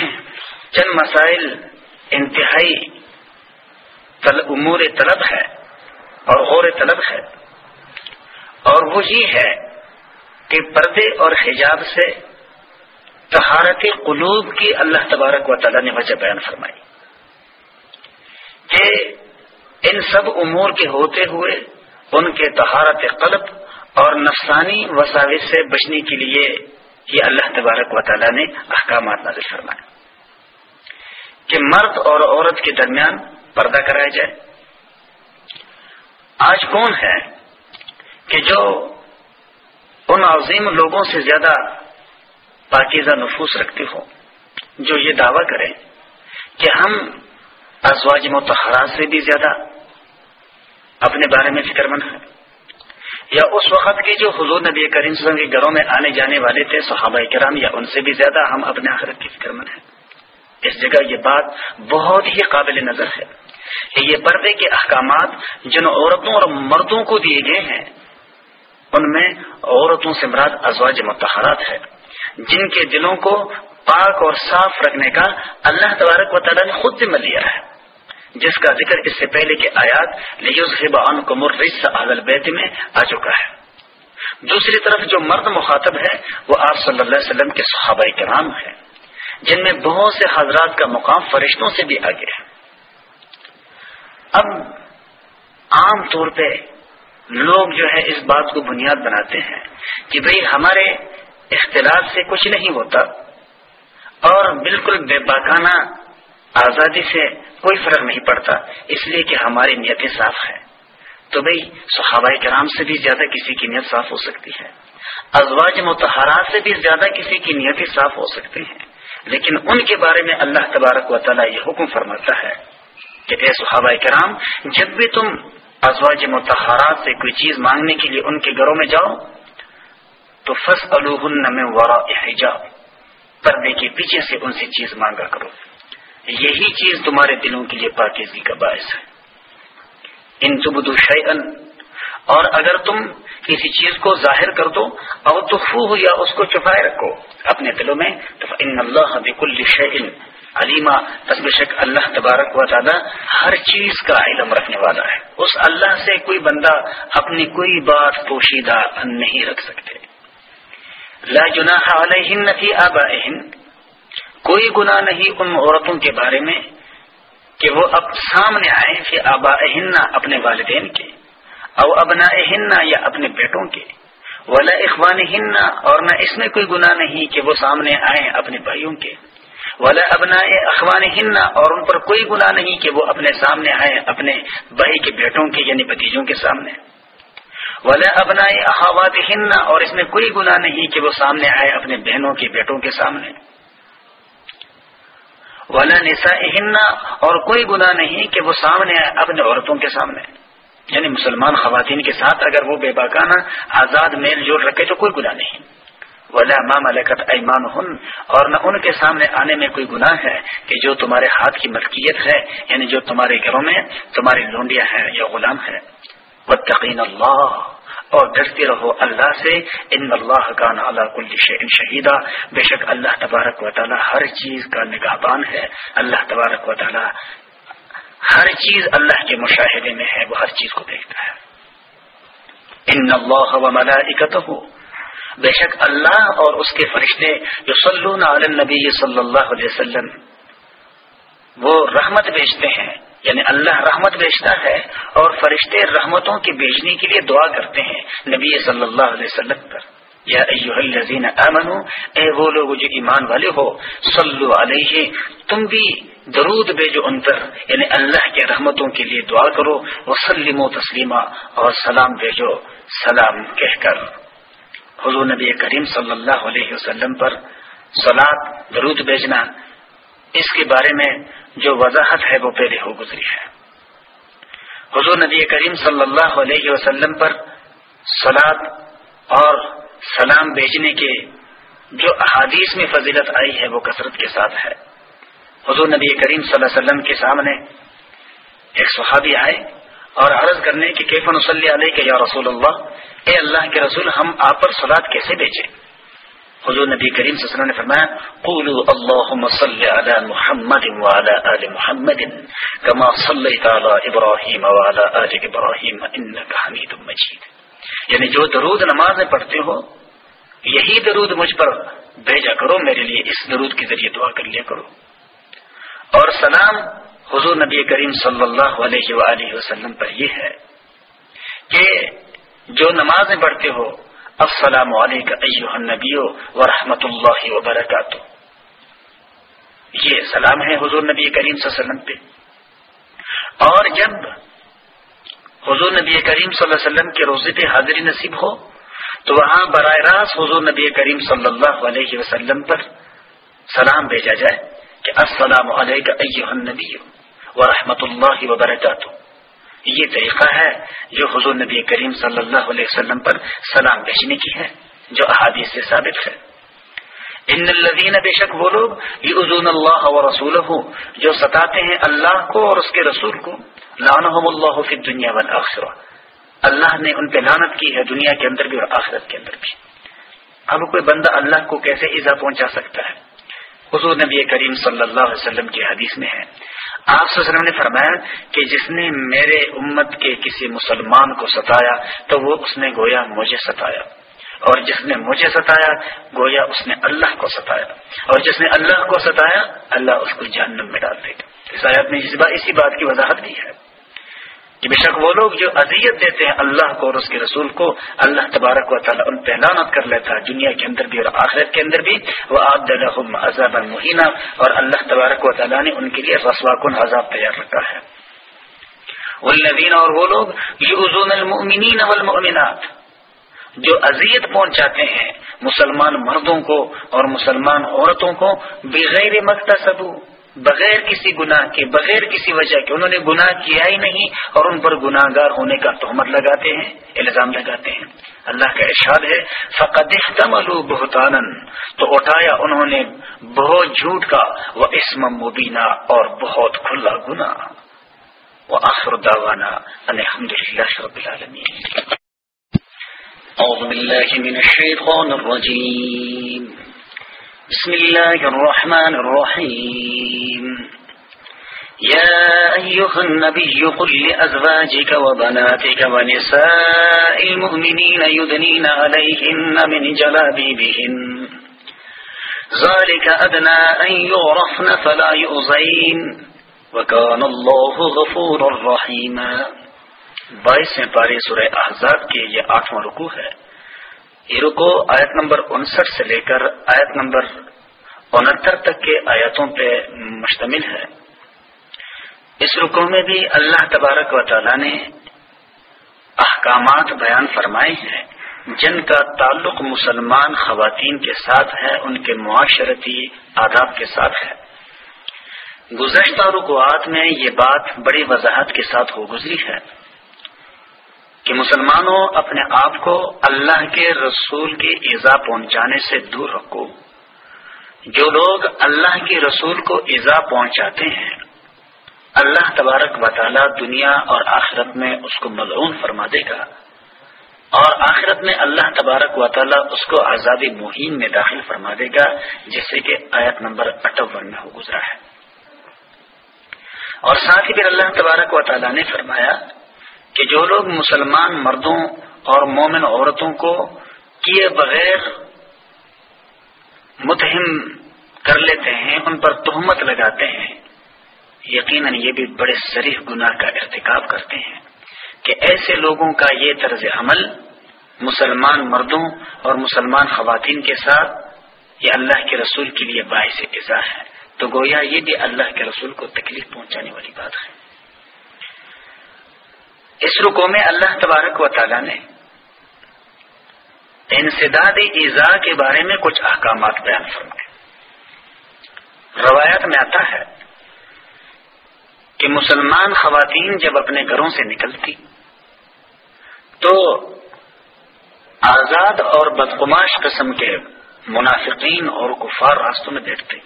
چند مسائل انتہائی امور طلب ہے۔ اور غور طلب ہے۔ اور وہ یہ ہے کہ پردے اور حجاب سے تہارت قلوب کی اللہ تبارک و تعالیٰ نے وجہ بیان فرمائی۔ کہ ان سب امور کے ہوتے ہوئے ان کے تہارت قلب اور نفسانی وساوس سے بچنے کے لیے یہ اللہ تبارک و تعالیٰ نے احکامات نازل فرمائے۔ کہ مرد اور عورت کے درمیان پردہ کرایا جائے۔ آج کون ہے کہ جو ان عظیم لوگوں سے زیادہ پاکیزہ نفوس رکھتے ہو، جو یہ دعویٰ کریں کہ ہم ازواج متحرات سے بھی زیادہ اپنے بارے میں فکر مند ہیں۔ یا اس وقت کے جو حضور نبی کریم صلی اللہ علیہ وسلم کے گھروں میں آنے جانے والے تھے، صحابہ کرام، یا ان سے بھی زیادہ ہم اپنے آخرت کی فکر مند ہیں۔ اس جگہ یہ بات بہت ہی قابل نظر ہے۔ یہ پردے کے احکامات جن عورتوں اور مردوں کو دیے گئے ہیں، ان میں عورتوں سے مراد ازواج متحرات ہے، جن کے دلوں کو پاک اور صاف رکھنے کا اللہ تبارک و تعالیٰ نے خود ذمہ لیا ہے۔ جس کا ذکر اس سے پہلے کے آیات لیزب ان کو مرس عادل بیت میں آ چکا ہے۔ دوسری طرف جو مرد مخاطب ہے، وہ آپ صلی اللہ علیہ وسلم کے صحابہ کرام ہے جن میں بہت سے حضرات کا مقام فرشتوں سے بھی آگے ہے۔ اب عام طور پہ لوگ جو ہے اس بات کو بنیاد بناتے ہیں کہ بھئی ہمارے اختلاف سے کچھ نہیں ہوتا اور بالکل بے باکانہ آزادی سے کوئی فرق نہیں پڑتا، اس لیے کہ ہماری نیتیں صاف ہیں۔ تو بھئی صحابہ کرام سے بھی زیادہ کسی کی نیت صاف ہو سکتی ہے۔ ازواج متحرات سے بھی زیادہ کسی کی نیتیں صاف ہو سکتی ہیں۔ لیکن ان کے بارے میں اللہ تبارک و تعالیٰ یہ حکم فرماتا ہے۔ کہ اے صحابہ کرام، جب بھی تم ازواج متحرات سے کوئی چیز مانگنے کے لیے ان کے گھروں میں جاؤ، تو فص میں ورا حجاب۔ پردے کے پیچھے سے ان سے چیز مانگا کرو۔ یہی چیز تمہارے دلوں کے لیے پاکیزگی کا باعث ہے۔ ان تبدو شیئن، اور اگر تم کسی چیز کو ظاہر کر دو اور تو یا اس کو چھپائے رکھو۔ اپنے دلوں میں، تو ان اللہ بکل شعین علیمہ، بس بے شک اللہ تبارک و تعالی ہر چیز کا علم رکھنے والا ہے۔ اس اللہ سے کوئی بندہ اپنی کوئی بات پوشیدہ نہیں رکھ سکتے۔ لا جناح علیہن فی آبائہن۔ کوئی گناہ نہیں ان عورتوں کے بارے میں کہ وہ اب سامنے آئے فی آبائہن اپنے والدین کے، او ابنا یا اپنے بیٹوں کے۔ ولا اخوان ہننا اور نہ اس میں کوئی گناہ نہیں کہ وہ سامنے آئے اپنے بھائیوں کے۔ ولا ابنا اخوان ہننا اور ان پر کوئی گناہ نہیں کہ وہ اپنے سامنے آئے اپنے بھائی کے بیٹوں کے یعنی بتیجوں کے سامنے۔ ولا ابنا احاوات ہننا اور اس میں کوئی گناہ نہیں کہ وہ سامنے آئے اپنے بہنوں کے بیٹوں کے سامنے۔ ولا نسا ہننا اور کوئی گناہ نہیں کہ وہ سامنے آئے اپنے عورتوں کے سامنے۔ یعنی مسلمان خواتین کے ساتھ اگر وہ بے باکانہ آزاد میل جوڑ رکھے تو کوئی گناہ نہیں۔ ولا مام الکت ایمان ہن اور نہ ان کے سامنے آنے میں کوئی گناہ ہے کہ جو تمہارے ہاتھ کی ملکیت ہے یعنی جو تمہارے گھروں میں تمہاری لونڈیاں ہیں یا غلام ہے وتقین اللہ، اور ڈرتے رہو اللہ سے، ان اللہ کا نالا کل شہیدہ بے شک اللہ تبارک و تعالی ہر چیز کا نگاہبان ہے۔ اللہ تبارک و تعالی ہر چیز اللہ کے مشاہدے میں ہے، وہ ہر چیز کو دیکھتا ہے۔ ان اللہ و ملائکتہ بے شک اللہ اور اس کے فرشتے جو علی النبی صلی اللہ علیہ وسلم وہ رحمت بیچتے ہیں یعنی اللہ رحمت بیچتا ہے اور فرشتے رحمتوں کے بیچنے کے لیے دعا کرتے ہیں نبی صلی اللہ علیہ وسلم پر۔ یا ایوہ الذین آمنوا، اے وہ لوگ جو ایمان والے ہو صلو علیہ، تم بھی درود بھیجو ان پر یعنی اللہ کے رحمتوں کے لیے دعا کرو وسلم و تسلیمہ اور سلام بھیجو، سلام کہہ کر۔ حضور نبی کریم صلی اللہ علیہ وسلم پر سلاد درود بھیجنا، اس کے بارے میں جو وضاحت ہے وہ پہلے ہو گزری ہے۔ حضور نبی کریم صلی اللہ علیہ وسلم پر سلاد اور سلام بھیجنے کے جو احادیث میں فضیلت آئی ہے وہ کثرت کے ساتھ ہے۔ حضور نبی کریم صلی اللہ علیہ وسلم کے سامنے ایک صحابی آئے اور عرض کرنے کی کیفن وسلی علیہ کے یا رسول اللہ اے اللہ کے رسول، ہم آپ پر سلاد کیسے بیچے حضور نبی کریم صلی اللہ علیہ وسلم نے فرمایا، قولوا اللهم صل على محمد وعلى آل محمد كما صليت على ابراہیم وعلى آل ابراہیم انك حمید مجید. یعنی جو درود نماز میں پڑھتے ہو، یہی درود مجھ پر بھیجا کرو، میرے لیے اس درود کے ذریعے دعا کر لیا کرو. اور سلام حضور نبی کریم صلی اللہ علیہ وآلہ وسلم پر یہ ہے کہ جو نمازیں پڑھتے ہو، السلام علیکم نبی و رحمۃ اللہ وبرکاتہ۔ یہ سلام ہے حضور نبی کریم صلی اللہ علیہ وسلم پہ۔ اور جب حضور نبی کریم صلی اللہ علیہ وسلم کے روزے پہ حاضری نصیب ہو، تو وہاں براہ راست حضور نبی کریم صلی اللہ علیہ وسلم پر سلام بھیجا جائے کہ السلام علیکم نبی و رحمۃ اللہ وبرکاتہ۔ یہ طریقہ ہے جو حضور نبی کریم صلی اللہ علیہ وسلم پر سلام بھیجنے کی ہے، جو احادیث سے ثابت ہے۔ ان الدین بے شک وہ لوگ یہ اللہ و رسول جو ستاتے ہیں اللہ کو اور اس کے رسول کو۔ لانحم اللہ فی دنیا والآخرہ۔ اللہ نے ان پہ لانت کی ہے دنیا کے اندر بھی اور آخرت کے اندر بھی۔ اب کوئی بندہ اللہ کو کیسے ایزا پہنچا سکتا ہے؟ حضور نبی کریم صلی اللہ علیہ وسلم کی حدیث میں ہے۔ آپ وسلم نے فرمایا کہ جس نے میرے امت کے کسی مسلمان کو ستایا تو وہ اس نے گویا مجھے ستایا۔ اور جس نے مجھے ستایا، گویا اس نے اللہ کو ستایا۔ اور جس نے اللہ کو ستایا، اللہ اس کو جہنم میں ڈال دے گا اس آیت میں اسی بات کی وضاحت کی ہے۔ کہ بے شک وہ لوگ جو اذیت دیتے ہیں اللہ کو اور اس کے رسول کو، اللہ تبارک و تعالیٰ ان پہ لانت کر لیتا ہے دنیا کے اندر بھی اور آخرت کے اندر بھی۔ وہ آپ عذاب المحینہ اور اللہ تبارک و تعالیٰ نے ان کے لیے رسوا کن عذاب تیار رکھا ہے۔ والذین اور وہ لوگ یؤذون المؤمنین والمؤمنات، جو اذیت پہنچاتے ہیں مسلمان مردوں کو اور مسلمان عورتوں کو بغیر مقتصد بغیر کسی گناہ کے، بغیر کسی وجہ کے، انہوں نے گناہ کیا ہی نہیں اور ان پر گناہ گار ہونے کا تہمت لگاتے ہیں، الزام لگاتے ہیں۔ اللہ کا ارشاد ہے فقط بہتان تو اٹھایا انہوں نے بہت جھوٹ کا وہ اسم مبینہ اور بہت کھلا گنا وہ آخر داوانا الحمد للہ رب العالمین أعوذ بالله من الشيطان الرجيم۔ بسم الله الرحمن الرحيم. يا أيها النبي قل لأزواجك وبناتك ونساء المؤمنين يدنين عليهن من جلابيبهن. ذلك أدنى أن يغرفن فلا يؤذين. وكان الله غفور رحيما. بائیسویں پارے سورہ احزاب کے یہ آٹھواں رکو ہے. یہ رکو آیت نمبر انسٹھ سے لے کر آیت نمبر انہتر تک کے آیتوں پہ مشتمل ہے۔ اس رکو میں بھی اللہ تبارک و تعالی نے احکامات بیان فرمائے ہیں۔ جن کا تعلق مسلمان خواتین کے ساتھ ہے، ان کے معاشرتی آداب کے ساتھ ہے۔ گزشتہ رکوات میں یہ بات بڑی وضاحت کے ساتھ ہو گزری ہے۔ کہ مسلمانوں اپنے آپ کو اللہ کے رسول کی ایزا پہنچانے سے دور رکھو۔ جو لوگ اللہ کے رسول کو ایزا پہنچاتے ہیں، اللہ تبارک و تعالی دنیا اور آخرت میں اس کو ملعون فرما دے گا۔ اور آخرت میں اللہ تبارک و تعالی اس کو آزادی مہین میں داخل فرما دے گا، جیسے کہ آیت نمبر اٹھون میں ہو گزرا ہے۔ اور ساتھ ہی پھر اللہ تبارک و تعالی نے فرمایا کہ جو لوگ مسلمان مردوں اور مومن عورتوں کو کیے بغیر متہم کر لیتے ہیں، ان پر تہمت لگاتے ہیں، یقیناً یہ بھی بڑے شریف گناہ کا ارتکاب کرتے ہیں کہ ایسے لوگوں کا یہ طرز عمل مسلمان مردوں اور مسلمان خواتین کے ساتھ یہ اللہ کے رسول کے لیے باعث اضاء ہے۔ تو گویا یہ بھی اللہ کے رسول کو تکلیف پہنچانے والی بات ہے۔ اس رکو میں اللہ تبارک و تعالی نے انسداد ایزا کے بارے میں کچھ احکامات بیان فرمائے۔ روایت میں آتا ہے کہ مسلمان خواتین جب اپنے گھروں سے نکلتی تو آزاد اور بدقماش قسم کے منافقین اور کفار راستوں میں بیٹھتے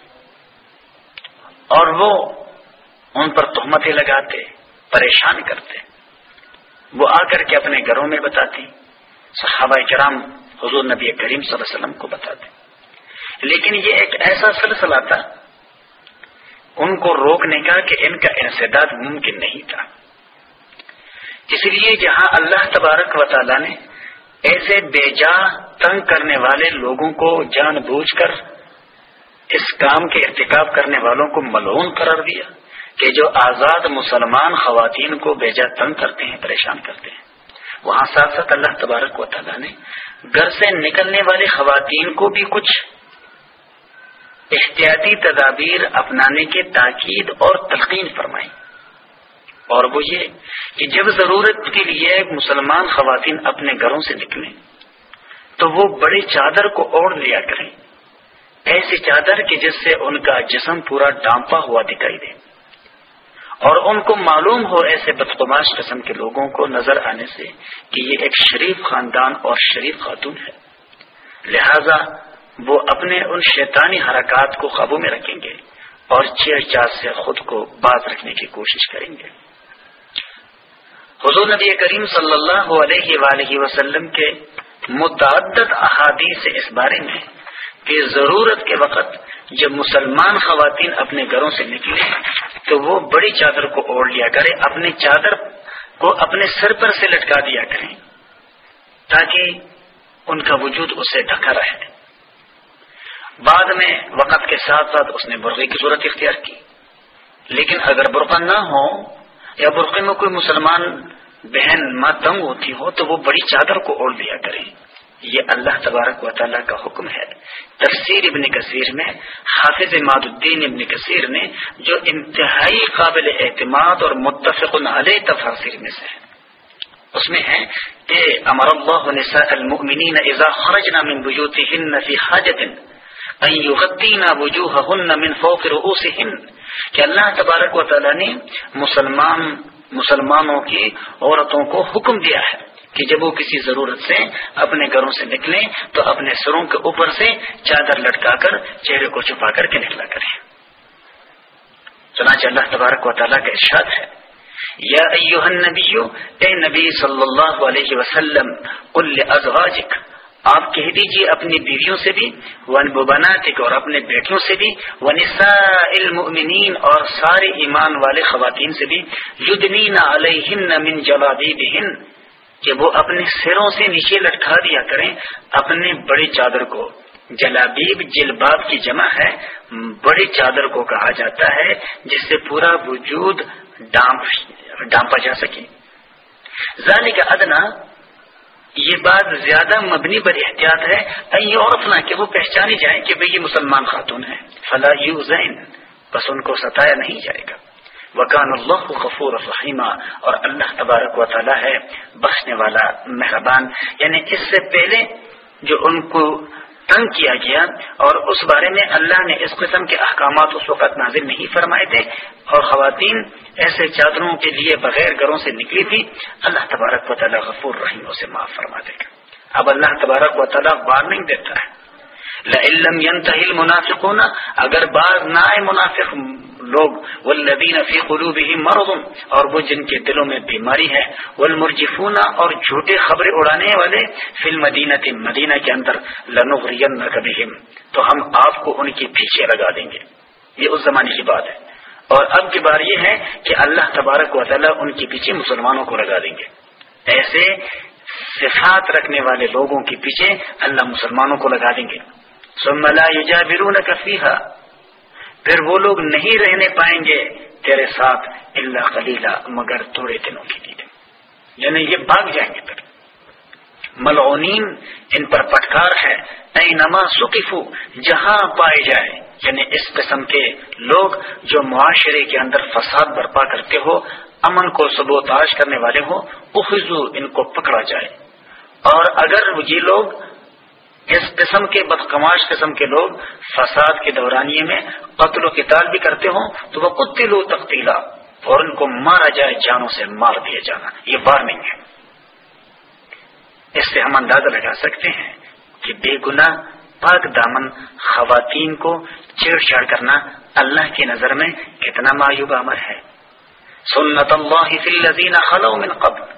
اور وہ ان پر تہمتیں لگاتے، پریشان کرتے۔ وہ آ کر کے اپنے گھروں میں بتاتی، صحابہ کرام حضور نبی کریم صلی اللہ علیہ وسلم کو بتاتے۔ لیکن یہ ایک ایسا سلسلہ تھا، ان کو روکنے کا کہ ان کا انسداد ممکن نہیں تھا۔ اس لیے جہاں اللہ تبارک و تعالی نے ایسے بے جا تنگ کرنے والے لوگوں کو جان بوجھ کر اس کام کے ارتکاب کرنے والوں کو ملعون قرار دیا۔ کہ جو آزاد مسلمان خواتین کو بے جا تنگ کرتے ہیں، پریشان کرتے ہیں۔ وہاں ساتھ ساتھ اللہ تبارک و تعالیٰ نے گھر سے نکلنے والی خواتین کو بھی کچھ احتیاطی تدابیر اپنانے کے تاکید اور تلقین فرمائی۔ اور وہ یہ کہ جب ضرورت کے لیے مسلمان خواتین اپنے گھروں سے نکلیں، تو وہ بڑی چادر کو اوڑھ لیا کریں۔ ایسی چادر کہ جس سے ان کا جسم پورا ڈانپا ہوا دکھائی دے۔ اور ان کو معلوم ہو ایسے بدقماش قسم کے لوگوں کو نظر آنے سے کہ یہ ایک شریف خاندان اور شریف خاتون ہے۔ لہذا وہ اپنے ان شیطانی حرکات کو قابو میں رکھیں گے اور چیڑ چاٹ سے خود کو باز رکھنے کی کوشش کریں گے۔ حضور نبی کریم صلی اللہ علیہ وآلہ وسلم کے متعدد احادیث اس بارے میں کہ ضرورت کے وقت جب مسلمان خواتین اپنے گھروں سے نکلے تو وہ بڑی چادر کو اوڑھ لیا کرے اپنی چادر کو اپنے سر پر سے لٹکا دیا کریں تاکہ ان کا وجود اسے ڈھکا رہے۔ بعد میں وقت کے ساتھ ساتھ اس نے برقعے کی صورت اختیار کی۔ لیکن اگر برقع نہ ہو یا برقعے میں کوئی مسلمان بہن ماں تنگ ہوتی ہو تو وہ بڑی چادر کو اوڑھ دیا کرے یہ اللہ تبارک و تعالیٰ کا حکم ہے۔ تفسیر ابن کثیر میں، حافظ ماد الدین ابن کثیر نے جو انتہائی قابل اعتماد اور متفق علیہ تفاصر میں سے ہے۔ اس میں ہے کہ امر اللہ نساء المؤمنین اذا خرجنا من بيوتهن في حاجة ان يغطين وجوههن من فوق رؤوسهن کہ اللہ تبارک و تعالی نے مسلمان، مسلمانوں کی عورتوں کو حکم دیا ہے۔ کہ جب وہ کسی ضرورت سے اپنے گھروں سے نکلیں تو اپنے سروں کے اوپر سے چادر لٹکا کر چہرے کو چھپا کر کے نکلا کریں۔ چنانچہ اللہ تبارک و تعالیٰ کا ارشاد ہے۔ یا ایوہ النبی، اے نبی صلی اللہ علیہ وسلم، قل ازواجک آپ کہہ دیجیے اپنی بیویوں سے بھی ون بناتک اور اپنے بیٹیوں سے بھی، ونساء المؤمنین اور سارے ایمان والے خواتین سے بھی یدنین علیہن من جلابیبہن۔ کہ وہ اپنے سروں سے نیچے لٹکا دیا کریں، اپنے بڑی چادر کو۔ جلابیب جلباب کی جمع ہے بڑی چادر کو کہا جاتا ہے، جس سے پورا وجود ڈانپا جا سکے۔ ذالک کا ادنا، یہ بات زیادہ مبنی پر احتیاط ہے عورت نہ کہ وہ پہچانی جائیں کہ بھئی یہ مسلمان خاتون ہے فلا یو زین بس ان کو ستایا نہیں جائے گا۔ وکان اللہ غفور رحیمہ اور اللہ تبارک و تعالی ہے بخشنے والا مہربان۔ یعنی اس سے پہلے جو ان کو تنگ کیا گیا اور اس بارے میں اللہ نے اس قسم کے احکامات اس وقت نازل نہیں فرمائے تھے اور خواتین ایسے چادروں کے لیے بغیر گھروں سے نکلی تھی، اللہ تبارک و تعالیٰ غفور رحیم سے معاف فرما دے گا۔ اب اللہ تبارک و تعالیٰ وارننگ دیتا ہے۔ لم ينتهي المنافقون، اگر بعض نہ منافق لوگ، والذین فی قلوبهم مرض، اور وہ جن کے دلوں میں بیماری ہے، والمرجفون، اور جھوٹے خبریں اڑانے والے، فی المدینہ مدینہ کے اندر لنغرینک بهم تو ہم آپ کو ان کے پیچھے لگا دیں گے۔ یہ اس زمانے کی بات ہے۔ اور اب کی بار یہ ہے کہ اللہ تبارک و تعالی ان کے پیچھے مسلمانوں کو لگا دیں گے۔ ایسے صفات رکھنے والے لوگوں کے پیچھے اللہ مسلمانوں کو لگا دیں گے۔ سملا یجابرون کفیحا پھر وہ لوگ نہیں رہنے پائیں گے تیرے ساتھ اللہ خلیلہ مگر تھوڑے دنوں کے لیے۔ یعنی یہ بھاگ جائیں گے پھر۔ ملعونین ان پر پٹکار ہے۔ نئی نما جہاں پائے جائے یعنی اس قسم کے لوگ جو معاشرے کے اندر فساد برپا کرتے ہو، امن کو سبوتاش کرنے والے ہو اخذو ان کو پکڑا جائے۔ اور اگر یہ لوگ اس قسم کے بدقماش قسم کے لوگ فساد کے دورانیے میں قتل و قتال بھی کرتے ہوں تو وہ قتل و تختیلا اور ان کو مارا جائے جانوں سے مار دیا جانا۔ یہ وارننگ ہے۔ اس سے ہم اندازہ لگا سکتے ہیں کہ بے گنا پاک دامن خواتین کو چھیڑ چھاڑ کرنا اللہ کی نظر میں کتنا معیوب عمر ہے۔ سنت اللہ فی الذین خلو من قبل۔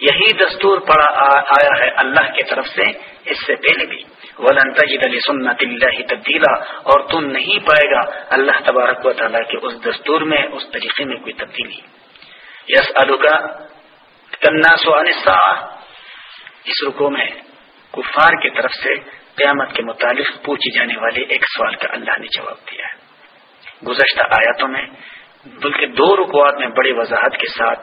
یہی دستور پڑا آیا ہے اللہ کی طرف سے، اس سے پہلے بھی۔ ولن تجد لسنت اللہ تبدیلا اور تم نہیں پائے گا اللہ تبارک و تعالیٰ کے اس دستور میں، اس طریقے میں کوئی تبدیلی۔ یس کا کنا اس رکو میں کفار کی طرف سے قیامت کے متعلق پوچھی جانے والے ایک سوال کا اللہ نے جواب دیا ہے۔ گزشتہ آیاتوں میں، بلکہ دو رکوات میں بڑی وضاحت کے ساتھ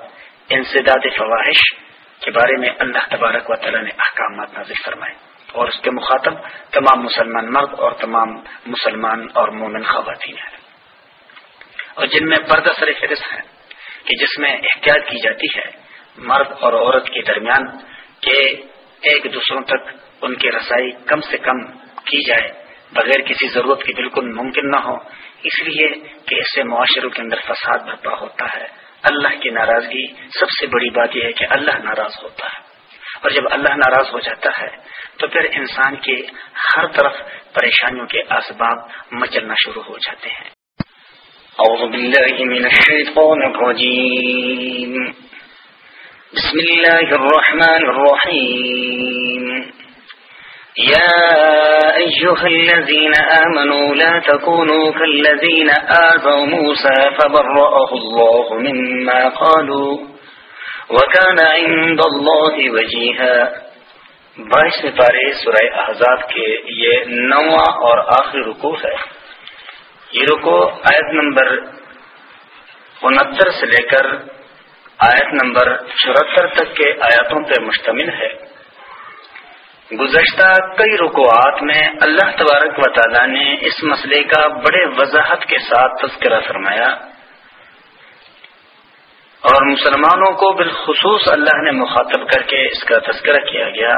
انسداد فواہش کے بارے میں اللہ تبارک و تعالیٰ نے احکامات نازل فرمائے اور اس کے مخاطب تمام مسلمان مرد اور تمام مسلمان اور مومن خواتین ہیں۔ اور جن میں پردہ سر فہرست ہے کہ جس میں احتیاط کی جاتی ہے، مرد اور عورت کے درمیان کہ ایک دوسروں تک ان کی رسائی کم سے کم کی جائے، بغیر کسی ضرورت کی بالکل ممکن نہ ہو، اس لیے کہ اس سے معاشروں کے اندر فساد برپا ہوتا ہے۔ اللہ کی ناراضگی سب سے بڑی بات یہ ہے کہ اللہ ناراض ہوتا ہے۔ اور جب اللہ ناراض ہو جاتا ہے، تو پھر انسان کے ہر طرف پریشانیوں کے اسباب مچلنا شروع ہو جاتے ہیں۔ اعوذ باللہ من الشیطان الرجیم۔ بسم اللہ الرحمن الرحیم۔ يا أيها الذين آمنوا لا تكونوا كالذين آذوا موسى فبرأه الله مما قالوا وكان عند الله وجيها بائیس پارے سورہ احزاب کے یہ نواں اور آخری رکو ہے۔ یہ رکو آیت نمبر انہتر سے لے کر آیت نمبر چورہتر تک کے آیاتوں پر مشتمل ہے۔ گزشتہ کئی رکوات میں اللہ تبارک و تعالی نے اس مسئلے کا بڑے وضاحت کے ساتھ تذکرہ فرمایا اور مسلمانوں کو بالخصوص اللہ نے مخاطب کر کے اس کا تذکرہ کیا گیا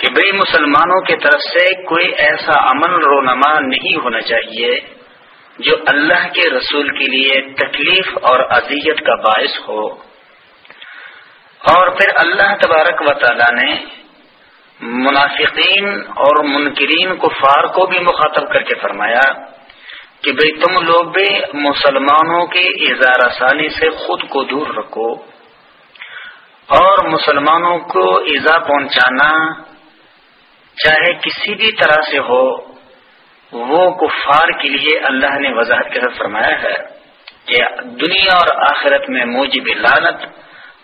کہ بھئی مسلمانوں کی طرف سے کوئی ایسا امن رونما نہیں ہونا چاہیے جو اللہ کے رسول کے لیے تکلیف اور اذیت کا باعث ہو اور پھر اللہ تبارک و تعالی نے منافقین اور منکرین کفار کو بھی مخاطب کر کے فرمایا کہ بھئی تم لوگ بھی مسلمانوں کے اظہار ثانی سے خود کو دور رکھو اور مسلمانوں کو ایزا پہنچانا چاہے کسی بھی طرح سے ہو، وہ کفار کے لیے اللہ نے وضاحت کے ساتھ فرمایا ہے کہ دنیا اور آخرت میں موجب لانت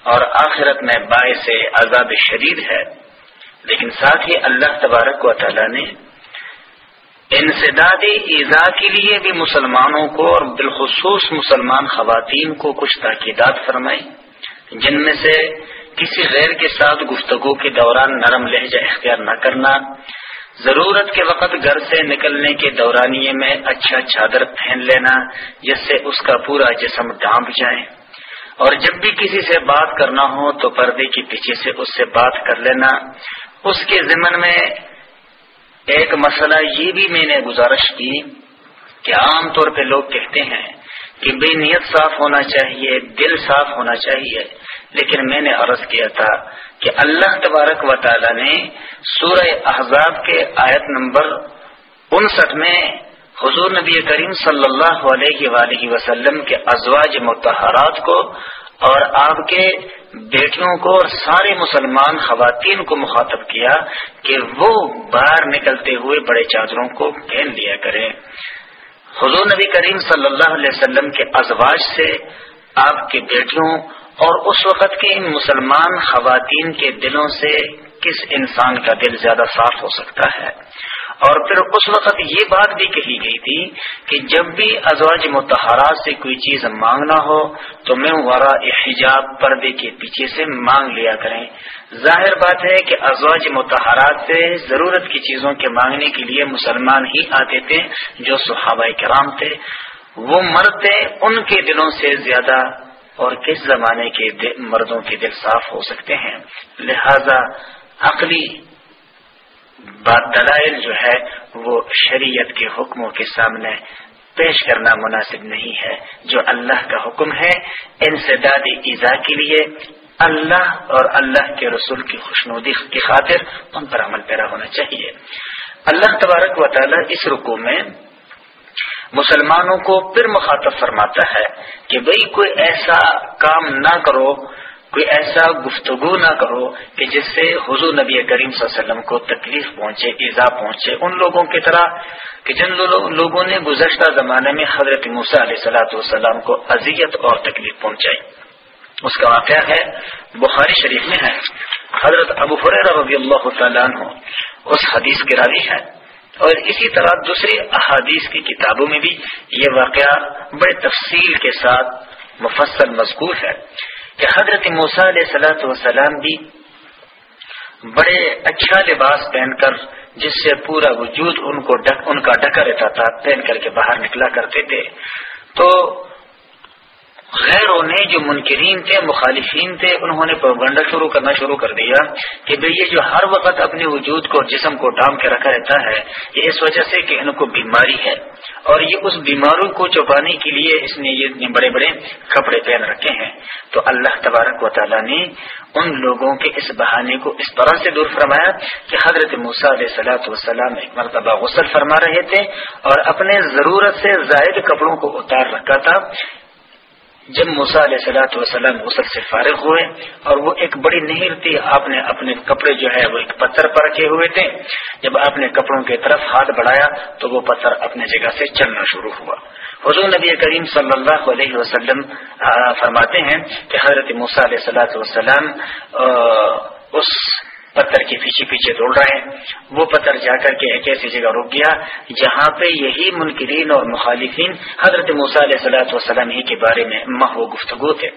اور آخرت میں باعث عذاب شدید ہے۔ لیکن ساتھ ہی اللہ تبارک و تعالی نے انسداد ایزا کے لیے بھی مسلمانوں کو اور بالخصوص مسلمان خواتین کو کچھ تاکیدات فرمائی، جن میں سے کسی غیر کے ساتھ گفتگو کے دوران نرم لہجہ اختیار نہ کرنا، ضرورت کے وقت گھر سے نکلنے کے دورانیے میں اچھا چادر پہن لینا، جس سے اس کا پورا جسم ڈانپ جائے۔ اور جب بھی کسی سے بات کرنا ہو تو پردے کے پیچھے سے اس سے بات کر لینا۔ اس کے ضمن میں ایک مسئلہ یہ بھی میں نے گزارش کی کہ عام طور پہ لوگ کہتے ہیں کہ بے نیت صاف ہونا چاہیے، دل صاف ہونا چاہیے، لیکن میں نے عرض کیا تھا کہ اللہ تبارک و تعالی نے سورہ احزاب کے آیت نمبر انسٹھ میں حضور نبی کریم صلی اللہ علیہ وآلہ وسلم کے ازواج متحرات کو اور آپ کے بیٹیوں کو اور سارے مسلمان خواتین کو مخاطب کیا کہ وہ باہر نکلتے ہوئے بڑے چادروں کو پہن لیا کریں۔ حضور نبی کریم صلی اللہ علیہ وسلم کے ازواج سے آپ کی بیٹیوں اور اس وقت کے ان مسلمان خواتین کے دلوں سے کس انسان کا دل زیادہ صاف ہو سکتا ہے؟ اور پھر اس وقت یہ بات بھی کہی گئی تھی کہ جب بھی ازواج متحرات سے کوئی چیز مانگنا ہو تو میں ورا حجاب پردے کے پیچھے سے مانگ لیا کریں۔ ظاہر بات ہے کہ ازواج متحرات سے ضرورت کی چیزوں کے مانگنے کے لیے مسلمان ہی آتے تھے جو صحابہ کرام تھے۔ وہ مرد تھے ان کے دلوں سے زیادہ اور کس زمانے کے مردوں کے دل صاف ہو سکتے ہیں۔ لہذا عقلی دلائل جو ہے وہ شریعت کے حکموں کے سامنے پیش کرنا مناسب نہیں ہے۔ جو اللہ کا حکم ہے انسدادی ایزا کے لیے اللہ اور اللہ کے رسول کی خوشنودی کی خاطر ان پر عمل پیرا ہونا چاہیے۔ اللہ تبارک و تعالی اس رکو میں مسلمانوں کو پھر مخاطب فرماتا ہے کہ بھئی کوئی ایسا کام نہ کرو کوئی ایسا گفتگو نہ کرو کہ جس سے حضور نبی کریم صلی اللہ علیہ وسلم کو تکلیف پہنچے، ایزا پہنچے۔ ان لوگوں کی طرح کہ جن لوگوں نے گزشتہ زمانے میں حضرت موسیٰ علیہ صلاۃ والسلام کو اذیت اور تکلیف پہنچائی۔ اس کا واقعہ ہے، بخاری شریف میں ہے۔ حضرت ابو فریر رضی اللہ تعالیٰ عنہ اس حدیث کے راوی ہے اور اسی طرح دوسری احادیث کی کتابوں میں بھی یہ واقعہ بڑے تفصیل کے ساتھ مفصل مذکور ہے۔ کہ حضرت موسا علیہ سلاۃ وسلام بھی بڑے اچھا لباس پہن کر جس سے پورا وجود ان کو ڈک ان کا ڈکا رہتا تھا، پہن کر کے باہر نکلا کرتے تھے۔ تو غیروں نے جو منکرین تھے، مخالفین تھے، انہوں نے پروگنڈا شروع کرنا شروع کر دیا کہ بھئی یہ جو ہر وقت اپنے وجود کو، جسم کو ڈام کے رکھا رہتا ہے، یہ اس وجہ سے کہ ان کو بیماری ہے۔ اور یہ اس بیماری کو چپانے کے لیے اس نے یہ بڑے بڑے کپڑے پہن رکھے ہیں۔ تو اللہ تبارک و تعالیٰ نے ان لوگوں کے اس بہانے کو اس طرح سے دور فرمایا کہ حضرت موسیٰ علیہ سلاۃ وسلام ایک مرتبہ غسل فرما رہے تھے اور اپنے ضرورت سے زائد کپڑوں کو اتار رکھا تھا۔ جب موسا علیہ سلاۃ وسلم غسل سے فارغ ہوئے اور وہ ایک بڑی نہر تھی، آپ نے اپنے کپڑے جو ہے وہ ایک پتھر پر رکھے ہوئے تھے۔ جب آپ نے کپڑوں کی طرف ہاتھ بڑھایا تو وہ پتھر اپنے جگہ سے چلنا شروع ہوا۔ حضور نبی کریم صلی اللہ علیہ وسلم فرماتے ہیں کہ حضرت موسیٰ علیہ سلاۃ وسلم اس پتھر کے پیچھے پیچھے دوڑ رہے ہیں۔ وہ پتھر جا کر کے ایک ایسی جگہ رک گیا جہاں پہ یہی منکرین اور مخالفین حضرت علیہ صلاحت وسلم ہی کے بارے میں محو گفتگو تھے۔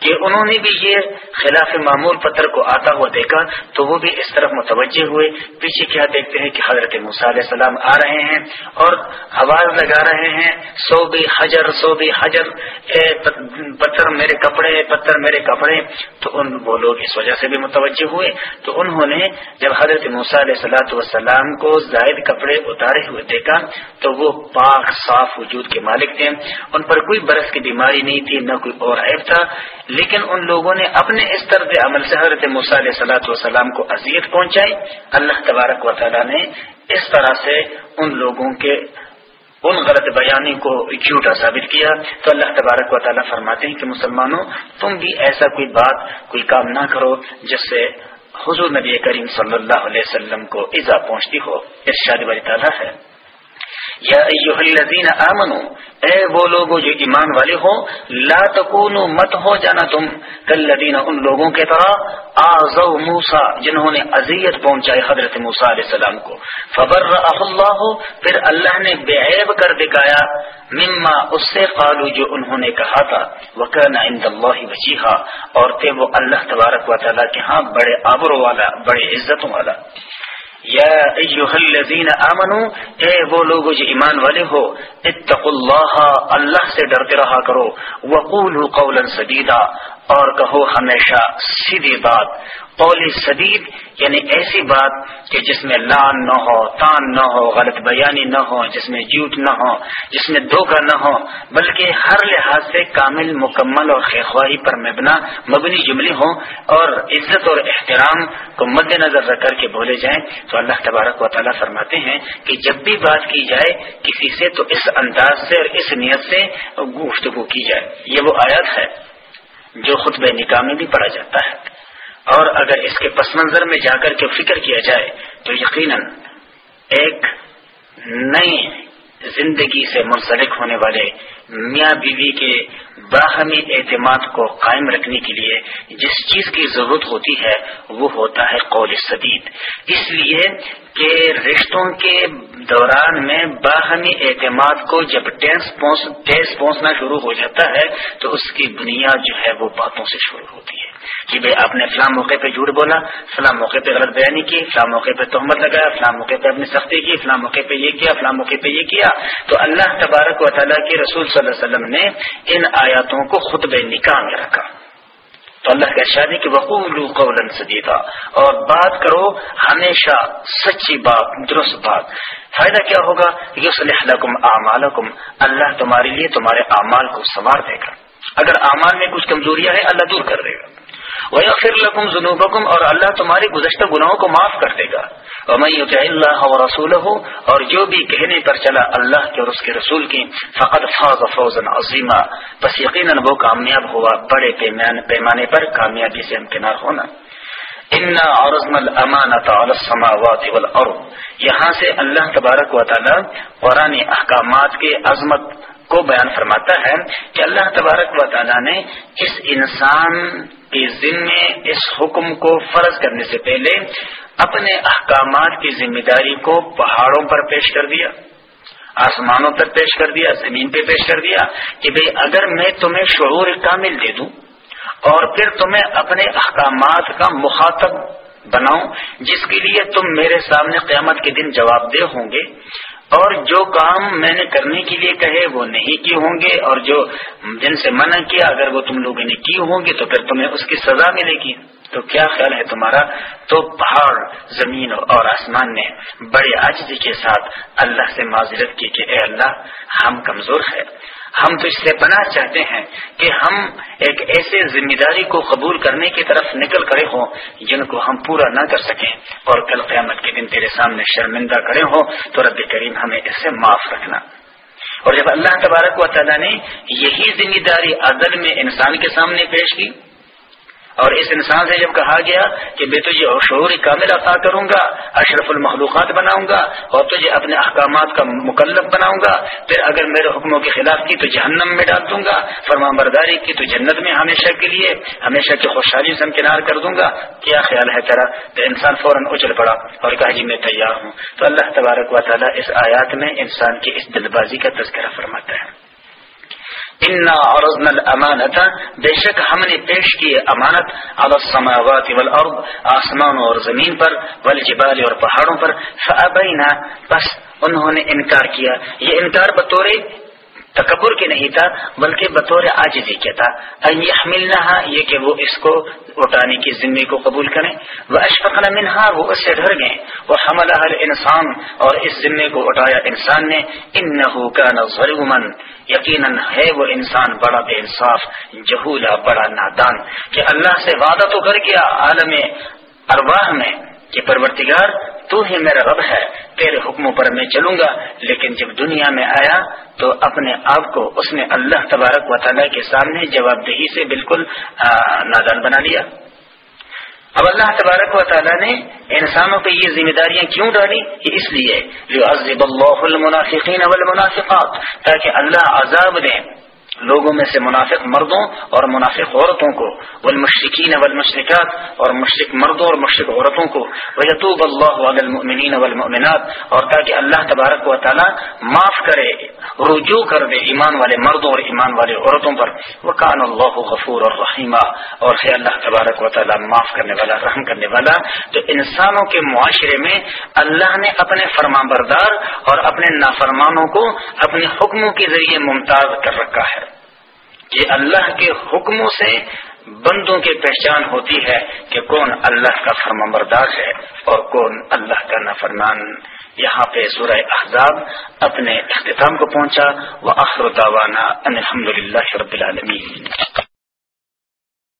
کہ انہوں نے بھی یہ خلاف معمول پتھر کو آتا ہوا دیکھا تو وہ بھی اس طرف متوجہ ہوئے۔ پیچھے کیا دیکھتے ہیں کہ حضرت علیہ السلام آ رہے ہیں اور آواز لگا رہے ہیں، سو بھی حجر، سو بھی حجر، اے پتھر میرے کپڑے، پتھر میرے کپڑے۔ تو ان وہ لوگ اس وجہ سے بھی متوجہ ہوئے۔ تو انہوں نے جب حضرت علیہ صلاحت والسلام کو زائد کپڑے اتارے ہوئے دیکھا تو وہ پاک، صاف وجود کے مالک تھے۔ ان پر کوئی برس کی بیماری نہیں تھی، نہ کوئی اور عیب تھا۔ لیکن ان لوگوں نے اپنے اس طرز عمل سے حضرت علیہ صلاحت وسلام کو اذیت پہنچائی۔ اللہ تبارک و تعالیٰ نے اس طرح سے ان لوگوں کے ان غلط بیانی کو جھوٹا ثابت کیا۔ تو اللہ تبارک و تعالیٰ فرماتے ہیں کہ مسلمانوں، تم بھی ایسا کوئی بات، کوئی کام نہ کرو جس سے حضور نبی کریم صلی اللہ علیہ وسلم کو ایزا پہنچتی ہو۔ ارشاد والی تعالیٰ ہے۔ یا ایوہ الذین آمنو، اے وہ لوگوں جو ایمان والے ہو لا تکونو مت ہو جانا تم، کالذین، ان لوگوں کے طرح آزو موسیٰ، جنہوں نے عذیت پہنچائی حضرت موسیٰ علیہ السلام کو۔ فبر اللہ، پھر اللہ نے بے عیب کر دکھایا۔ مما اس سے قالو، جو انہوں نے کہا تھا وکرنا عند اللہ وجیہا۔ اور تھے وہ اللہ تبارک و تعالیٰ کے ہاں بڑے آبرو والا، بڑے عزتوں والا۔ یا ایوہ الذین آمنو، اے وہ لوگ جو ایمان والے ہو، اتقوا اللہ اللہ سے ڈرتے رہا کرو، وقولوا قولا سدیدا، اور کہو ہمیشہ سیدھی بات قول سدید یعنی ایسی بات کہ جس میں لان نہ ہو، تان نہ ہو، غلط بیانی نہ ہو، جس میں جھوٹ نہ ہو، جس میں دھوکہ نہ ہو، بلکہ ہر لحاظ سے کامل، مکمل اور خیخواہی پر مبنا مبنی جملے ہوں اور عزت اور احترام کو مد نظر رکھ کر کے بولے جائیں، تو اللہ تبارک و تعالیٰ فرماتے ہیں کہ جب بھی بات کی جائے، کسی سے تو اس انداز سے اور اس نیت سے گفتگو کی جائے۔ یہ وہ آیات ہے جو خطب نکاح میں بھی پڑھا جاتا ہے۔ اور اگر اس کے پس منظر میں جا کر کے فکر کیا جائے تو یقیناً ایک نئی زندگی سے منسلک ہونے والے میاں بیوی کے باہمی اعتماد کو قائم رکھنے کے لیے جس چیز کی ضرورت ہوتی ہے، وہ ہوتا ہے قول سدید۔ اس لیے کہ رشتوں کے دوران میں باہمی اعتماد کو جب ٹیس پہنچنا شروع ہو جاتا ہے، تو اس کی بنیاد جو ہے وہ باتوں سے شروع ہوتی ہے۔ کہ بھائی، آپ نے فلاں موقع پہ جھوٹ بولا فلاں موقع پہ غلط بیانی کی فلاں موقع پہ تہمت لگایا فلاں موقع پہ اپنی سختی کی فلاں موقع پہ یہ کیا فلاں موقع پہ یہ کیا۔ تو اللہ تبارک و تعالیٰ کے رسول صلی اللہ علیہ وسلم نے ان آیاتوں کو خطب نکاح میں رکھا۔ تو اللہ کا شادی کہ وقول قول سدیتا اور بات کرو ہمیشہ سچی بات، درست بات۔ فائدہ کیا ہوگا؟ یوسلح لکم اعمالکم اللہ تمہارے لیے تمہارے اعمال کو سنوار دے گا۔ اگر اعمال میں کچھ کمزوریاں ہیں، اللہ دور کر دے گا۔ وہ فر لکم جنوبکم اور اللہ تمہارے گزشتہ گناہوں کو معاف کر دے گا۔ اور اللہ و رسول اور جو بھی کہنے پر چلا اللہ کے اور اس کے رسول کی فقط فاض فوزن عظیمہ بس یقیناً وہ کامیاب ہوا، بڑے پیمانے پر کامیابی سے امکنار ہونا۔ انا عرضم الامانت على السماوات والارض یہاں سے اللہ تبارک و تعالی قرآن احکامات کے عظمت کو بیان فرماتا ہے کہ اللہ تبارک و تعالی نے اس انسان کے ذمے اس حکم کو فرض کرنے سے پہلے اپنے احکامات کی ذمہ داری کو پہاڑوں پر پیش کر دیا، آسمانوں پر پیش کر دیا، زمین پہ پیش کر دیا کہ بھئی اگر میں تمہیں شعور کامل دے دوں اور پھر تمہیں اپنے احکامات کا مخاطب بناؤں، جس کے لیے تم میرے سامنے قیامت کے دن جواب دہ ہوں گے اور جو کام میں نے کرنے کے لیے کہے وہ نہیں کیے ہوں گے، اور جو جن سے منع کیا، اگر وہ تم لوگوں نے کی ہوں گے تو پھر تمہیں اس کی سزا ملے گی۔ تو کیا خیال ہے تمہارا؟ تو پہاڑ، زمین اور آسمان نے بڑے آجزی کے ساتھ اللہ سے معذرت کی کہ اے اللہ، ہم کمزور ہے ہم تو اس سے پناہ چاہتے ہیں کہ ہم ایک ایسے ذمہ داری کو قبول کرنے کی طرف نکل کرے ہوں جن کو ہم پورا نہ کر سکیں اور کل قیامت کے دن تیرے سامنے شرمندہ کرے ہوں تو رب کریم ہمیں اس سے معاف رکھنا۔ اور جب اللہ تبارک و تعالیٰ نے یہی ذمہ داری عدل میں انسان کے سامنے پیش کی اور اس انسان سے جب کہا گیا کہ میں تجھے شعور کامل عطا کروں گا، اشرف المخلوقات بناؤں گا اور تجھے اپنے احکامات کا مکلب بناؤں گا، پھر اگر میرے حکموں کے خلاف کی تو جہنم میں ڈال دوں گا فرما برداری کی تو جنت میں ہمیشہ کے لیے، ہمیشہ کی خوشحالی سے کنار کر دوں گا۔ کیا خیال ہے تیرا؟ تو انسان فوراً اچل پڑا اور کہا جی میں تیار ہوں۔ تو اللہ تبارک و تعالیٰ اس آیات میں انسان کی اس دل بازی کا تذکرہ فرماتا ہے۔ انا الامانت بے شک ہم نے پیش کی امانت السماوات والارض آسمانوں اور زمین پر، والجبال اور پہاڑوں پر فابینا بس انہوں نے انکار کیا۔ یہ انکار بطور تکبر کے نہیں تھا، بلکہ بطور آجزی کیا تھا۔ یہ کہ وہ اس کو اٹھانے کی ذمے کو قبول کریں۔ وہ اشفق منہا وہ اس سے ڈر گئے۔ وہ حمل ہر انسان اور اس ذمے کو اٹھایا انسان نے۔ ان کا ظلمن یقیناً ہے وہ انسان بڑا بے انصاف، جہولا، بڑا نادان۔ کہ اللہ سے وعدہ تو کر گیا عالم ارواح میں۔ کہ پرورتگار تو ہی میرا رب ہے، تیرے حکموں پر میں چلوں گا، لیکن جب دنیا میں آیا، تو اپنے آپ کو اس نے اللہ تبارک و تعالیٰ کے سامنے جواب دہی سے بالکل نادان بنا لیا۔ اب اللہ تبارک و تعالیٰ نے انسانوں پہ یہ ذمہ داریاں کیوں ڈالی؟ یہ اس لیے۔ جو عزب اللہ المنافقین والمنافقات، تاکہ اللہ عذاب دیں لوگوں میں سے منافق مردوں اور منافق عورتوں کو، والمشرکین والمشرکات اور مشرق مردوں اور مشرق عورتوں کو ویتوب اللہ المؤمنین والمؤمنات اور تاکہ اللہ تبارک و تعالی معاف کرے، رجوع کر دے ایمان والے مردوں اور ایمان والے عورتوں پر۔ وکان اللہ غفور اور رحیمہ اور ہے اللہ تبارک و تعالی معاف کرنے والا، رحم کرنے والا تو انسانوں کے معاشرے میں اللہ نے اپنے فرما بردار اور اپنے نافرمانوں کو اپنے حکموں کے ذریعے ممتاز کر رکھا ہے۔ یہ اللہ کے حکموں سے بندوں کی پہچان ہوتی ہے کہ کون اللہ کا فرما بردار ہے اور کون اللہ کا نفرمان یہاں پہ سورہ احزاب اپنے اختتام کو پہنچا۔ وہ الحمد للہ رب العالمین۔